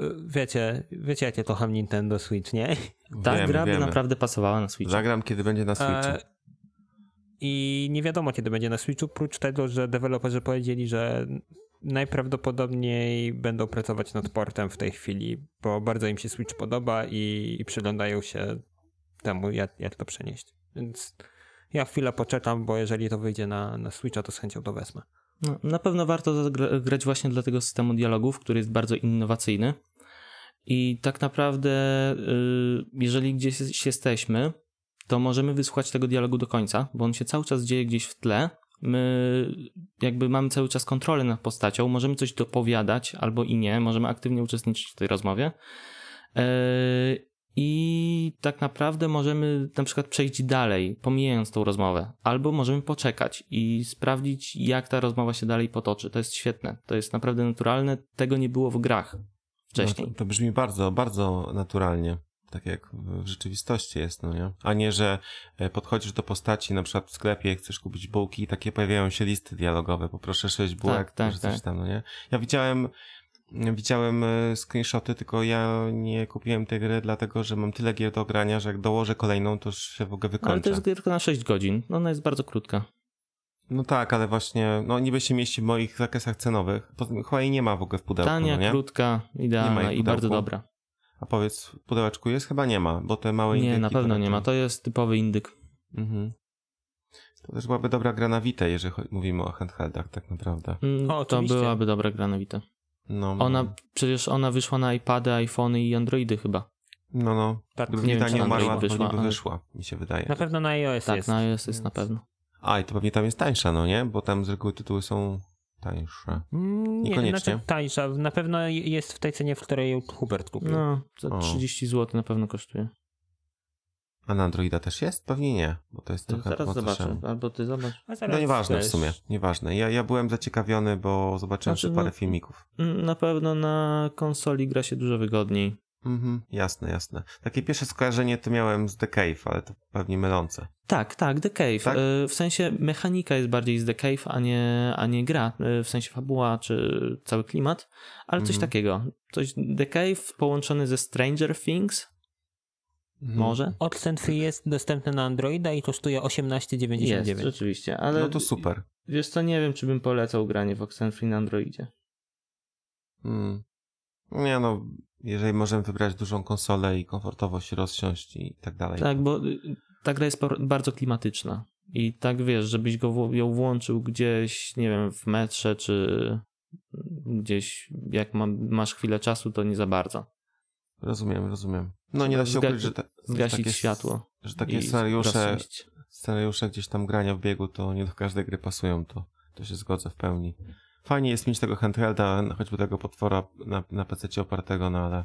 e, wiecie, wiecie jakie to ham Nintendo Switch, nie? Ta Wiemy, gra by wiemy. naprawdę pasowała na Switch. Zagram, kiedy będzie na Switchu. E, I nie wiadomo kiedy będzie na Switchu, prócz tego, że deweloperzy powiedzieli, że najprawdopodobniej będą pracować nad portem w tej chwili, bo bardzo im się Switch podoba i, i przyglądają się temu, jak, jak to przenieść. Więc ja chwilę poczekam, bo jeżeli to wyjdzie na, na Switcha, to z chęcią to wezmę. No, na pewno warto grać właśnie dla tego systemu dialogów, który jest bardzo innowacyjny. I tak naprawdę, y, jeżeli gdzieś jesteśmy, to możemy wysłuchać tego dialogu do końca, bo on się cały czas dzieje gdzieś w tle. My jakby mamy cały czas kontrolę nad postacią, możemy coś dopowiadać albo i nie, możemy aktywnie uczestniczyć w tej rozmowie. E, I tak naprawdę możemy na przykład przejść dalej, pomijając tą rozmowę, albo możemy poczekać i sprawdzić, jak ta rozmowa się dalej potoczy. To jest świetne, to jest naprawdę naturalne. Tego nie było w grach wcześniej. No to, to brzmi bardzo, bardzo naturalnie. Tak jak w rzeczywistości jest, no nie? A nie, że e, podchodzisz do postaci na przykład w sklepie, chcesz kupić bułki i takie pojawiają się listy dialogowe. Poproszę sześć bułek, Tak, tak, coś tak. tam, no nie? Ja widziałem Widziałem e, screenshoty, tylko ja nie kupiłem tej gry, dlatego że mam tyle gier do grania, że jak dołożę kolejną, to już się w ogóle wykończę. Ale to jest tylko na 6 godzin. Ona jest bardzo krótka. No tak, ale właśnie, no niby się mieści w moich zakresach cenowych. Chyba jej nie ma w ogóle w pudełku, Tania, no krótka, idealna i bardzo dobra. A powiedz, w pudełeczku jest? Chyba nie ma, bo te małe Nie, indyki na pewno nie ma. To jest typowy indyk. Mhm. To też byłaby dobra gra na Vita, jeżeli mówimy o handheldach tak naprawdę. Mm, O, to byłaby dobra gra na Vita. No, Ona, przecież ona wyszła na iPady, iPhony i Androidy chyba. no, no. Tak, Gdyby nie wiem, nie umarła, Android to wyszła, niby ale- wyszła, mi się wydaje. Na pewno na iOS Tak, jest. na iOS jest na pewno. A, i to pewnie tam jest tańsza, no nie? Bo tam z reguły tytuły są tańsze. Mm, Nie, Niekoniecznie. znaczy tańsza. Na pewno jest w tej cenie, w której Hubert kupił. No, za O. 30 zł na pewno kosztuje. A na Androida też jest? Pewnie nie, bo to jest trochę Zaraz po zobaczę. Albo ty zobacz. Zaraz No nieważne w też- sumie, nieważne. Ja, ja byłem zaciekawiony, bo zobaczyłem Znaczy, sobie parę no- filmików. Mm, Na pewno na konsoli gra się dużo wygodniej. Mhm, jasne, jasne. Takie pierwsze skojarzenie to miałem z The Cave, ale to pewnie mylące. Tak, tak, The Cave. Tak? Y, W sensie mechanika jest bardziej z The Cave, a nie, a nie gra. Y, W sensie fabuła czy cały klimat, ale coś Mhm. takiego. Coś The Cave połączony ze Stranger Things, Mhm. może? Oxen Free jest dostępny na Androida i kosztuje Jest, 18,99. rzeczywiście, ale No to super. wiesz co, nie wiem, czy bym polecał granie w Oxenfree na Androidzie. Mm. Nie no, jeżeli możemy wybrać dużą konsolę i komfortowo się rozsiąść i tak dalej. Tak, bo y, ta gra jest bardzo klimatyczna. I tak wiesz, żebyś go ją włączył gdzieś, nie wiem, w metrze, czy gdzieś, jak ma, masz chwilę czasu, to nie za bardzo. Rozumiem, rozumiem. No nie da się ukryć, że, te, że Zgasić takie, światło. Że takie scenariusze, rozsiąść. scenariusze gdzieś tam grania w biegu, to nie do każdej gry pasują, to, to się zgodzę w pełni. Fajnie jest mieć tego handhelda, choćby tego potwora na, na PC opartego, no ale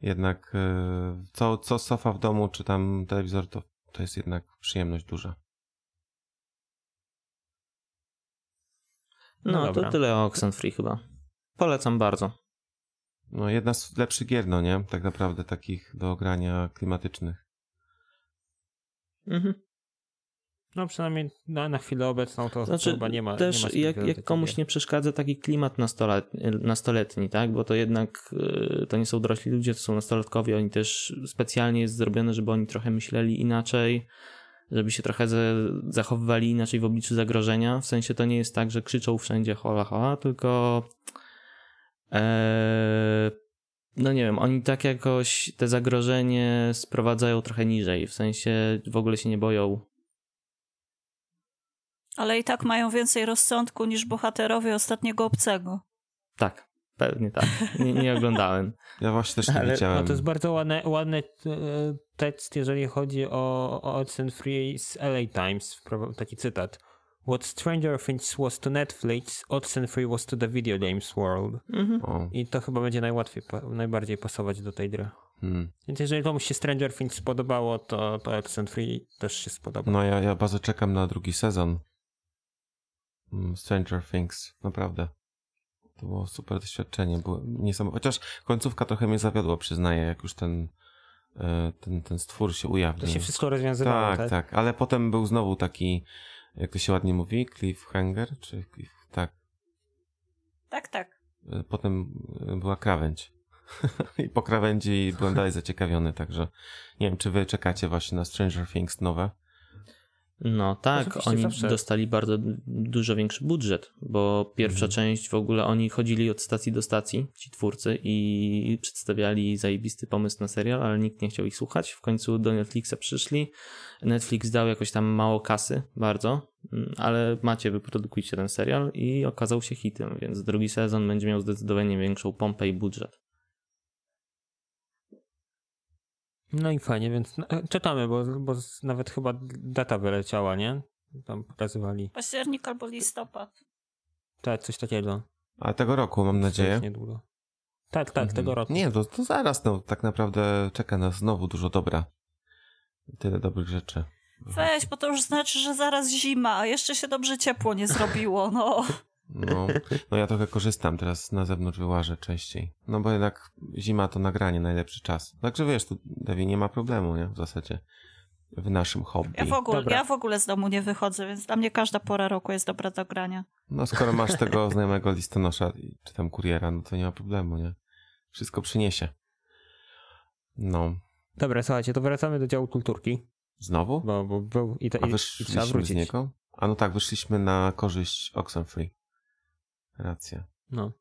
jednak yy, co, co sofa w domu, czy tam telewizor, to, to jest jednak przyjemność duża. No No, to tyle o Oxenfree chyba. Polecam bardzo. No jedna z lepszych gier, no nie? Tak naprawdę takich do grania klimatycznych. Mhm. No przynajmniej na, na chwilę obecną to Znaczy, chyba nie ma. też nie ma jak, jak komuś nie przeszkadza taki klimat nastolet, nastoletni, tak? Bo to jednak y, to nie są dorośli ludzie, to są nastolatkowie, oni też specjalnie jest zrobione, żeby oni trochę myśleli inaczej, żeby się trochę zachowywali inaczej w obliczu zagrożenia. W sensie to nie jest tak, że krzyczą wszędzie hola hola, tylko e, no nie wiem, oni tak jakoś te zagrożenie sprowadzają trochę niżej, w sensie w ogóle się nie boją Ale i tak mają więcej rozsądku niż bohaterowie ostatniego obcego. Tak, pewnie tak. Nie, nie oglądałem. *laughs* Ja właśnie też nie Ale- wiedziałem. No to jest bardzo ładny, ładny e, tekst, jeżeli chodzi o, o Oxen Free z LA Times, taki cytat. What Stranger Things was to Netflix, Oxen Free was to the video games world. Mhm. I to chyba będzie najłatwiej, najbardziej pasować do tej gry. hmm. Więc jeżeli komuś się Stranger Things spodobało, to, to Oxen Free też się spodoba. No ja, ja bardzo czekam na drugi sezon Stranger Things, naprawdę. To było super doświadczenie, było niesamowite. Chociaż końcówka trochę mnie zawiodła, przyznaję, jak już ten, e, ten, ten stwór się To ujawnił. się wszystko rozwiązywało, tak, tak? tak, ale potem był znowu taki, jak to się ładnie mówi, cliffhanger, czy cliff, tak. Tak, tak. E, Potem e, była krawędź. *laughs* I po krawędzi byłem dalej zaciekawiony, także nie wiem, czy wy czekacie właśnie na Stranger Things nowe. No tak, Oczywiście, oni zawsze. dostali bardzo dużo większy budżet, bo pierwsza Mhm. część w ogóle oni chodzili od stacji do stacji, ci twórcy, i przedstawiali zajebisty pomysł na serial, ale nikt nie chciał ich słuchać. W końcu do Netflixa przyszli. Netflix dał jakoś tam mało kasy, bardzo, mm, ale macie, wyprodukujcie ten serial i okazał się hitem, więc drugi sezon będzie miał zdecydowanie większą pompę i budżet. No i fajnie, więc no, czekamy, bo, bo z- nawet chyba data wyleciała, nie? Tam pokazywali. Październik albo listopad. Tak, coś takiego. A tego roku, mam nadzieję. Coś niedługo. Tak, tak, tego roku. Nie, to, to zaraz, no tak naprawdę czeka nas znowu dużo dobra. Tyle dobrych rzeczy. Weź, bo to już znaczy, że zaraz zima, a jeszcze się dobrze ciepło nie zrobiło, no. *laughs* No, no ja trochę korzystam teraz na zewnątrz wyłażę częściej. No bo jednak zima to nagranie najlepszy czas. Także wiesz, tu Devi nie ma problemu, nie? W zasadzie. w naszym hobby. Ja w, ogóle, Dobra. ja w ogóle z domu nie wychodzę, więc dla mnie każda pora roku jest dobra do grania. No skoro masz tego *laughs* znajomego listonosza czy tam kuriera, no to nie ma problemu, nie? Wszystko przyniesie. No. Dobra, słuchajcie, to wracamy do działu kulturki, Znowu? bo, bo był i, to, A i, i trzeba wyszliśmy z wrócić. niego? A no tak, wyszliśmy na korzyść Oxenfree. Racja. No.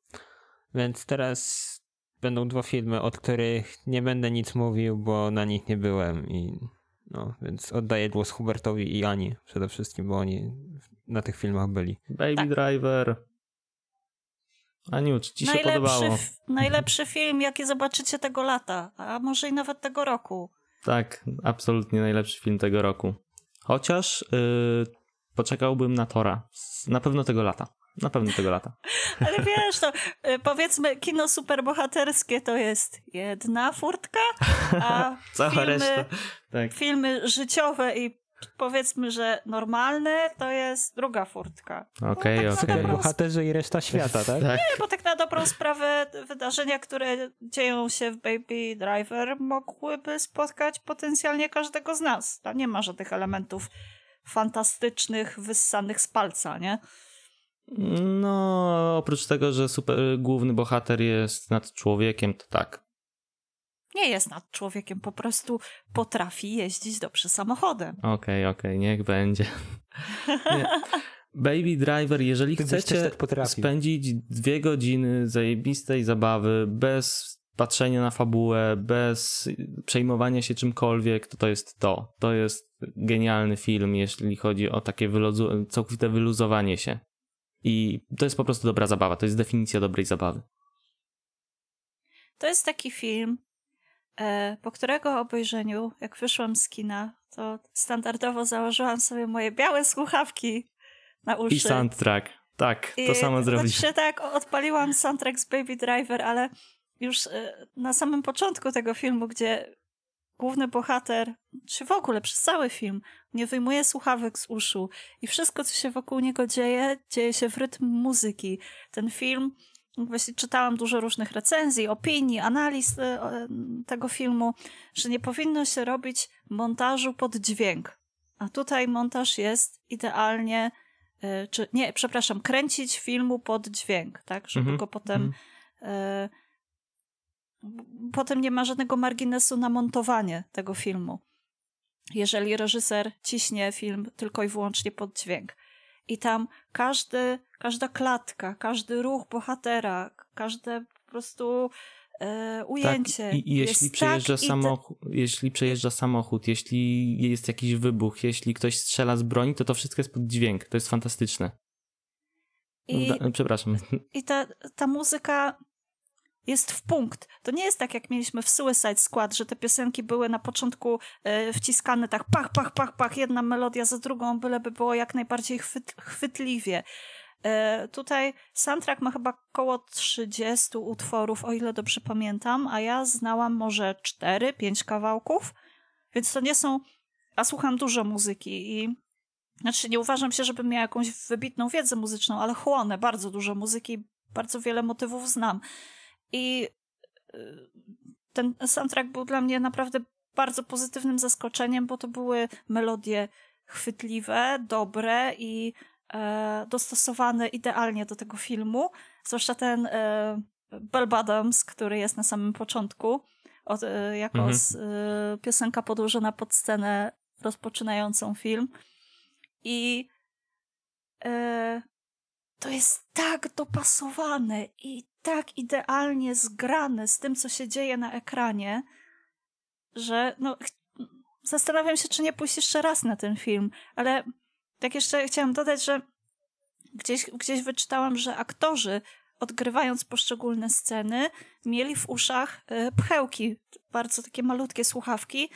Więc teraz będą dwa filmy, o których nie będę nic mówił, bo na nich nie byłem i no, więc oddaję głos Hubertowi i Ani przede wszystkim, bo oni na tych filmach byli. Baby Tak. Driver. Aniu, czy ci się podobało? najlepszy film, jaki zobaczycie tego lata, a może i nawet tego roku. Tak, absolutnie najlepszy film tego roku. Chociaż yy, poczekałbym na Tora. Na pewno tego lata. Na pewno tego lata. *laughs* Ale wiesz, to y, powiedzmy, kino superbohaterskie to jest jedna furtka, a *laughs* Cała filmy, reszta. Tak. filmy życiowe i powiedzmy, że normalne to jest druga furtka. Okej, tak okej. naprawdę Bohaterzy i reszta świata, tak? Tak. Bo tak na dobrą sprawę wydarzenia, które dzieją się w Baby Driver mogłyby spotkać potencjalnie każdego z nas. Tam nie ma żadnych elementów fantastycznych, wyssanych z palca, nie? No, oprócz tego, że super, główny bohater jest nad człowiekiem, to tak. Nie jest nad człowiekiem, po prostu potrafi jeździć dobrze samochodem. Okej, okej, niech będzie. Nie. Baby Driver, jeżeli Ty chcecie tak spędzić dwie godziny zajebistej zabawy bez patrzenia na fabułę, bez przejmowania się czymkolwiek, to to jest to. To jest genialny film, jeśli chodzi o takie wyluzu- całkowite wyluzowanie się. I to jest po prostu dobra zabawa, to jest definicja dobrej zabawy. To jest taki film, e, po którego obejrzeniu, jak wyszłam z kina, to standardowo założyłam sobie moje białe słuchawki na uszy. I soundtrack. Tak, to I samo zrobić. Znaczy, tak, odpaliłam soundtrack z Baby Driver, ale już e, na samym początku tego filmu, gdzie główny bohater, czy w ogóle przez cały film, nie wyjmuje słuchawek z uszu i wszystko, co się wokół niego dzieje, dzieje się w rytm muzyki. Ten film, właśnie czytałam dużo różnych recenzji, opinii, analiz e, tego filmu, że nie powinno się robić montażu pod dźwięk. A tutaj montaż jest idealnie e, czy nie, przepraszam, kręcić filmu pod dźwięk, tak, żeby Mhm, go potem e, b- potem nie ma żadnego marginesu na montowanie tego filmu. Jeżeli reżyser ciśnie film tylko i wyłącznie pod dźwięk. I tam każdy, każda klatka, każdy ruch bohatera, każde po prostu e, ujęcie. Tak, i, i jeśli przejeżdża tak samochód, jeśli przejeżdża samochód, jeśli jest jakiś wybuch, jeśli ktoś strzela z broni, to to wszystko jest pod dźwięk. To jest fantastyczne. I, przepraszam. i ta, ta muzyka jest w punkt. To nie jest tak, jak mieliśmy w Suicide Squad, że te piosenki były na początku e, wciskane tak pach, pach, pach, pach, jedna melodia za drugą, byleby było jak najbardziej chwyt, chwytliwie. E, tutaj soundtrack ma chyba około 30 utworów, o ile dobrze pamiętam, a ja znałam może 4-5 kawałków, więc to nie są... A słucham dużo muzyki i znaczy, nie uważam się, żebym miała jakąś wybitną wiedzę muzyczną, ale chłonę bardzo dużo muzyki, bardzo wiele motywów znam. I y, ten soundtrack był dla mnie naprawdę bardzo pozytywnym zaskoczeniem, bo to były melodie chwytliwe, dobre i e, dostosowane idealnie do tego filmu. Zwłaszcza ten e, który jest na samym początku, od, e, jako Mhm. z, e, piosenka podłożona pod scenę rozpoczynającą film. I e, to jest tak dopasowane i tak idealnie zgrane z tym, co się dzieje na ekranie, że no, zastanawiam się, czy nie pójść jeszcze raz na ten film. Ale tak jeszcze chciałam dodać, że gdzieś, gdzieś wyczytałam, że aktorzy odgrywając poszczególne sceny, mieli w uszach e, pchełki, bardzo takie malutkie słuchawki,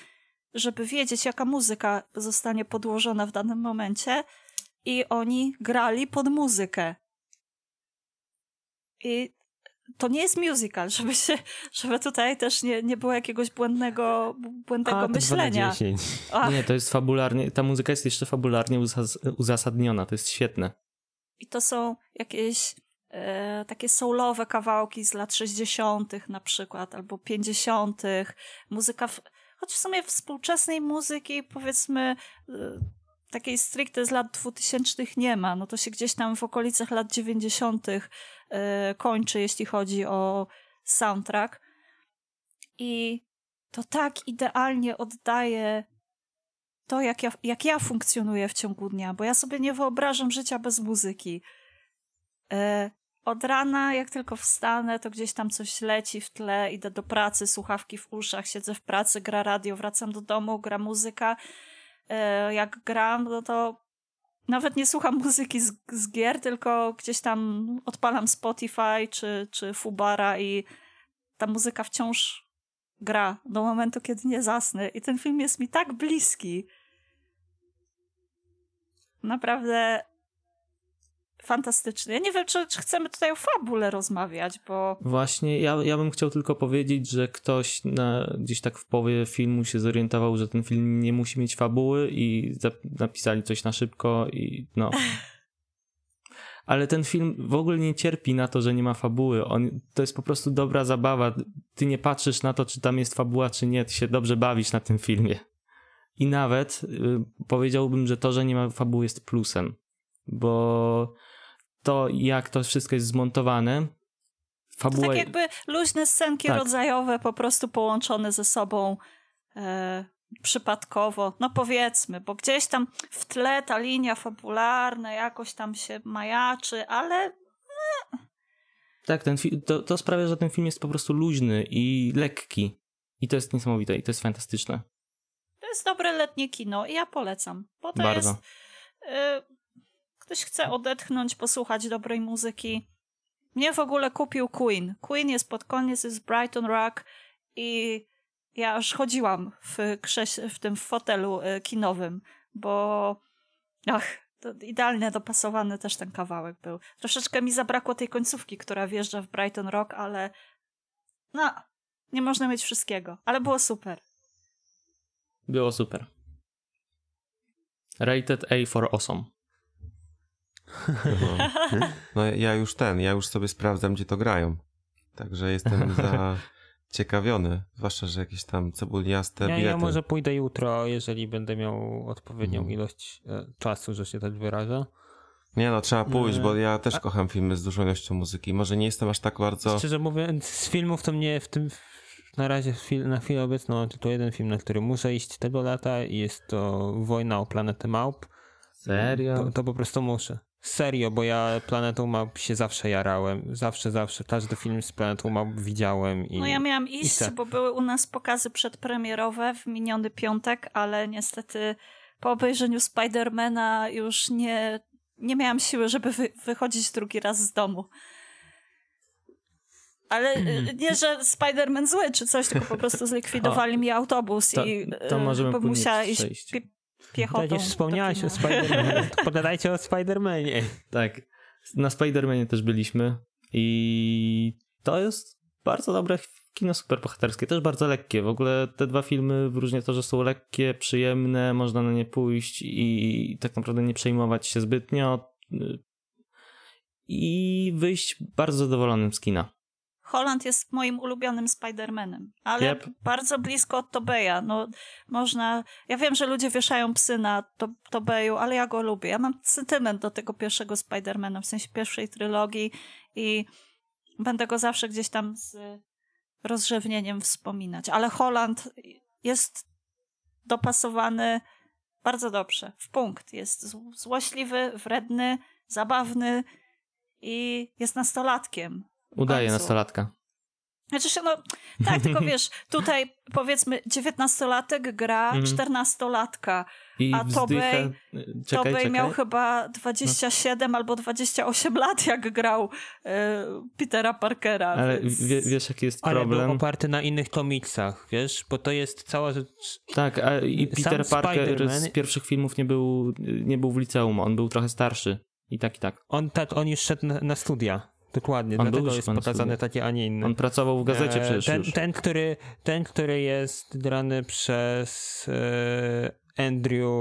żeby wiedzieć, jaka muzyka zostanie podłożona w danym momencie i oni grali pod muzykę. I to nie jest musical, żeby się, żeby tutaj też nie, nie było jakiegoś błędnego, błędnego A, to 2 na myślenia. 10. Ach, Nie, to jest fabularnie, ta muzyka jest jeszcze fabularnie uzas- uzasadniona, to jest świetne. I to są jakieś e, takie soulowe kawałki z lat 60. na przykład, albo 50. Muzyka, w, choć w sumie współczesnej muzyki, powiedzmy, y, takiej stricte z lat 2000 nie ma. No to się gdzieś tam w okolicach lat 90. Y, kończy, jeśli chodzi o soundtrack. I to tak idealnie oddaje to, jak ja, jak ja funkcjonuję w ciągu dnia, bo ja sobie nie wyobrażam życia bez muzyki. E, od rana, jak tylko wstanę, to gdzieś tam coś leci w tle, idę do pracy, słuchawki w uszach, siedzę w pracy, gra radio, wracam do domu, gra muzyka. E, jak gram, no to nawet nie słucham muzyki z, z gier, tylko gdzieś tam odpalam Spotify czy, czy Fubara i ta muzyka wciąż gra do momentu, kiedy nie zasnę. I ten film jest mi tak bliski. Naprawdę fantastyczny. Ja nie wiem, czy, czy chcemy tutaj o fabule rozmawiać, bo... Właśnie, ja, ja bym chciał tylko powiedzieć, że ktoś na, gdzieś tak w połowie filmu się zorientował, że ten film nie musi mieć fabuły i napisali coś na szybko i no... *laughs* Ale ten film w ogóle nie cierpi na to, że nie ma fabuły. On, to jest po prostu dobra zabawa. Ty nie patrzysz na to, czy tam jest fabuła, czy nie. Ty się dobrze bawisz na tym filmie. I nawet y, powiedziałbym, że to, że nie ma fabuły jest plusem. Bo to, jak to wszystko jest zmontowane, fabuła... To tak jakby luźne scenki tak. rodzajowe po prostu połączone ze sobą e, przypadkowo, no powiedzmy, bo gdzieś tam w tle ta linia fabularna jakoś tam się majaczy, ale... Tak, ten to, to sprawia, że ten film jest po prostu luźny i lekki. I to jest niesamowite i to jest fantastyczne. To jest dobre letnie kino i ja polecam, bo to Bardzo. jest... Y, ktoś chce odetchnąć, posłuchać dobrej muzyki. Mnie w ogóle kupił Queen. Queen jest pod koniec, jest Brighton Rock i ja aż chodziłam w, krześ- w tym fotelu y, kinowym, bo ach, idealnie dopasowany też ten kawałek był. Troszeczkę mi zabrakło tej końcówki, która wjeżdża w Brighton Rock, ale no, nie można mieć wszystkiego, ale było super. Było super. Rated A for awesome. No, no ja już ten, ja już sobie sprawdzam, gdzie to grają. Także jestem *laughs* za ciekawiony, zwłaszcza, że jakieś tam cebuliaste ja, bilety. Ja może pójdę jutro, jeżeli będę miał odpowiednią mm. ilość e, czasu, że się tak wyrażę. Nie no, trzeba pójść, bo ja też kocham filmy z dużą ilością muzyki. Może nie jestem aż tak bardzo... Szczerze mówiąc, z filmów to mnie w tym... Na razie na chwilę obecną mam tylko jeden film, na który muszę iść tego lata i jest to Wojna o planetę Małp. Serio? To, to po prostu muszę. Serio, bo ja Planetą Map się zawsze jarałem. Zawsze, zawsze. Każdy film z Planetą Map widziałem. I, no ja miałam iść, bo były u nas pokazy przedpremierowe w miniony piątek, ale niestety po obejrzeniu Spidermana już nie, nie miałam siły, żeby wy, wychodzić drugi raz z domu. Ale y, nie, że Spider-Man zły czy coś, tylko po prostu *laughs* zlikwidowali mi autobus to, i to możemy musiała iść piechotą. Tak, już wspomniałaś o Spider-Manie. *laughs* Pogadajcie o Spider-Manie. Tak. Na Spider-Manie też byliśmy i to jest bardzo dobre kino superbohaterskie, też bardzo lekkie. W ogóle te dwa filmy wyróżnia to, że są lekkie, przyjemne, można na nie pójść i tak naprawdę nie przejmować się zbytnio i wyjść bardzo zadowolonym z kina. Holland jest moim ulubionym Spider-Manem, ale yep. bardzo blisko od Tobeja. No, można... Ja wiem, że ludzie wieszają psy na to, Tobeju, ale ja go lubię. Ja mam sentyment do tego pierwszego Spider-Mana, w sensie pierwszej trylogii i będę go zawsze gdzieś tam z rozrzewnieniem wspominać. Ale Holland jest dopasowany bardzo dobrze, w punkt. Jest złośliwy, wredny, zabawny i jest nastolatkiem. Udaje nastolatka. Znaczy się, no tak, tylko *laughs* wiesz, tutaj powiedzmy dziewiętnastolatek gra czternastolatka, I a Tobey, Tobey miał chyba 27 no. albo 28 lat, jak grał e, Petera Parkera. Ale więc... wie, wiesz, jaki jest problem? Ale był oparty na innych komiksach, wiesz, bo to jest cała rzecz... Tak, a i Peter Sam Parker z pierwszych filmów nie był, nie był w liceum, on był trochę starszy. I tak, i tak. On, tak, on już szedł na, na studia. Dokładnie, on dlatego jest pokazane takie, a nie inne. On pracował w gazecie e, przecież ten, już. Ten który, ten, który jest grany przez e, Andrew...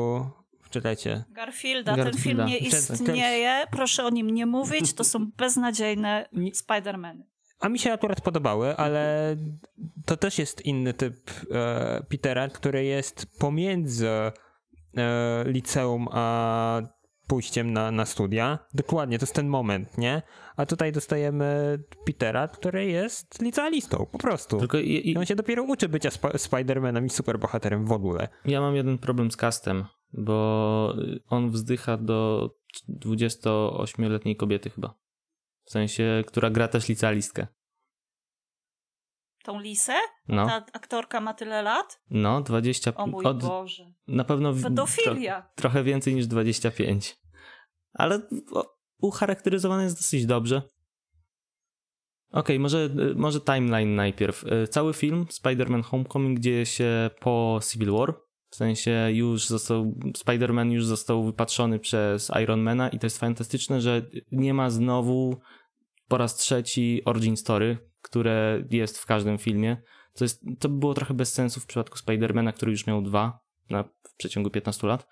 Czytajcie. Garfielda. Garfielda. Ten film nie istnieje. Proszę o nim nie mówić. To są beznadziejne Spider-Many. A mi się akurat podobały, ale to też jest inny typ e, Petera, który jest pomiędzy e, liceum a pójściem na, na studia. Dokładnie, to jest ten moment, nie? A tutaj dostajemy Petera, który jest licealistą, po prostu. Tylko i, I on się dopiero uczy bycia sp Spider-Manem i superbohaterem w ogóle. ja mam jeden problem z castem, bo on wzdycha do 28-letniej kobiety chyba. W sensie, która gra też licealistkę. Tą Lisę? No, Ta aktorka ma tyle lat? no 20... O mój od, Boże. na pewno... w- tro, trochę więcej niż 25. Ale o, ucharakteryzowane jest dosyć dobrze. Okej, może, może timeline najpierw. E, Cały film Spider-Man Homecoming dzieje się po Civil War. W sensie już został, Spider-Man już został wypatrzony przez Ironmana i to jest fantastyczne, że nie ma znowu po raz trzeci origin story, które jest w każdym filmie. To, jest, to było trochę bez sensu w przypadku Spider-Mana, który już miał dwa na, w przeciągu 15 lat.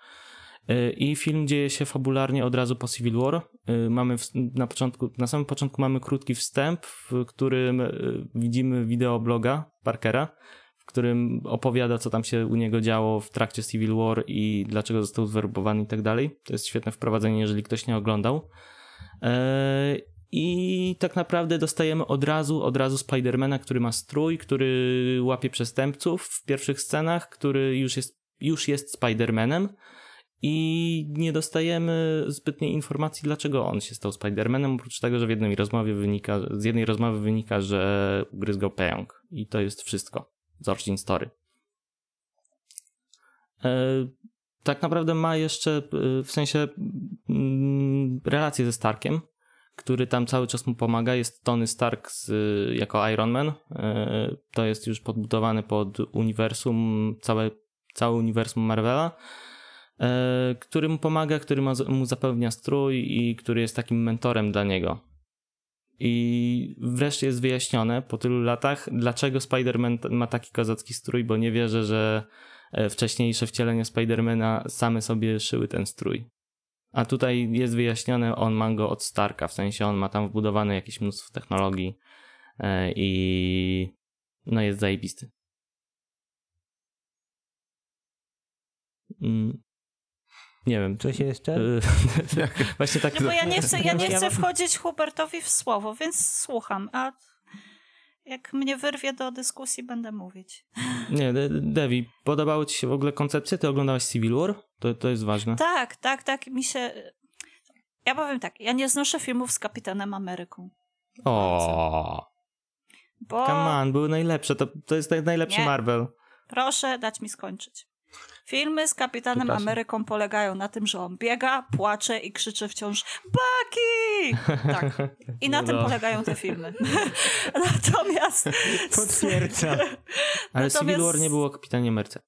Y, I film dzieje się fabularnie od razu po Civil War. Y, Mamy w, na, początku, na samym początku mamy krótki wstęp, w którym y, widzimy wideobloga Parkera, w którym opowiada, co tam się u niego działo w trakcie Civil War i dlaczego został zwerbowany i tak dalej. To jest świetne wprowadzenie, jeżeli ktoś nie oglądał. I tak naprawdę dostajemy od razu, od razu Spidermana, który ma strój, który łapie przestępców w pierwszych scenach, który już jest, już jest Spidermanem i nie dostajemy zbytniej informacji, dlaczego on się stał Spidermanem, oprócz tego, że w jednej rozmowie wynika, z jednej rozmowy wynika, że ugryzł go pająk. I to jest wszystko z Origin Story. E, tak naprawdę ma jeszcze, e, w sensie, mm, relację ze Starkiem, który tam cały czas mu pomaga. Jest Tony Stark z, jako Iron Man. E, To jest już podbudowane pod uniwersum, całe, całe uniwersum Marvela e, który mu pomaga, który ma, mu zapewnia strój i który jest takim mentorem dla niego. I wreszcie jest wyjaśnione po tylu latach, dlaczego Spider-Man ma taki kozacki strój, bo nie wierzę, że e, wcześniejsze wcielenia Spidermana same sobie szyły ten strój. A tutaj jest wyjaśnione, on ma go od Starka, w sensie on ma tam wbudowane jakieś mnóstwo technologii e, i no jest zajebisty. Mm. Nie wiem, Coś jeszcze? *laughs* Y, *laughs* Właśnie tak. No bo ja nie chcę, ja nie *laughs* chcę wchodzić Hubertowi w słowo, więc słucham, a jak mnie wyrwie do dyskusji, będę mówić. Nie, De- Devi, podobały ci się w ogóle koncepcje? Ty oglądałaś Civil War? To, to jest ważne. Tak, tak, tak, mi się... Ja powiem tak, ja nie znoszę filmów z Kapitanem Ameryką, O, bo come on, były najlepsze. To, to jest naj- najlepszy Nie. Marvel. proszę dać mi skończyć. Filmy z Kapitanem Przepraszam. Ameryką polegają na tym, że on biega, płacze i krzyczy wciąż Bucky! Tak. I na No tym dobra. polegają te filmy. *laughs* Natomiast... *laughs* Potwierdzam. *laughs* Ale Natomiast- Civil War nie było Kapitanie Ameryce.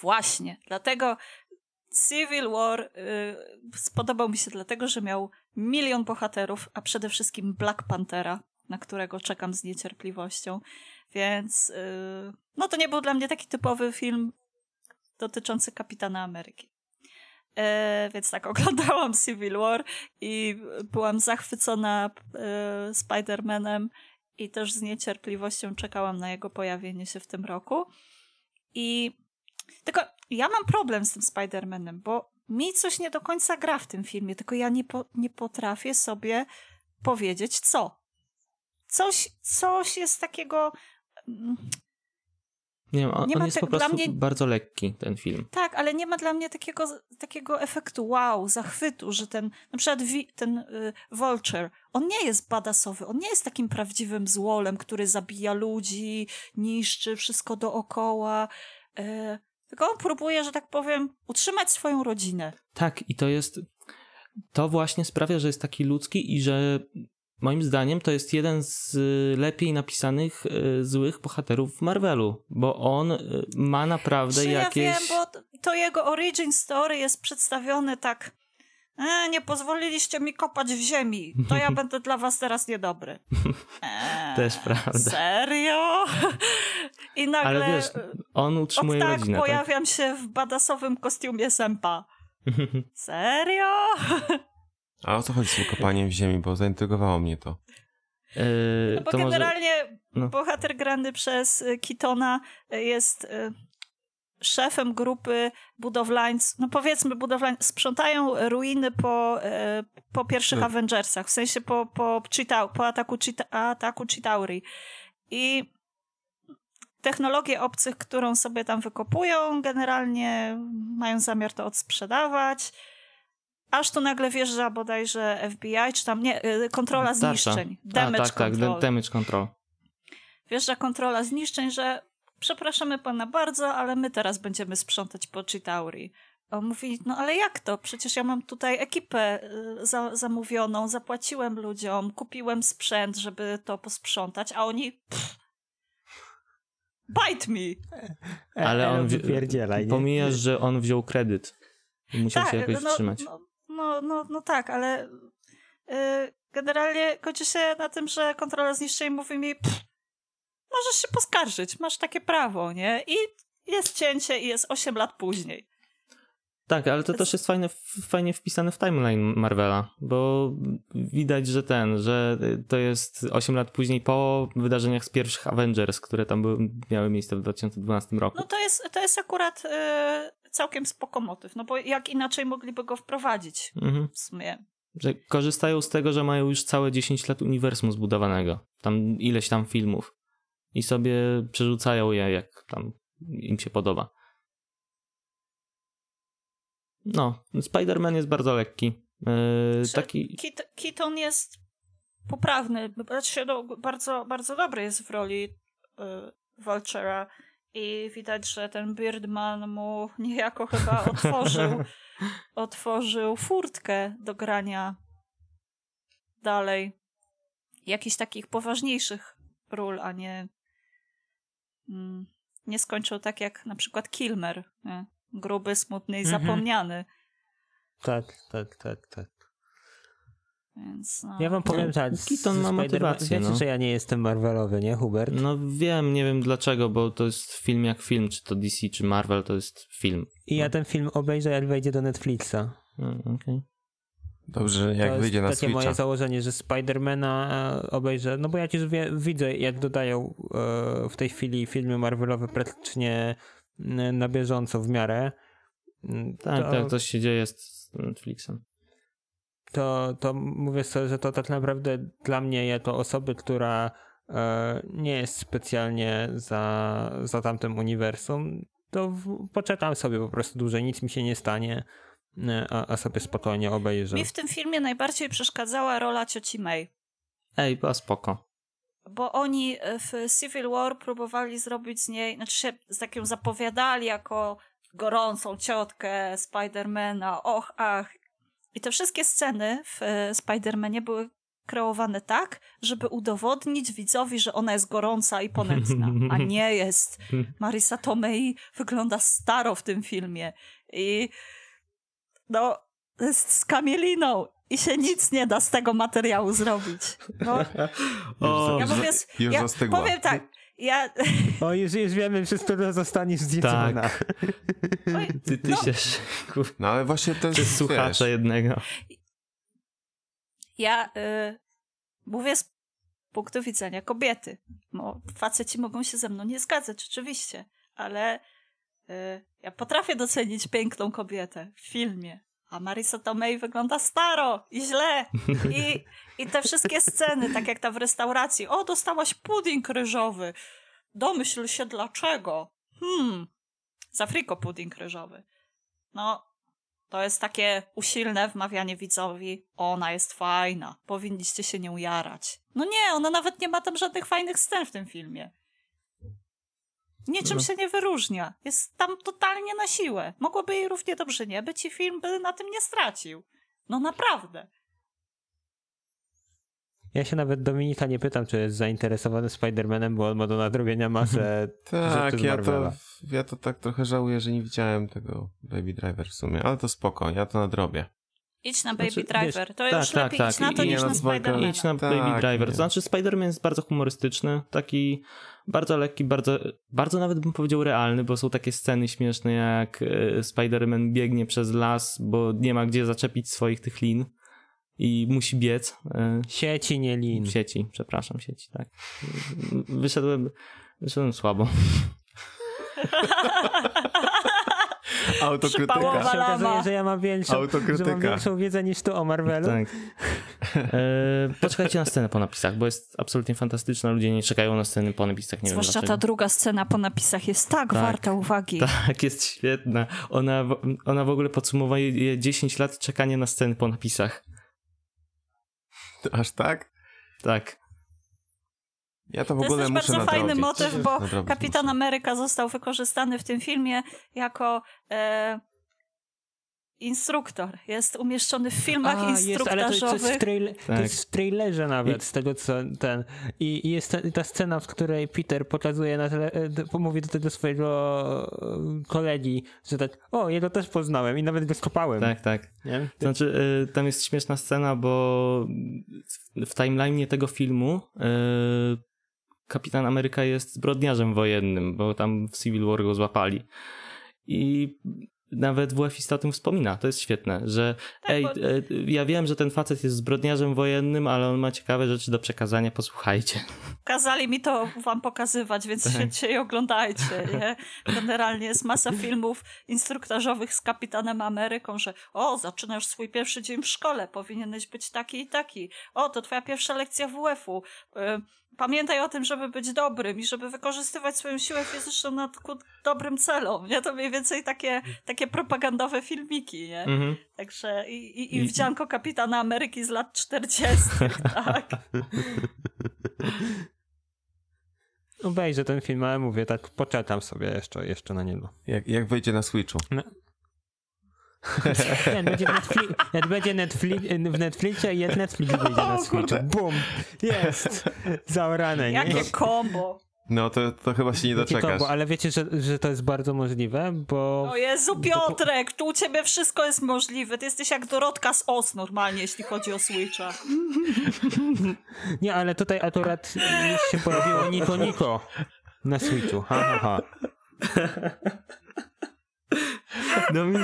Właśnie, dlatego Civil War y, spodobał mi się dlatego, że miał milion bohaterów, a przede wszystkim Black Panthera, na którego czekam z niecierpliwością. Więc y, no to nie był dla mnie taki typowy film dotyczący Kapitana Ameryki. E, więc tak, *laughs* oglądałam Civil War i byłam zachwycona e, Spider-Manem i też z niecierpliwością czekałam na jego pojawienie się w tym roku. I tylko ja mam problem z tym Spider-Manem, bo mi coś nie do końca gra w tym filmie, tylko ja nie, po, nie potrafię sobie powiedzieć co. Coś, coś jest takiego. Nie wiem, on, Nie on ma jest te- po dla prostu mnie- bardzo lekki, ten film. Tak, ale nie ma dla mnie takiego, takiego efektu wow, zachwytu, że ten, na przykład wi, ten y, Vulture, on nie jest badasowy, on nie jest takim prawdziwym złolem, który zabija ludzi, niszczy wszystko dookoła, y, tylko on próbuje, że tak powiem, utrzymać swoją rodzinę. Tak, i to jest. To właśnie sprawia, że jest taki ludzki i że moim zdaniem to jest jeden z y, lepiej napisanych y, złych bohaterów w Marvelu, bo on y, ma naprawdę Czy jakieś. ja wiem, bo to- jego origin story jest przedstawione tak e, nie pozwoliliście mi kopać w ziemi, to ja *laughs* będę dla was teraz niedobry. *laughs* E, Też prawda. Serio? I nagle Ale wiesz, on utrzymuje tak rodzinę. Tak? pojawiam się w badasowym kostiumie sępa. *laughs* Serio? A o co chodzi z tym kopaniem w ziemi, bo zaintrygowało mnie to. Yy, No bo to może... generalnie no. bohater grany przez y, Kitona y, jest szefem grupy budowlańców, no powiedzmy budowlańców, sprzątają ruiny po, po pierwszych Tak. Avengersach, w sensie po, po, Cheetah, po ataku, ataku Chitauri. I technologię obcych, którą sobie tam wykopują, generalnie mają zamiar to odsprzedawać. Aż tu nagle wjeżdża bodajże FBI, czy tam nie, y, kontrola zniszczeń. A, Damage tak, tak, control. damage control. Wjeżdża kontrola zniszczeń, że przepraszamy pana bardzo, ale my teraz będziemy sprzątać po Chitauri. A On mówi, no ale jak to? Przecież ja mam tutaj ekipę y, za, zamówioną, zapłaciłem ludziom, kupiłem sprzęt, żeby to posprzątać, a oni... Pff, bite me! *laughs* Ale on? Pomijasz, że on wziął kredyt i musiał się jakoś no, wstrzymać. no, no, no, no tak, ale y, generalnie kończy się na tym, że kontrola zniszczeń mówi mi "Pff, możesz się poskarżyć, masz takie prawo, nie? I jest cięcie i jest 8 lat później. Tak, ale to też jest fajne, fajnie wpisane w timeline Marvela, bo widać, że ten, że to jest 8 lat później po wydarzeniach z pierwszych Avengers, które tam były, miały miejsce w 2012 roku. No to jest, to jest akurat y, całkiem spoko motyw, no bo jak inaczej mogliby go wprowadzić Mhm. w sumie. Że korzystają z tego, że mają już całe 10 lat uniwersum zbudowanego, tam ileś tam filmów i sobie przerzucają je jak tam im się podoba. No, Spider-Man jest bardzo lekki. Yy, taki Kit, Keaton jest poprawny, znaczy, no, bardzo, bardzo dobry jest w roli y, Vulture'a i widać, że ten Birdman mu niejako chyba *laughs* otworzył, otworzył furtkę do grania dalej. Jakichś takich poważniejszych ról, a nie mm, nie skończył tak jak na przykład Kilmer. Nie? Gruby, smutny i Mhm. zapomniany. Tak, tak, tak, tak. Więc, no. Ja wam powiem tak, Keaton ma motywację, Wiecie, no. że ja nie jestem Marvelowy, nie, Hubert? No wiem, nie wiem dlaczego, bo to jest film jak film, czy to DC, czy Marvel, to jest film. I ja ten film obejrzę, jak wejdzie do Netflixa. Mm, Okej. Dobrze, jak to wyjdzie na jest takie moje Switcha. założenie, że Spidermana e, obejrzę, no bo ja już wie, widzę, jak dodają e, w tej chwili filmy Marvelowe praktycznie na bieżąco w miarę. Mm, Tak, to, tak, coś się dzieje z Netflixem. to, to mówię sobie, że to tak naprawdę dla mnie, jako osoby, która e, nie jest specjalnie za, za tamtym uniwersum, to w, poczekam sobie po prostu dłużej, nic mi się nie stanie, e, a, a sobie spokojnie obejrzę. Mi w tym filmie najbardziej przeszkadzała rola cioci May. Ej, była spoko. Bo oni w Civil War próbowali zrobić z niej, znaczy się z taką zapowiadali jako gorącą ciotkę Spidermana, och, ach. I te wszystkie sceny w e, Spidermanie były kreowane tak, żeby udowodnić widzowi, że ona jest gorąca i ponętna, a *laughs* nie jest. Marisa Tomei wygląda staro w tym filmie i no, jest z kamieliną i się nic nie da z tego materiału zrobić. No, *laughs* O, ja za- już ja zastygła. powiem tak, ja, O, już, już wiemy, przez które zostaniesz zjedzona. Tak. oj, Ty, ty No. się kur- No ale właśnie to jest, przez słuchacza wiesz, jednego. ja y, mówię z punktu widzenia kobiety. No, faceci mogą się ze mną nie zgadzać, oczywiście, ale y, ja potrafię docenić piękną kobietę w filmie. A Marisa Tomei wygląda staro i źle. I, I te wszystkie sceny, tak jak ta w restauracji. O, dostałaś pudding ryżowy. Domyśl się dlaczego. Hmm. Z pudding ryżowy. No, to jest takie usilne wmawianie widzowi. Ona jest fajna. Powinniście się nią jarać. No nie, ona nawet nie ma tam żadnych fajnych scen w tym filmie. Niczym No. się nie wyróżnia. Jest tam totalnie na siłę. Mogłoby jej równie dobrze nie być i film by na tym nie stracił. No naprawdę. Ja się nawet Dominika nie pytam, czy jest zainteresowany Spider-Manem, bo on ma do nadrobienia masę *laughs* Tak, ja to, ja to tak trochę żałuję, że nie widziałem tego Baby Driver w sumie, ale to spoko, ja to nadrobię. Idź na Baby Znaczy, Driver. to tak, już tak, lepiej tak. idź na to I- niż na Spidermana. Idź na Tak, Baby Driver. To znaczy Spider-Man jest bardzo humorystyczny, taki bardzo lekki, bardzo, bardzo nawet bym powiedział realny, bo są takie sceny śmieszne jak e, Spider-Man biegnie przez las, bo nie ma gdzie zaczepić swoich tych lin i musi biec. e, Sieci, nie lin. Sieci, przepraszam, sieci, tak. Wyszedłem, wyszedłem słabo. *laughs* Autokrytyka. Przypałowa się okazuje, że ja mam większą, że mam większą wiedzę niż ty o Marvelu. Tak. E, poczekajcie na scenę po napisach, bo jest absolutnie fantastyczna. Ludzie nie czekają na sceny po napisach, nie Zwłaszcza wiem ta druga scena po napisach jest tak, Tak. warta uwagi. Tak, jest świetna. Ona, w- ona w ogóle podsumowuje 10 lat czekania na sceny po napisach. Aż tak? Tak. Ja to w To jest ogóle też muszę bardzo fajny motyw, bo Nadrobić Kapitan muszę. Ameryka został wykorzystany w tym filmie jako e, instruktor. Jest umieszczony w filmach A, jest, ale to, to, jest instruktażowych. w trailer, to Tak. jest w trailerze nawet, I- z tego co ten. I, i jest ta, ta scena, w której Peter pokazuje na tele, e, mówi do tego swojego e, kolegi, że tak, o, jego też poznałem i nawet go skopałem. Tak, tak. Nie? To znaczy, y, tam jest śmieszna scena, bo w timeline'ie tego filmu y, Kapitan Ameryka jest zbrodniarzem wojennym, bo tam w Civil War go złapali. I nawet WFista o tym wspomina, to jest świetne, że ej, bo- y, ja wiem, że ten facet jest zbrodniarzem wojennym, ale on ma ciekawe rzeczy do przekazania, posłuchajcie. Kazali mi to wam pokazywać, więc Tak. świetnie je oglądajcie. Nie? Generalnie jest masa filmów instruktażowych z Kapitanem Ameryką, że o, zaczynasz swój pierwszy dzień w szkole, powinieneś być taki i taki. O, to twoja pierwsza lekcja WF-u. Y, Pamiętaj o tym, żeby być dobrym i żeby wykorzystywać swoją siłę fizyczną na ku dobrym celom. Nie? To mniej więcej takie, takie propagandowe filmiki, nie? Mhm. Także i, i, I- wdzianko Kapitana Ameryki z lat 40. *laughs* tak. Obejrzę ten film, ale mówię, tak poczekam sobie jeszcze, jeszcze na niego. Jak, jak wyjdzie na Switchu. *laughs* Jak będzie, Netflix, będzie Netflix, w Netflixie i Netflix wyjdzie na Switchu. Bum! Jest! Zaorane, nie? Jakie kombo. No to, to chyba się nie doczekasz. kogo, ale wiecie, że, że to jest bardzo możliwe, bo... O Jezu, Piotrek, tu u ciebie wszystko jest możliwe. Ty jesteś jak Dorotka z OS normalnie, jeśli chodzi o Switcha. *laughs* Nie, ale tutaj akurat już się pojawiło Niko Niko na Switchu. Ha, ha, ha. No mi...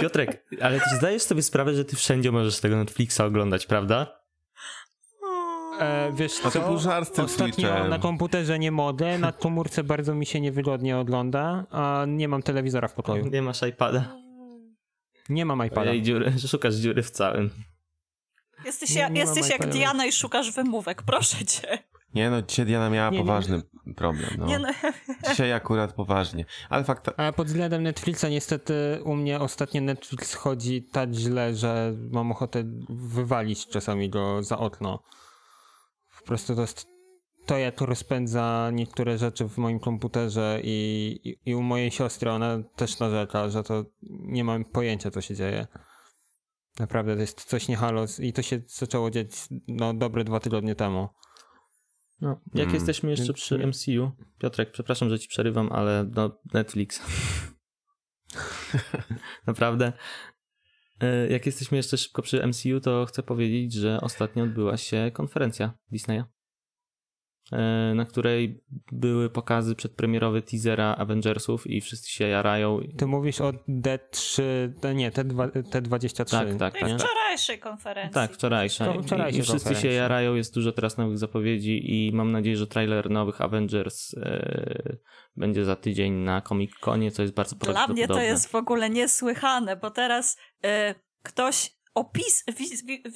Piotrek, ale ty zdajesz sobie sprawę, że ty wszędzie możesz tego Netflixa oglądać, prawda? E, wiesz A to co? był żart z tym Ostatnio Switchem. na komputerze nie modę, na komórce bardzo mi się niewygodnie ogląda, a nie mam telewizora w pokoju. Nie masz iPada. Nie mam iPada. Ej, dziury, szukasz dziury w całym. Jesteś, Nie- ja, nie jesteś jak iPada. Diana i szukasz wymówek, proszę cię. Nie no, dzisiaj Diana miała Nie, nie. poważny problem. No. Nie no, Dzisiaj akurat poważnie. Ale fakt, A pod względem Netflixa niestety u mnie ostatnio Netflix chodzi tak źle, że mam ochotę wywalić czasami go za okno. Po prostu to jest to, jak rozpędza niektóre rzeczy w moim komputerze i, i, i u mojej siostry ona też narzeka, że to nie mam pojęcia, co się dzieje. Naprawdę to jest coś nie halo i to się zaczęło dziać no, dobre dwa tygodnie temu. No, jak Mm. jesteśmy jeszcze przy MCU, Piotrek, przepraszam, że ci przerywam, ale no, Netflix. *laughs* Naprawdę. E, Jak jesteśmy jeszcze szybko przy MCU, to chcę powiedzieć, że ostatnio odbyła się konferencja Disneya, na której były pokazy przedpremierowe teasera Avengersów i wszyscy się jarają. Ty mówisz o D3, to nie, T2, T23. Tak, tak, tej tak. wczorajszej konferencji. Tak, wczorajsze. To wczorajsze I, I wszyscy się jarają, jest dużo teraz nowych zapowiedzi i mam nadzieję, że trailer nowych Avengers e, będzie za tydzień na Comic Conie, co jest bardzo Dla mnie to prawdopodobne. jest w ogóle niesłychane, bo teraz y, ktoś opis,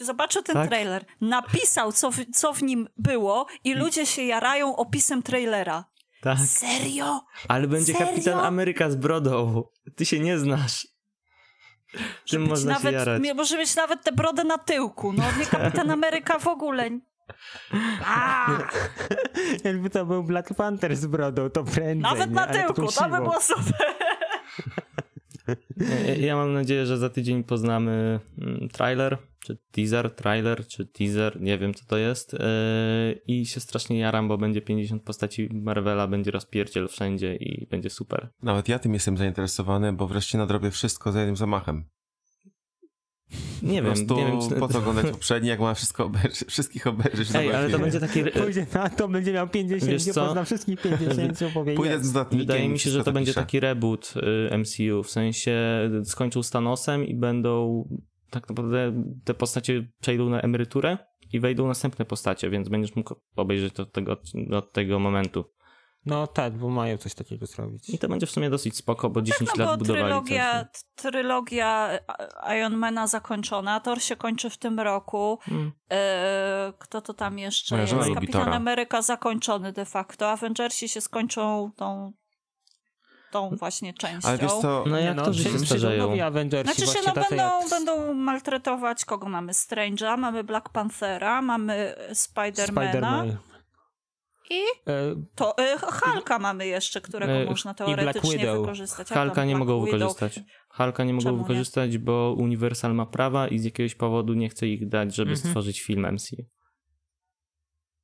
zobaczył ten Tak? trailer, napisał, co w, co w nim było i ludzie się jarają opisem trailera. Tak, Serio? ale będzie Serio? Kapitan Ameryka z brodą. Ty się nie znasz. Tym Być można się nawet, jarać. mie- może mieć nawet tę brodę na tyłku. No nie Kapitan Ameryka w ogóle. A, *laughs* Jakby to był Black Panther z brodą, to prędzej. nawet nie? na tyłku, to by było super. *laughs* *laughs* Ja- mam nadzieję, że za tydzień poznamy mm, trailer, czy teaser, trailer, czy teaser, nie wiem co to jest. Yy, I się strasznie jaram, bo będzie 50 postaci Marvela, będzie rozpierdziel wszędzie i będzie super. nawet ja tym jestem zainteresowany, bo wreszcie nadrobię wszystko za jednym zamachem. Nie wiem, nie wiem czy... po co oglądać poprzedni, jak ma wszystko obejrzy, wszystkich obejrzeć. Ej, ale to będzie taki... *laughs* Pójdzie na to, będzie miał 50, Wiesz nie co? pozna wszystkich 50, powie Pójdę z Wydaje mi się, że to będzie taki reboot y, MCU, w sensie skończył z Thanosem i będą tak naprawdę te postacie przejdą na emeryturę i wejdą następne postacie, więc będziesz mógł obejrzeć od tego, od tego momentu. No tak, bo mają coś takiego zrobić. I to będzie w sumie dosyć spoko, bo 10 No lat bo budowali trylogia, coś. trylogia Ironmana zakończona, Thor się kończy w tym roku. Mm. E, kto to tam jeszcze Moja jest? Kapitan Thora. Ameryka zakończony de facto. Avengersi się skończą tą, tą właśnie częścią. Ale wiesz co, No Nie jak to, że się starzeją? Znaczy się no będą, jak będą maltretować kogo mamy? Strange'a, mamy Black Panthera, mamy Spidermana Spider-Man. I E, to y, Hulka mamy jeszcze, którego E, można teoretycznie Widow. wykorzystać. Halka nie mogą wykorzystać. Halka nie mogą Czemu nie? wykorzystać, bo Universal ma prawa i z jakiegoś powodu nie chce ich dać, żeby Mhm. stworzyć film MCU.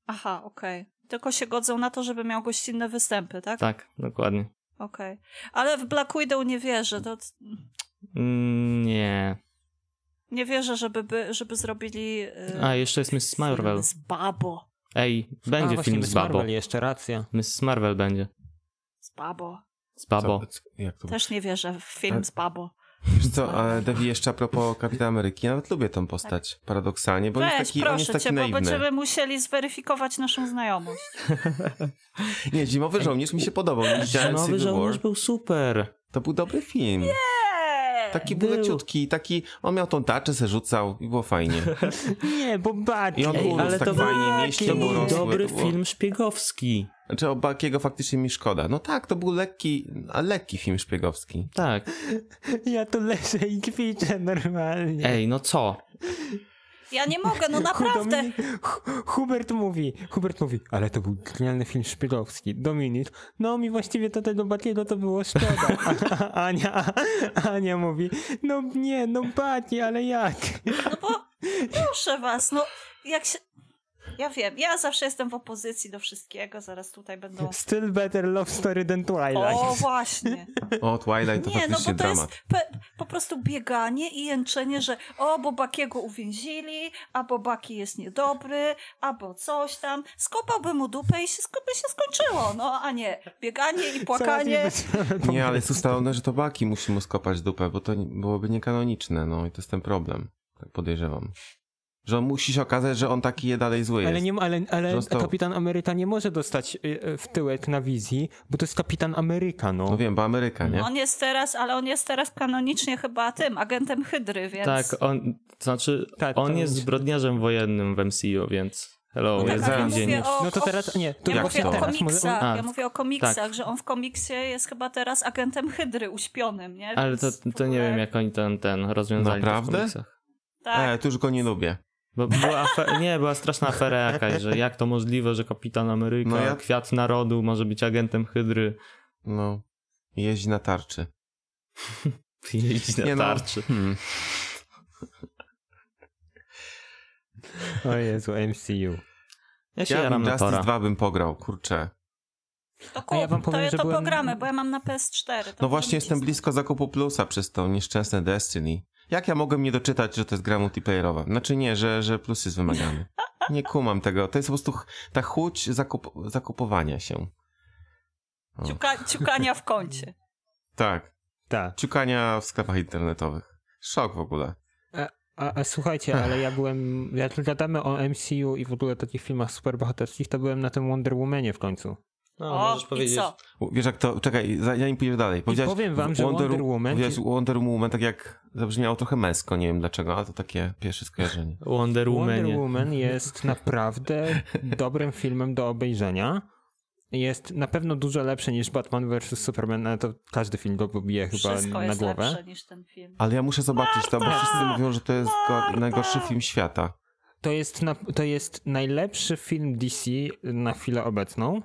Aha, okej. Tylko się godzą na to, żeby miał gościnne występy, tak? Tak, dokładnie. Okej. Ale w Black Widow nie wierzę. To Mm, Nie. nie wierzę, żeby, by, żeby zrobili y, A, jeszcze jest Miss Marvel. z Babo. Ej, a, będzie właśnie, film Miss z Babo. Marvel jeszcze, racja. Miss Marvel będzie. Z Babo. Z Babo. Co, jak to Też nie wierzę w film Ale- z Babo. Wiesz co, ale Devi jeszcze a propos Kapitana Ameryki, nawet lubię tą postać, paradoksalnie, bo on Weź, jest taki, on jest proszę taki cię, bo naiwny. będziemy musieli zweryfikować naszą znajomość. *laughs* Nie, Zimowy Żołnierz mi się podobał, nie Civil żołnierz War. był super. To był dobry film. Eee! Taki Był. leciutki, taki, on miał tą taczę, se rzucał i było fajnie. *laughs* Nie, bo Baki. I on Ej, urósł ale tak to fajnie, był- mięśnie To był rosły. dobry to było- film szpiegowski. Znaczy o Bakiego faktycznie mi szkoda. No tak, to był lekki, a lekki film szpiegowski. Tak. *laughs* Ja tu leżę i kwiczę normalnie. Ej, no co? Ja nie mogę, no naprawdę. Dominik, Hu- Hubert mówi, Hubert mówi, ale to był genialny film szpiegowski. Dominik, no mi właściwie to tego Batiego to było szkoda. A, *laughs* a, Ania, Ania mówi, no nie, no Bati, ale jak? No bo proszę was, no jak się... Ja wiem, ja zawsze jestem w opozycji do wszystkiego, zaraz tutaj będą... *laughs* Still better love story than Twilight. O, właśnie. O, Twilight to Nie, no bo to dramat. jest pe, po prostu bieganie i jęczenie, że o, bo Bakiego uwięzili, albo Baki jest niedobry, albo coś tam. Skopałby mu dupę i się, sko- by się skończyło, no a nie. Bieganie i *laughs* płakanie. Nie, ale jest ustalone, że to Baki musi mu skopać dupę, bo to nie- byłoby niekanoniczne, no i to jest ten problem. Tak podejrzewam. Że on musi się okazać, że on taki je dalej zły Ale, jest. nie, ale, ale Został- kapitan Ameryka nie może dostać y, y, w tyłek na wizji, bo to jest kapitan Ameryka, no. No wiem, bo Ameryka, nie? On jest teraz, ale on jest teraz kanonicznie chyba tym, agentem Hydry, więc... Tak, on, to znaczy, Tak, on to jest zbrodniarzem wojennym w MCU, więc hello, No tak, jest ja o, No to teraz- nie, to ja jak mówię to? o komiksach, A, ja mówię o komiksach, tak. że on w komiksie jest chyba teraz agentem Hydry uśpionym, nie? Ale to, to nie ogóle- wiem, jak oni ten, ten rozwiązali to w Naprawdę? komiksach. Tak. E, tu już go nie lubię. Bo była afer- nie, była straszna afera jakaś, że jak to możliwe, że kapitan Ameryka, No ja- kwiat narodu może być agentem Hydry. No. Jeździ na tarczy. *laughs* Jeździ na Nie no. tarczy. Hmm. O Jezu, MCU. Ja się Ja jaram bym na Justice Tora. 2 bym pograł, kurczę. To kup, A ja wam powiem, to, że to byłem- pogramy, bo ja mam na PS4. To No właśnie jestem blisko zakupu plusa przez to nieszczęsne Destiny. Jak ja mogłem nie doczytać, że to jest gra multiplayerowa? Znaczy nie, że, że plus jest wymagany. Nie kumam tego. To jest po prostu ta chuć zakup zakupowania się. O, Ciuka, ciukania w kącie. tak. Tak. Ciukania w sklepach internetowych. Szok w ogóle. A, a słuchajcie, *laughs* ale ja byłem, jak gadamy o MCU i w ogóle takich filmach superbohaterskich, to byłem na tym Wonder Womanie w końcu. No, o, i co? U, Wiesz jak to, czekaj, zanim pójdziesz dalej. Powiedziałeś powiem wam, że Wonder Woman- Powiedziałeś Wonder Woman tak jak zabrzmiało trochę męsko, nie wiem dlaczego, ale to takie pierwsze skojarzenie. Wonder *laughs* Wonder Woman. Woman jest naprawdę *laughs* dobrym filmem do obejrzenia. Jest na pewno dużo lepszy niż Batman vs. Superman, ale to każdy film go pobije chyba Wszystko na jest głowę. lepsze niż ten film. Ale ja muszę zobaczyć to, bo wszyscy mówią, że to jest go, najgorszy film świata. To jest, na, to jest najlepszy film DC na chwilę obecną.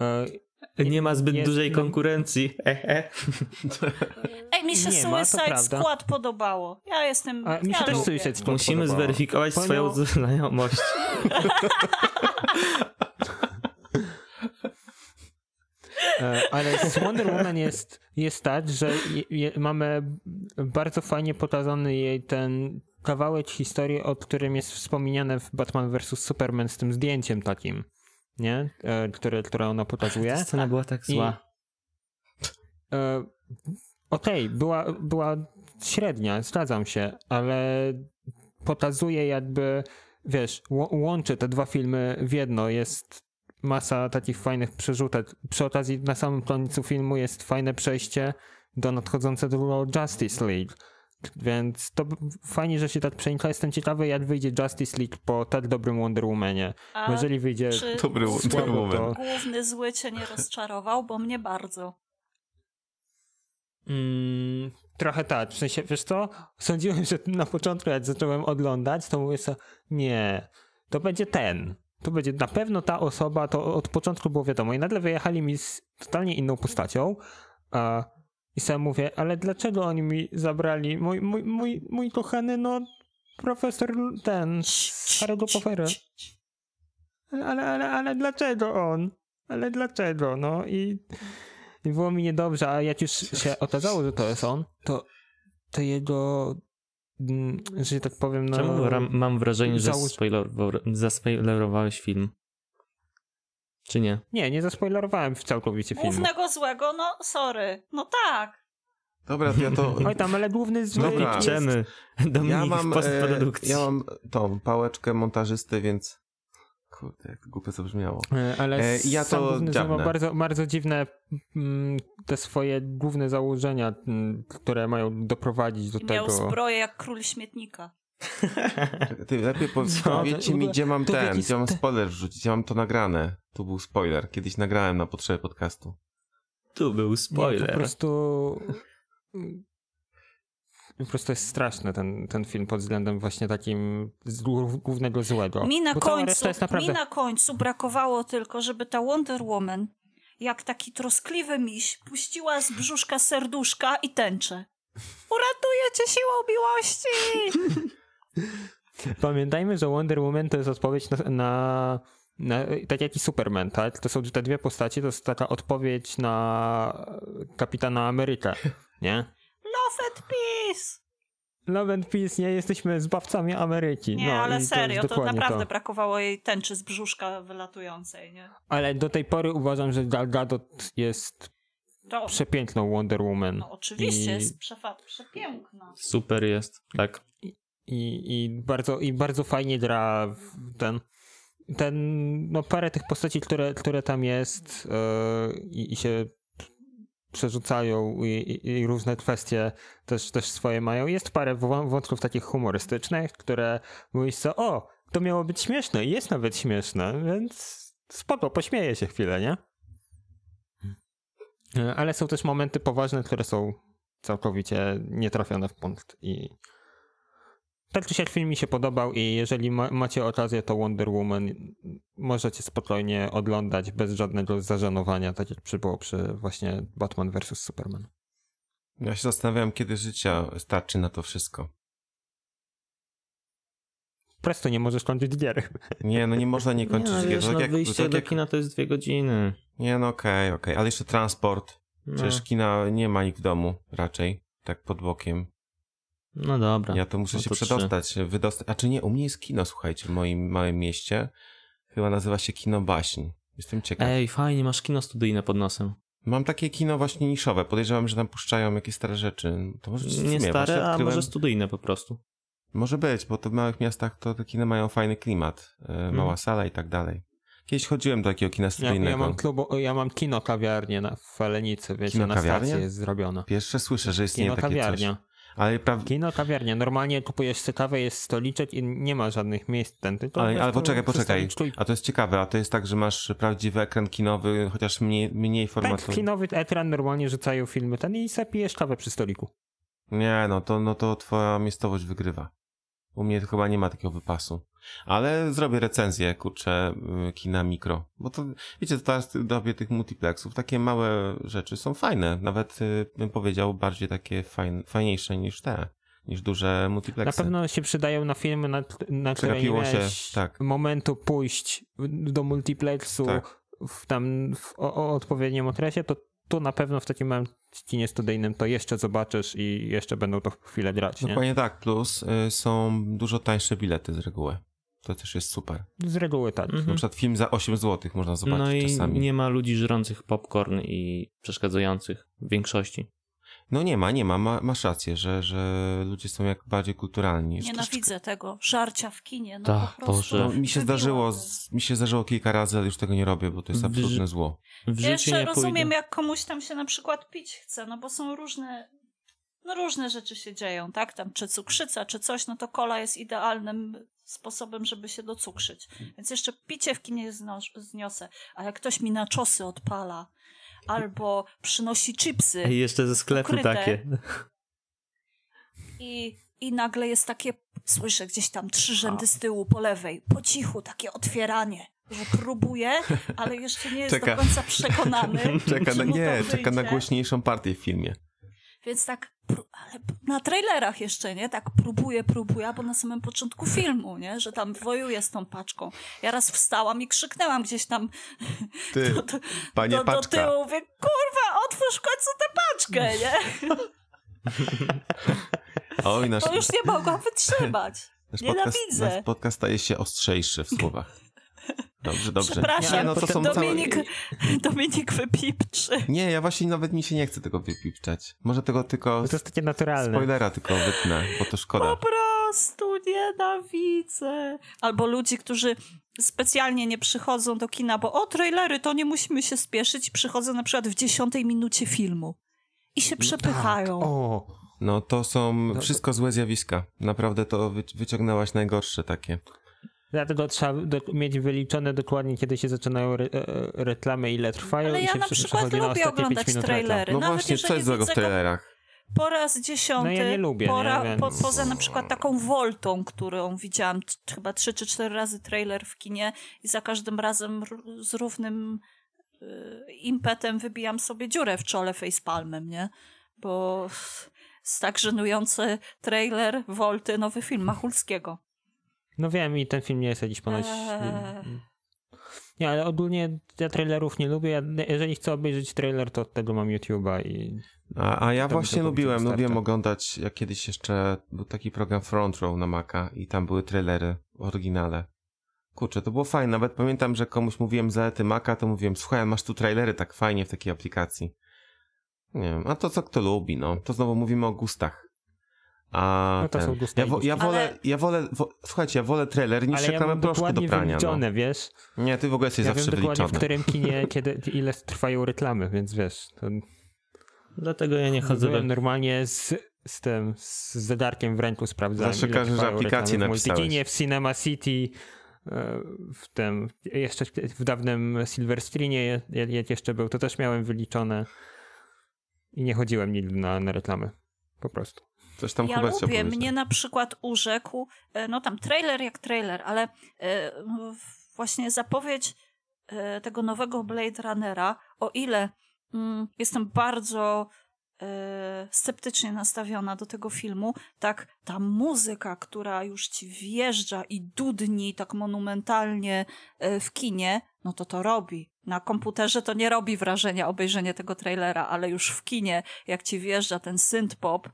E, Nie ma zbyt Jest- dużej no- konkurencji. Ehe. Ej, mi się Nie ma, Suicide prawda. Squad podobało. Ja jestem... a mi się ja też lubię. Suicide Squad Musimy podobało. zweryfikować Powiem- swoją znajomość. E, Ale z Wonder Woman jest, jest tak, że je, je, mamy bardzo fajnie pokazany jej ten kawałek historii, o którym jest wspomniane w Batman vs. Superman z tym zdjęciem takim, nie? E, które, które ona pokazuje. Ta scena była tak I- zła. E, Okej, była, była średnia, zgadzam się, ale pokazuje jakby, wiesz, łączy te dwa filmy w jedno. Jest masa takich fajnych przerzutek. Przy okazji na samym końcu filmu jest fajne przejście do nadchodzącego Justice League. Więc to fajnie, że się tak przenika. Jestem ciekawy, jak wyjdzie Justice League po tak dobrym Wonder Womanie. A Bo jeżeli wyjdzie *laughs* Dobry Wonder słabo, Woman. to... główny zły cię nie rozczarował, bo mnie bardzo. Mm, trochę tak, w sensie, wiesz co, sądziłem, że na początku jak zacząłem oglądać, to mówię sobie, nie, to będzie ten, to będzie na pewno ta osoba, to od początku było wiadomo i nagle wyjechali mi z totalnie inną postacią a, i sam mówię, ale dlaczego oni mi zabrali mój, mój, mój, mój kochany, no, profesor ten Harry'ego Pottera. Ale, ale, ale, ale dlaczego on? Ale dlaczego? No i, i było mi niedobrze, a jak już się okazało, że to jest on, to, to jego, mm, że tak powiem, no... Czemu mam wrażenie, że zaspoilerowałeś film? Czy nie? Nie, nie zaspoilerowałem w całkowicie filmu. Głównego złego, no sorry. No tak. Dobra, to ja to... *laughs* Oj tam, ale główny zły Dobra. Czemy. Dominik Ja mam, w postprodukcji. e, ja mam tą pałeczkę montażysty, więc... Kurde, jak to głupio to brzmiało. E, Ale E, ja sam to główny zły ma bardzo, bardzo dziwne mm, te swoje główne założenia, mm, które mają doprowadzić do Miał tego... zbroję jak król śmietnika. Ty lepiej *laughs* powiedzcie mi, gdzie mam ten, gdzie mam spoiler wrzucić, gdzie mam to nagrane. Tu był spoiler. Kiedyś nagrałem na potrzeby podcastu. Tu był Nie, spoiler. po prostu... Po prostu jest straszny ten, ten film pod względem właśnie takim z- głównego złego. Mi na, Bo końcu, naprawdę... mi na końcu brakowało tylko, żeby ta Wonder Woman, jak taki troskliwy miś, puściła z brzuszka serduszka i tęczę. Uratuję cię siłą miłości! *laughs* Pamiętajmy, że Wonder Woman to jest odpowiedź na, na, na tak jak i Superman, tak? To są te dwie postacie, to jest taka odpowiedź na Kapitana Amerykę, nie? Love and peace! Love and Peace, nie jesteśmy zbawcami Ameryki. Nie, no, ale serio, to, dokładnie naprawdę brakowało jej tęczy z brzuszka wylatującej, nie? Ale do tej pory uważam, że Gal Gadot jest To, przepiękną Wonder Woman. no oczywiście, I- jest przepiękna. Super jest, tak. I, i, bardzo, i bardzo fajnie gra ten. Ten, no parę tych postaci, które, które tam jest yy, i, się przerzucają i, i, i różne kwestie też, też swoje mają. Jest parę wą- wątków takich humorystycznych, które mówisz co, o, to miało być śmieszne i jest nawet śmieszne, więc spoko, pośmieję się chwilę, nie? Yy, Ale są też momenty poważne, które są całkowicie nietrafione w punkt i tak czy siak film mi się podobał i jeżeli ma, macie okazję, to Wonder Woman możecie spokojnie oglądać bez żadnego zażenowania, tak jak przybyło przy właśnie Batman vs. Superman. Ja się zastanawiam, kiedy życia starczy na to wszystko. Presto nie możesz kończyć gier. *laughs* Nie, no nie można nie kończyć nie, no, gier. wiesz, Tak no, jak- wyjście tak do jak- kina to jest dwie godziny. Nie, no okej, okej. Ale jeszcze transport. No, Przecież kina nie ma ich w domu raczej. Tak pod bokiem. No dobra. Ja to muszę no się to trzy. przedostać, wydostać. A czy nie, u mnie jest kino, słuchajcie, w moim małym mieście. Chyba nazywa się Kino Baśń. Jestem ciekaw. Ej, fajnie, masz kino studyjne pod nosem. Mam takie kino właśnie niszowe. Podejrzewam, że tam puszczają jakieś stare rzeczy. To może Nie stare, właśnie a odkryłem- może studyjne po prostu. Może być, bo to w małych miastach to te kina mają fajny klimat. E, Mała Mhm. sala i tak dalej. Kiedyś chodziłem do takiego kina Ja, studyjnego. ja mam klubu, ja mam kino kawiarnię na Falenicy, wiecie, Kino na kawiarnię? stacji jest zrobione. Pierwsze słyszę, że istnieje Kino takie coś. Ale, pra... Kino kawiarnia. Normalnie kupujesz sobie kawę, jest stoliczek i nie ma żadnych miejsc ten, tylko ale, ale poczekaj, poczekaj. A to jest ciekawe, a to jest tak, że masz prawdziwy ekran kinowy, chociaż mniej, mniej Tak, formatu. kinowy ekran normalnie rzucają filmy ten i zapijesz kawę przy stoliku. Nie, no to, no to twoja miejscowość wygrywa. U mnie chyba nie ma takiego wypasu. Ale zrobię recenzję, kurczę, y, kina mikro. Bo to, wiecie, teraz w dobie tych multiplexów takie małe rzeczy są fajne. Nawet y, bym powiedział bardziej takie fajn, fajniejsze niż te, niż duże Na multiplexy. pewno się przydają na filmy, na, na które nie się, tak. momentu pójść do multiplexu Tak. w tam w, o, o odpowiednim okresie, to tu na pewno w takim małym kinie studyjnym to jeszcze zobaczysz i jeszcze będą to chwilę grać, nie? Dokładnie tak, plus y, są dużo tańsze bilety z reguły. To też jest super. Z reguły tak. Mhm. Na przykład film za 8 zł można zobaczyć no i czasami. nie ma ludzi żrących popcorn i przeszkadzających w większości. No nie ma, nie ma, ma masz rację, że, że ludzie są jak bardziej kulturalni. Nienawidzę tego. Żarcia w kinie. No Tak, po prostu. Boże. No, mi się zdarzyło, z, mi się zdarzyło kilka razy, ale już tego nie robię, bo to jest absolutne zło. W Ja jeszcze nie rozumiem, pójdę. jak komuś tam się na przykład pić chce, no bo są różne, no różne rzeczy się dzieją, tak? Tam czy cukrzyca, czy coś, no to kola jest idealnym sposobem, żeby się docukrzyć. Więc jeszcze picie w kinie zniosę. A jak ktoś mi na czosy odpala, albo przynosi chipsy Ej, jeszcze ze sklepu Ukryte. takie. i, i nagle jest takie, słyszę gdzieś tam trzy rzędy z tyłu po lewej, po cichu, takie otwieranie. Że próbuje, ale jeszcze nie *laughs* jest Czeka. do końca przekonany. *laughs* Czeka na, nie, czeka na głośniejszą partię w filmie. Więc tak, ale na trailerach jeszcze, nie? Tak próbuję, próbuję, bo na samym początku filmu, nie? Że tam wojuję z tą paczką. Ja raz wstałam i krzyknęłam gdzieś tam *laughs* Ty, do, do, panie do, do tyłu. Mówię, kurwa, otwórz w końcu tę paczkę, nie? *laughs* Oj, nasz, To już nie mogłam wytrzymać. *laughs* nasz, podcast, nienawidzę. nasz podcast staje się ostrzejszy w słowach. Dobrze, dobrze. Przepraszam, Nie, no to są Dominik, całe... Dominik wypipczy. Nie, ja właśnie nawet mi się nie chce tego wypipczać. Może tego tylko... To jest takie naturalne. Spoilera tylko wytnę, bo to Po szkoda. prostu nienawidzę. Albo ludzi, którzy specjalnie nie przychodzą do kina, bo o, trailery, to nie musimy się spieszyć. Przychodzą na przykład w dziesiątej minucie filmu. I się przepychają. Tak. O, No to są wszystko złe zjawiska. Naprawdę to wy, wyciągnęłaś najgorsze takie. Dlatego trzeba do, mieć wyliczone dokładnie, kiedy się zaczynają re, e, reklamy, ile trwają Ale i ja się na przy- przykład na lubię pięć oglądać trailery. No Nawet właśnie, co jest złego w trailerach? Po raz dziesiąty. No ja nie lubię, pora, nie, po, poza na przykład taką Voltą, którą widziałam t- chyba trzy czy cztery razy trailer w kinie i za każdym razem r- z równym y, impetem wybijam sobie dziurę w czole facepalmem, nie? Bo jest tak żenujący trailer Volty, nowy film Machulskiego. No wiem i ten film nie jest jakiś ponoć... *laughs* Nie, ale ogólnie ja trailerów nie lubię. Ja, jeżeli chcę obejrzeć trailer, to od tego mam YouTube'a i... A, a ja właśnie lubiłem, lubiłem oglądać, jak kiedyś jeszcze był taki program Front Row na Maca i tam były trailery w oryginale. Kurczę, to było fajne. Nawet pamiętam, że komuś mówiłem zalety Maca, to mówiłem, słuchaj, masz tu trailery tak fajnie w takiej aplikacji. Nie wiem, a to co kto lubi, no. To znowu mówimy o gustach. A No to ten, są gusta ja, wo, ja wolę, Ale- ja wolę, wo, słuchajcie, ja wolę trailer niż Ale ja reklamę mam proszku do prania, no. wyliczone, wiesz? Nie, ty w ogóle jesteś Ja wiem zawsze dokładnie, w wyliczony. którym kinie, *laughs* kiedy, ile trwają reklamy, więc wiesz... To... Dlatego ja nie chodzę Byłem we... normalnie z, z tym, z zegarkiem w ręku sprawdzałem, Zawsze każesz, że aplikację reklamy w napisałeś. Multikinie, w Cinema City, e, w tym, jeszcze w dawnym Silver Screenie, jak jak jeszcze był, to też miałem wyliczone i nie chodziłem nigdy na, na reklamy. Po prostu. Coś tam Ja lubię, powiedzieć. mnie na przykład urzekł, e, no tam trailer jak trailer, ale e, właśnie zapowiedź e, tego nowego Blade Runnera, o ile mm, jestem bardzo sceptycznie nastawiona do tego filmu, tak ta muzyka, która już ci wjeżdża i dudni tak monumentalnie w kinie, no to to robi. Na komputerze to nie robi wrażenia obejrzenie tego trailera, ale już w kinie, jak ci wjeżdża ten synth pop,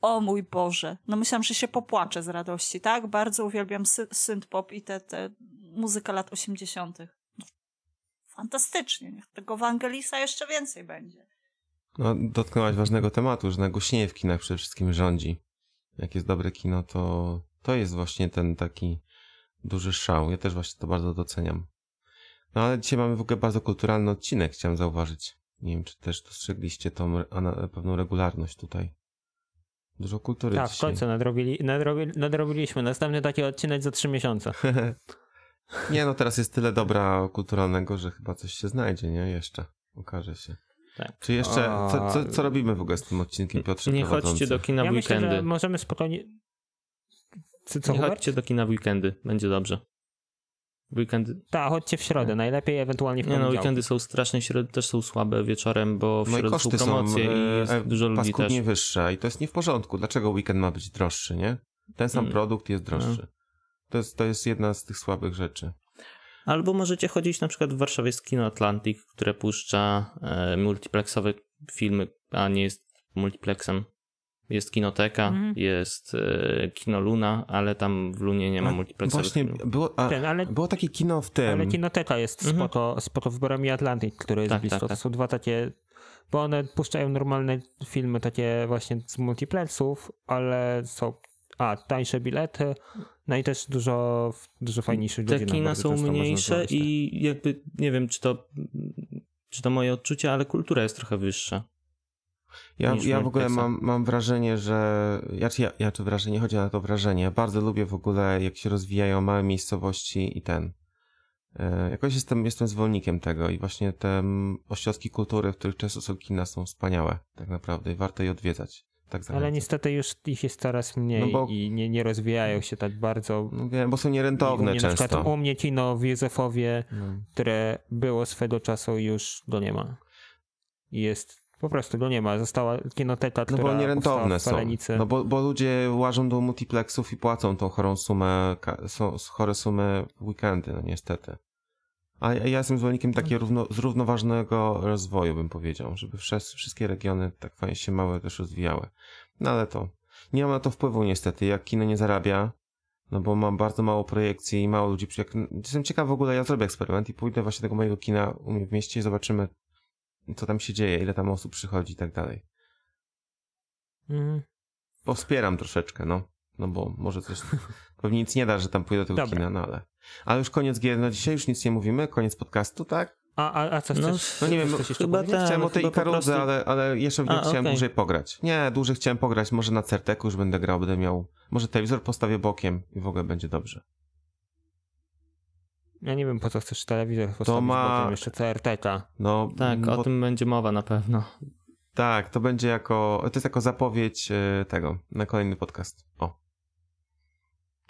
o mój Boże. No myślałam, że się popłaczę z radości, tak? Bardzo uwielbiam sy- synth-pop i tę te, te muzykę lat 80. No, fantastycznie. Niech tego Wangelisa jeszcze więcej będzie. No, dotknęłaś ważnego tematu, że nagłośnienie w kinach przede wszystkim rządzi. Jak jest dobre kino, to to jest właśnie ten taki duży szał. Ja też właśnie to bardzo doceniam. No ale dzisiaj mamy w ogóle bardzo kulturalny odcinek, chciałem zauważyć. Nie wiem, czy też dostrzegliście tą pewną regularność tutaj. Dużo kultury Tak, w końcu nadrobili, nadrobi, nadrobiliśmy. Następny taki odcinek za trzy miesiące. *laughs* Nie no, teraz jest tyle dobra kulturalnego, że chyba coś się znajdzie, nie? Jeszcze. Okaże się. Tak. Czy jeszcze, co, co, co robimy w ogóle z tym odcinkiem, Piotrze Nie prowadzący? chodźcie do kina ja w myślę, weekendy. że możemy spokojnie... Co, co Nie Hubert? chodźcie do kina w weekendy, będzie dobrze. Weekendy. Tak, chodźcie w środę, najlepiej ewentualnie w Nie no, poniedziałek. weekendy są straszne, środy też są słabe wieczorem, bo w No środę są koszty są promocje i e, jest e, dużo ludzi też. paskudnie wyższe i to jest nie w porządku. Dlaczego weekend ma być droższy, nie? Ten sam Mm. produkt jest droższy. To jest, to jest jedna z tych słabych rzeczy. Albo możecie chodzić na przykład w Warszawie jest Kino Atlantic, które puszcza e, multiplexowe filmy, a nie jest multiplexem. Jest Kinoteka, Mhm. jest e, Kino Luna, ale tam w Lunie nie ma A, multiplexowych Właśnie było, a, Ten, ale, było takie kino w tym. ale Kinoteka jest Mhm. spoko, spoko wyborami Atlantic, który jest Tak, blisko. tak, To tak. są dwa takie bo one puszczają normalne filmy takie właśnie z multiplexów, ale są a, tańsze bilety, no i też dużo, dużo fajniejszych Te godzinek kina bardzo są mniejsze znaleźć, tak. i jakby, nie wiem, czy to, czy to moje odczucie, ale kultura jest trochę wyższa. Ja, ja w ogóle mam, mam wrażenie, że. Ja, czy ja, ja czy wrażenie, chodzi na to wrażenie. Bardzo lubię w ogóle, jak się rozwijają małe miejscowości i ten. E, jakoś jestem, jestem zwolennikiem tego i właśnie te ośrodki kultury, w których często są kina, są wspaniałe, tak naprawdę, i warto je odwiedzać. Tak Ale niestety już ich jest coraz mniej No bo- i nie, nie rozwijają się tak bardzo. No wiem, bo są nierentowne mnie na przykład często. u mnie kino w Józefowie, No. które było swego czasu już go nie ma. Jest, po prostu go nie ma. Została kinoteka, No która bo powstała nierentowne są. No bo, bo ludzie łażą do multiplexów i płacą tą chorą sumę, chore sumy weekendy, no niestety. A ja ja jestem zwolennikiem takiego równo, zrównoważonego rozwoju, bym powiedział, żeby wszes- wszystkie regiony tak fajnie się małe też rozwijały. No ale to, nie ma na to wpływu niestety, jak kino nie zarabia, no bo mam bardzo mało projekcji i mało ludzi. Jak, jestem ciekaw w ogóle, ja zrobię eksperyment i pójdę właśnie do tego mojego kina u mnie w mieście i zobaczymy, co tam się dzieje, ile tam osób przychodzi i tak dalej. Mhm. Powspieram troszeczkę, no. No bo może coś. *laughs* Pewnie nic nie da, że tam pójdę do tego Dobra. kina, no ale. Ale już koniec gier na dzisiaj, już nic nie mówimy, koniec podcastu, tak? A, a, a co No, chcesz? No nie wiem, chcesz chyba powiedzieć? tak. Chciałem o tej Ikarudze, prostu- ale, ale jeszcze w A, nie chciałem okej. dłużej pograć. Nie, dłużej chciałem pograć, może na Certeku już będę grał, będę miał. Może telewizor postawię bokiem i w ogóle będzie dobrze. Ja nie wiem, po co chcesz telewizor postawić, ma- bo tam jeszcze CRT-ka. No, Tak, bo, o tym będzie mowa na pewno. tak, to będzie jako. To jest jako zapowiedź e, tego na kolejny podcast. O.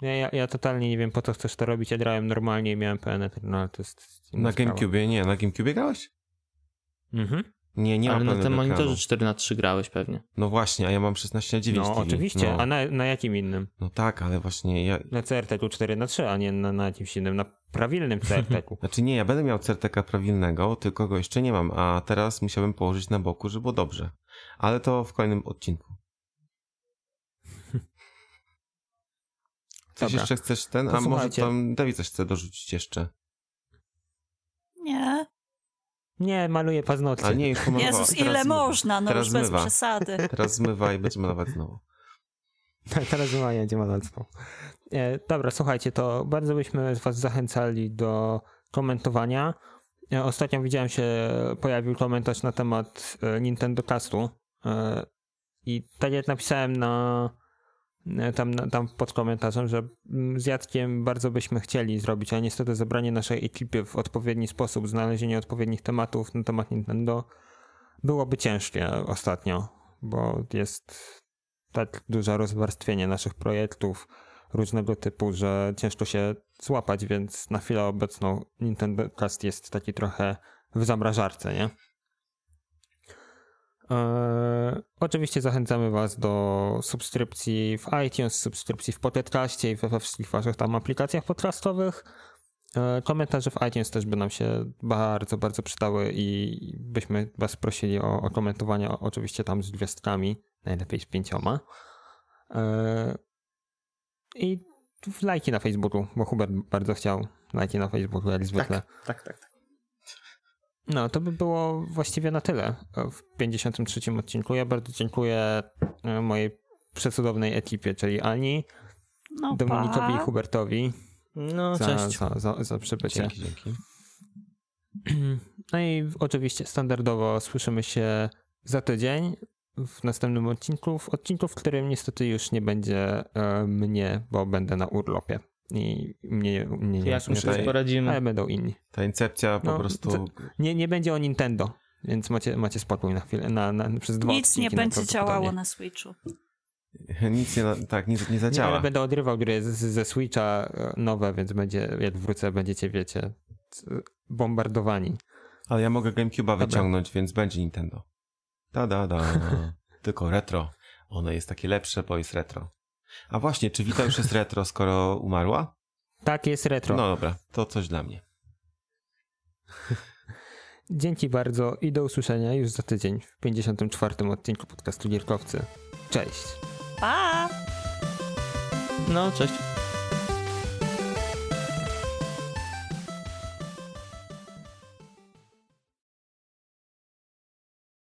Ja, ja, ja totalnie nie wiem, po co chcesz to robić. Ja grałem normalnie i miałem PN, no ale to jest Na. GameCube, nie, na GameCube grałeś? Mhm. Nie, nie ale na tym monitorze 4 na 3 grałeś pewnie. No właśnie, a ja mam 16 na 9 No TV. oczywiście, No. a na, na jakim innym? no tak, ale właśnie ja, Na CRT-ku 4 na 3 a nie na, na jakimś innym, na prawilnym CRT-ku. *laughs* Znaczy nie, ja będę miał certeka prawilnego, tylko go jeszcze nie mam, a teraz musiałbym położyć na boku, żeby było dobrze. Ale to w kolejnym odcinku. Coś Dobra. jeszcze chcesz ten? To A może tam Dawid coś chce dorzucić jeszcze? Nie. Nie, maluję paznokcie. A nie, już pomalowała. Jezus, Teraz ile zmywa. można, no Teraz już bez zmywa. przesady. Teraz zmywa i będzie malować znowu. *laughs* Teraz ma będzie malarstwo. E, dobra, słuchajcie, to bardzo byśmy was zachęcali do komentowania. E, ostatnio widziałem się, pojawił komentarz na temat e, Nintendo Castu e, i tak jak napisałem na tam, na- tam pod komentarzem, że mm, z Jackiem bardzo byśmy chcieli zrobić, ale niestety zebranie naszej ekipy w odpowiedni sposób, znalezienie odpowiednich tematów na temat Nintendo byłoby ciężkie ostatnio, bo jest tak duże rozwarstwienie naszych projektów różnego typu, że ciężko się złapać, więc na chwilę obecną Nintendo Cast jest taki trochę w zamrażarce, nie? Eee, oczywiście zachęcamy Was do subskrypcji w iTunes, subskrypcji w Pocketcastie i we wszystkich Waszych tam aplikacjach podcastowych. Eee, komentarze w iTunes też by nam się bardzo, bardzo przydały i byśmy Was prosili o, o komentowanie, oczywiście tam z gwiazdkami, najlepiej z pięcioma. Eee, I lajki na Facebooku, bo Hubert bardzo chciał lajki na Facebooku, jak zwykle. tak, tak. tak. No, to by było właściwie na tyle w 53 odcinku. Ja bardzo dziękuję e, mojej przecudownej ekipie, czyli Ani, No Dominikowi i pa. Hubertowi No, za, cześć. za, za, za przybycie. Dzięki, dzięki. *clears throat* No i oczywiście standardowo słyszymy się za tydzień w następnym odcinku, w odcinku, w którym niestety już nie będzie e, mnie, bo będę na urlopie. I mnie, mnie nie Jak my usłyszycie, sobie tutaj- poradzimy? ale będą inni. Ta incepcja po No, prostu... co- Nie, nie będzie o Nintendo, więc macie, macie spokój na chwilę, na, na, przez dwa Nic nie będzie działało na Switchu. *laughs* Nic nie, tak, nie, nie Nie, zadziała. ale będę odrywał gry ze Switcha e, nowe, więc będzie, jak wrócę, będziecie, wiecie, bombardowani. Ale ja mogę GameCube'a wyciągnąć, więc będzie Nintendo. Da, da, da. *laughs* Tylko retro. Ono jest takie lepsze, bo jest retro. A właśnie, czy Wita już jest retro, skoro umarła? Tak, jest retro. No dobra, to coś dla mnie. Dzięki bardzo i do usłyszenia już za tydzień w 54. odcinku podcastu Gierkowcy. Cześć! Pa! No, cześć.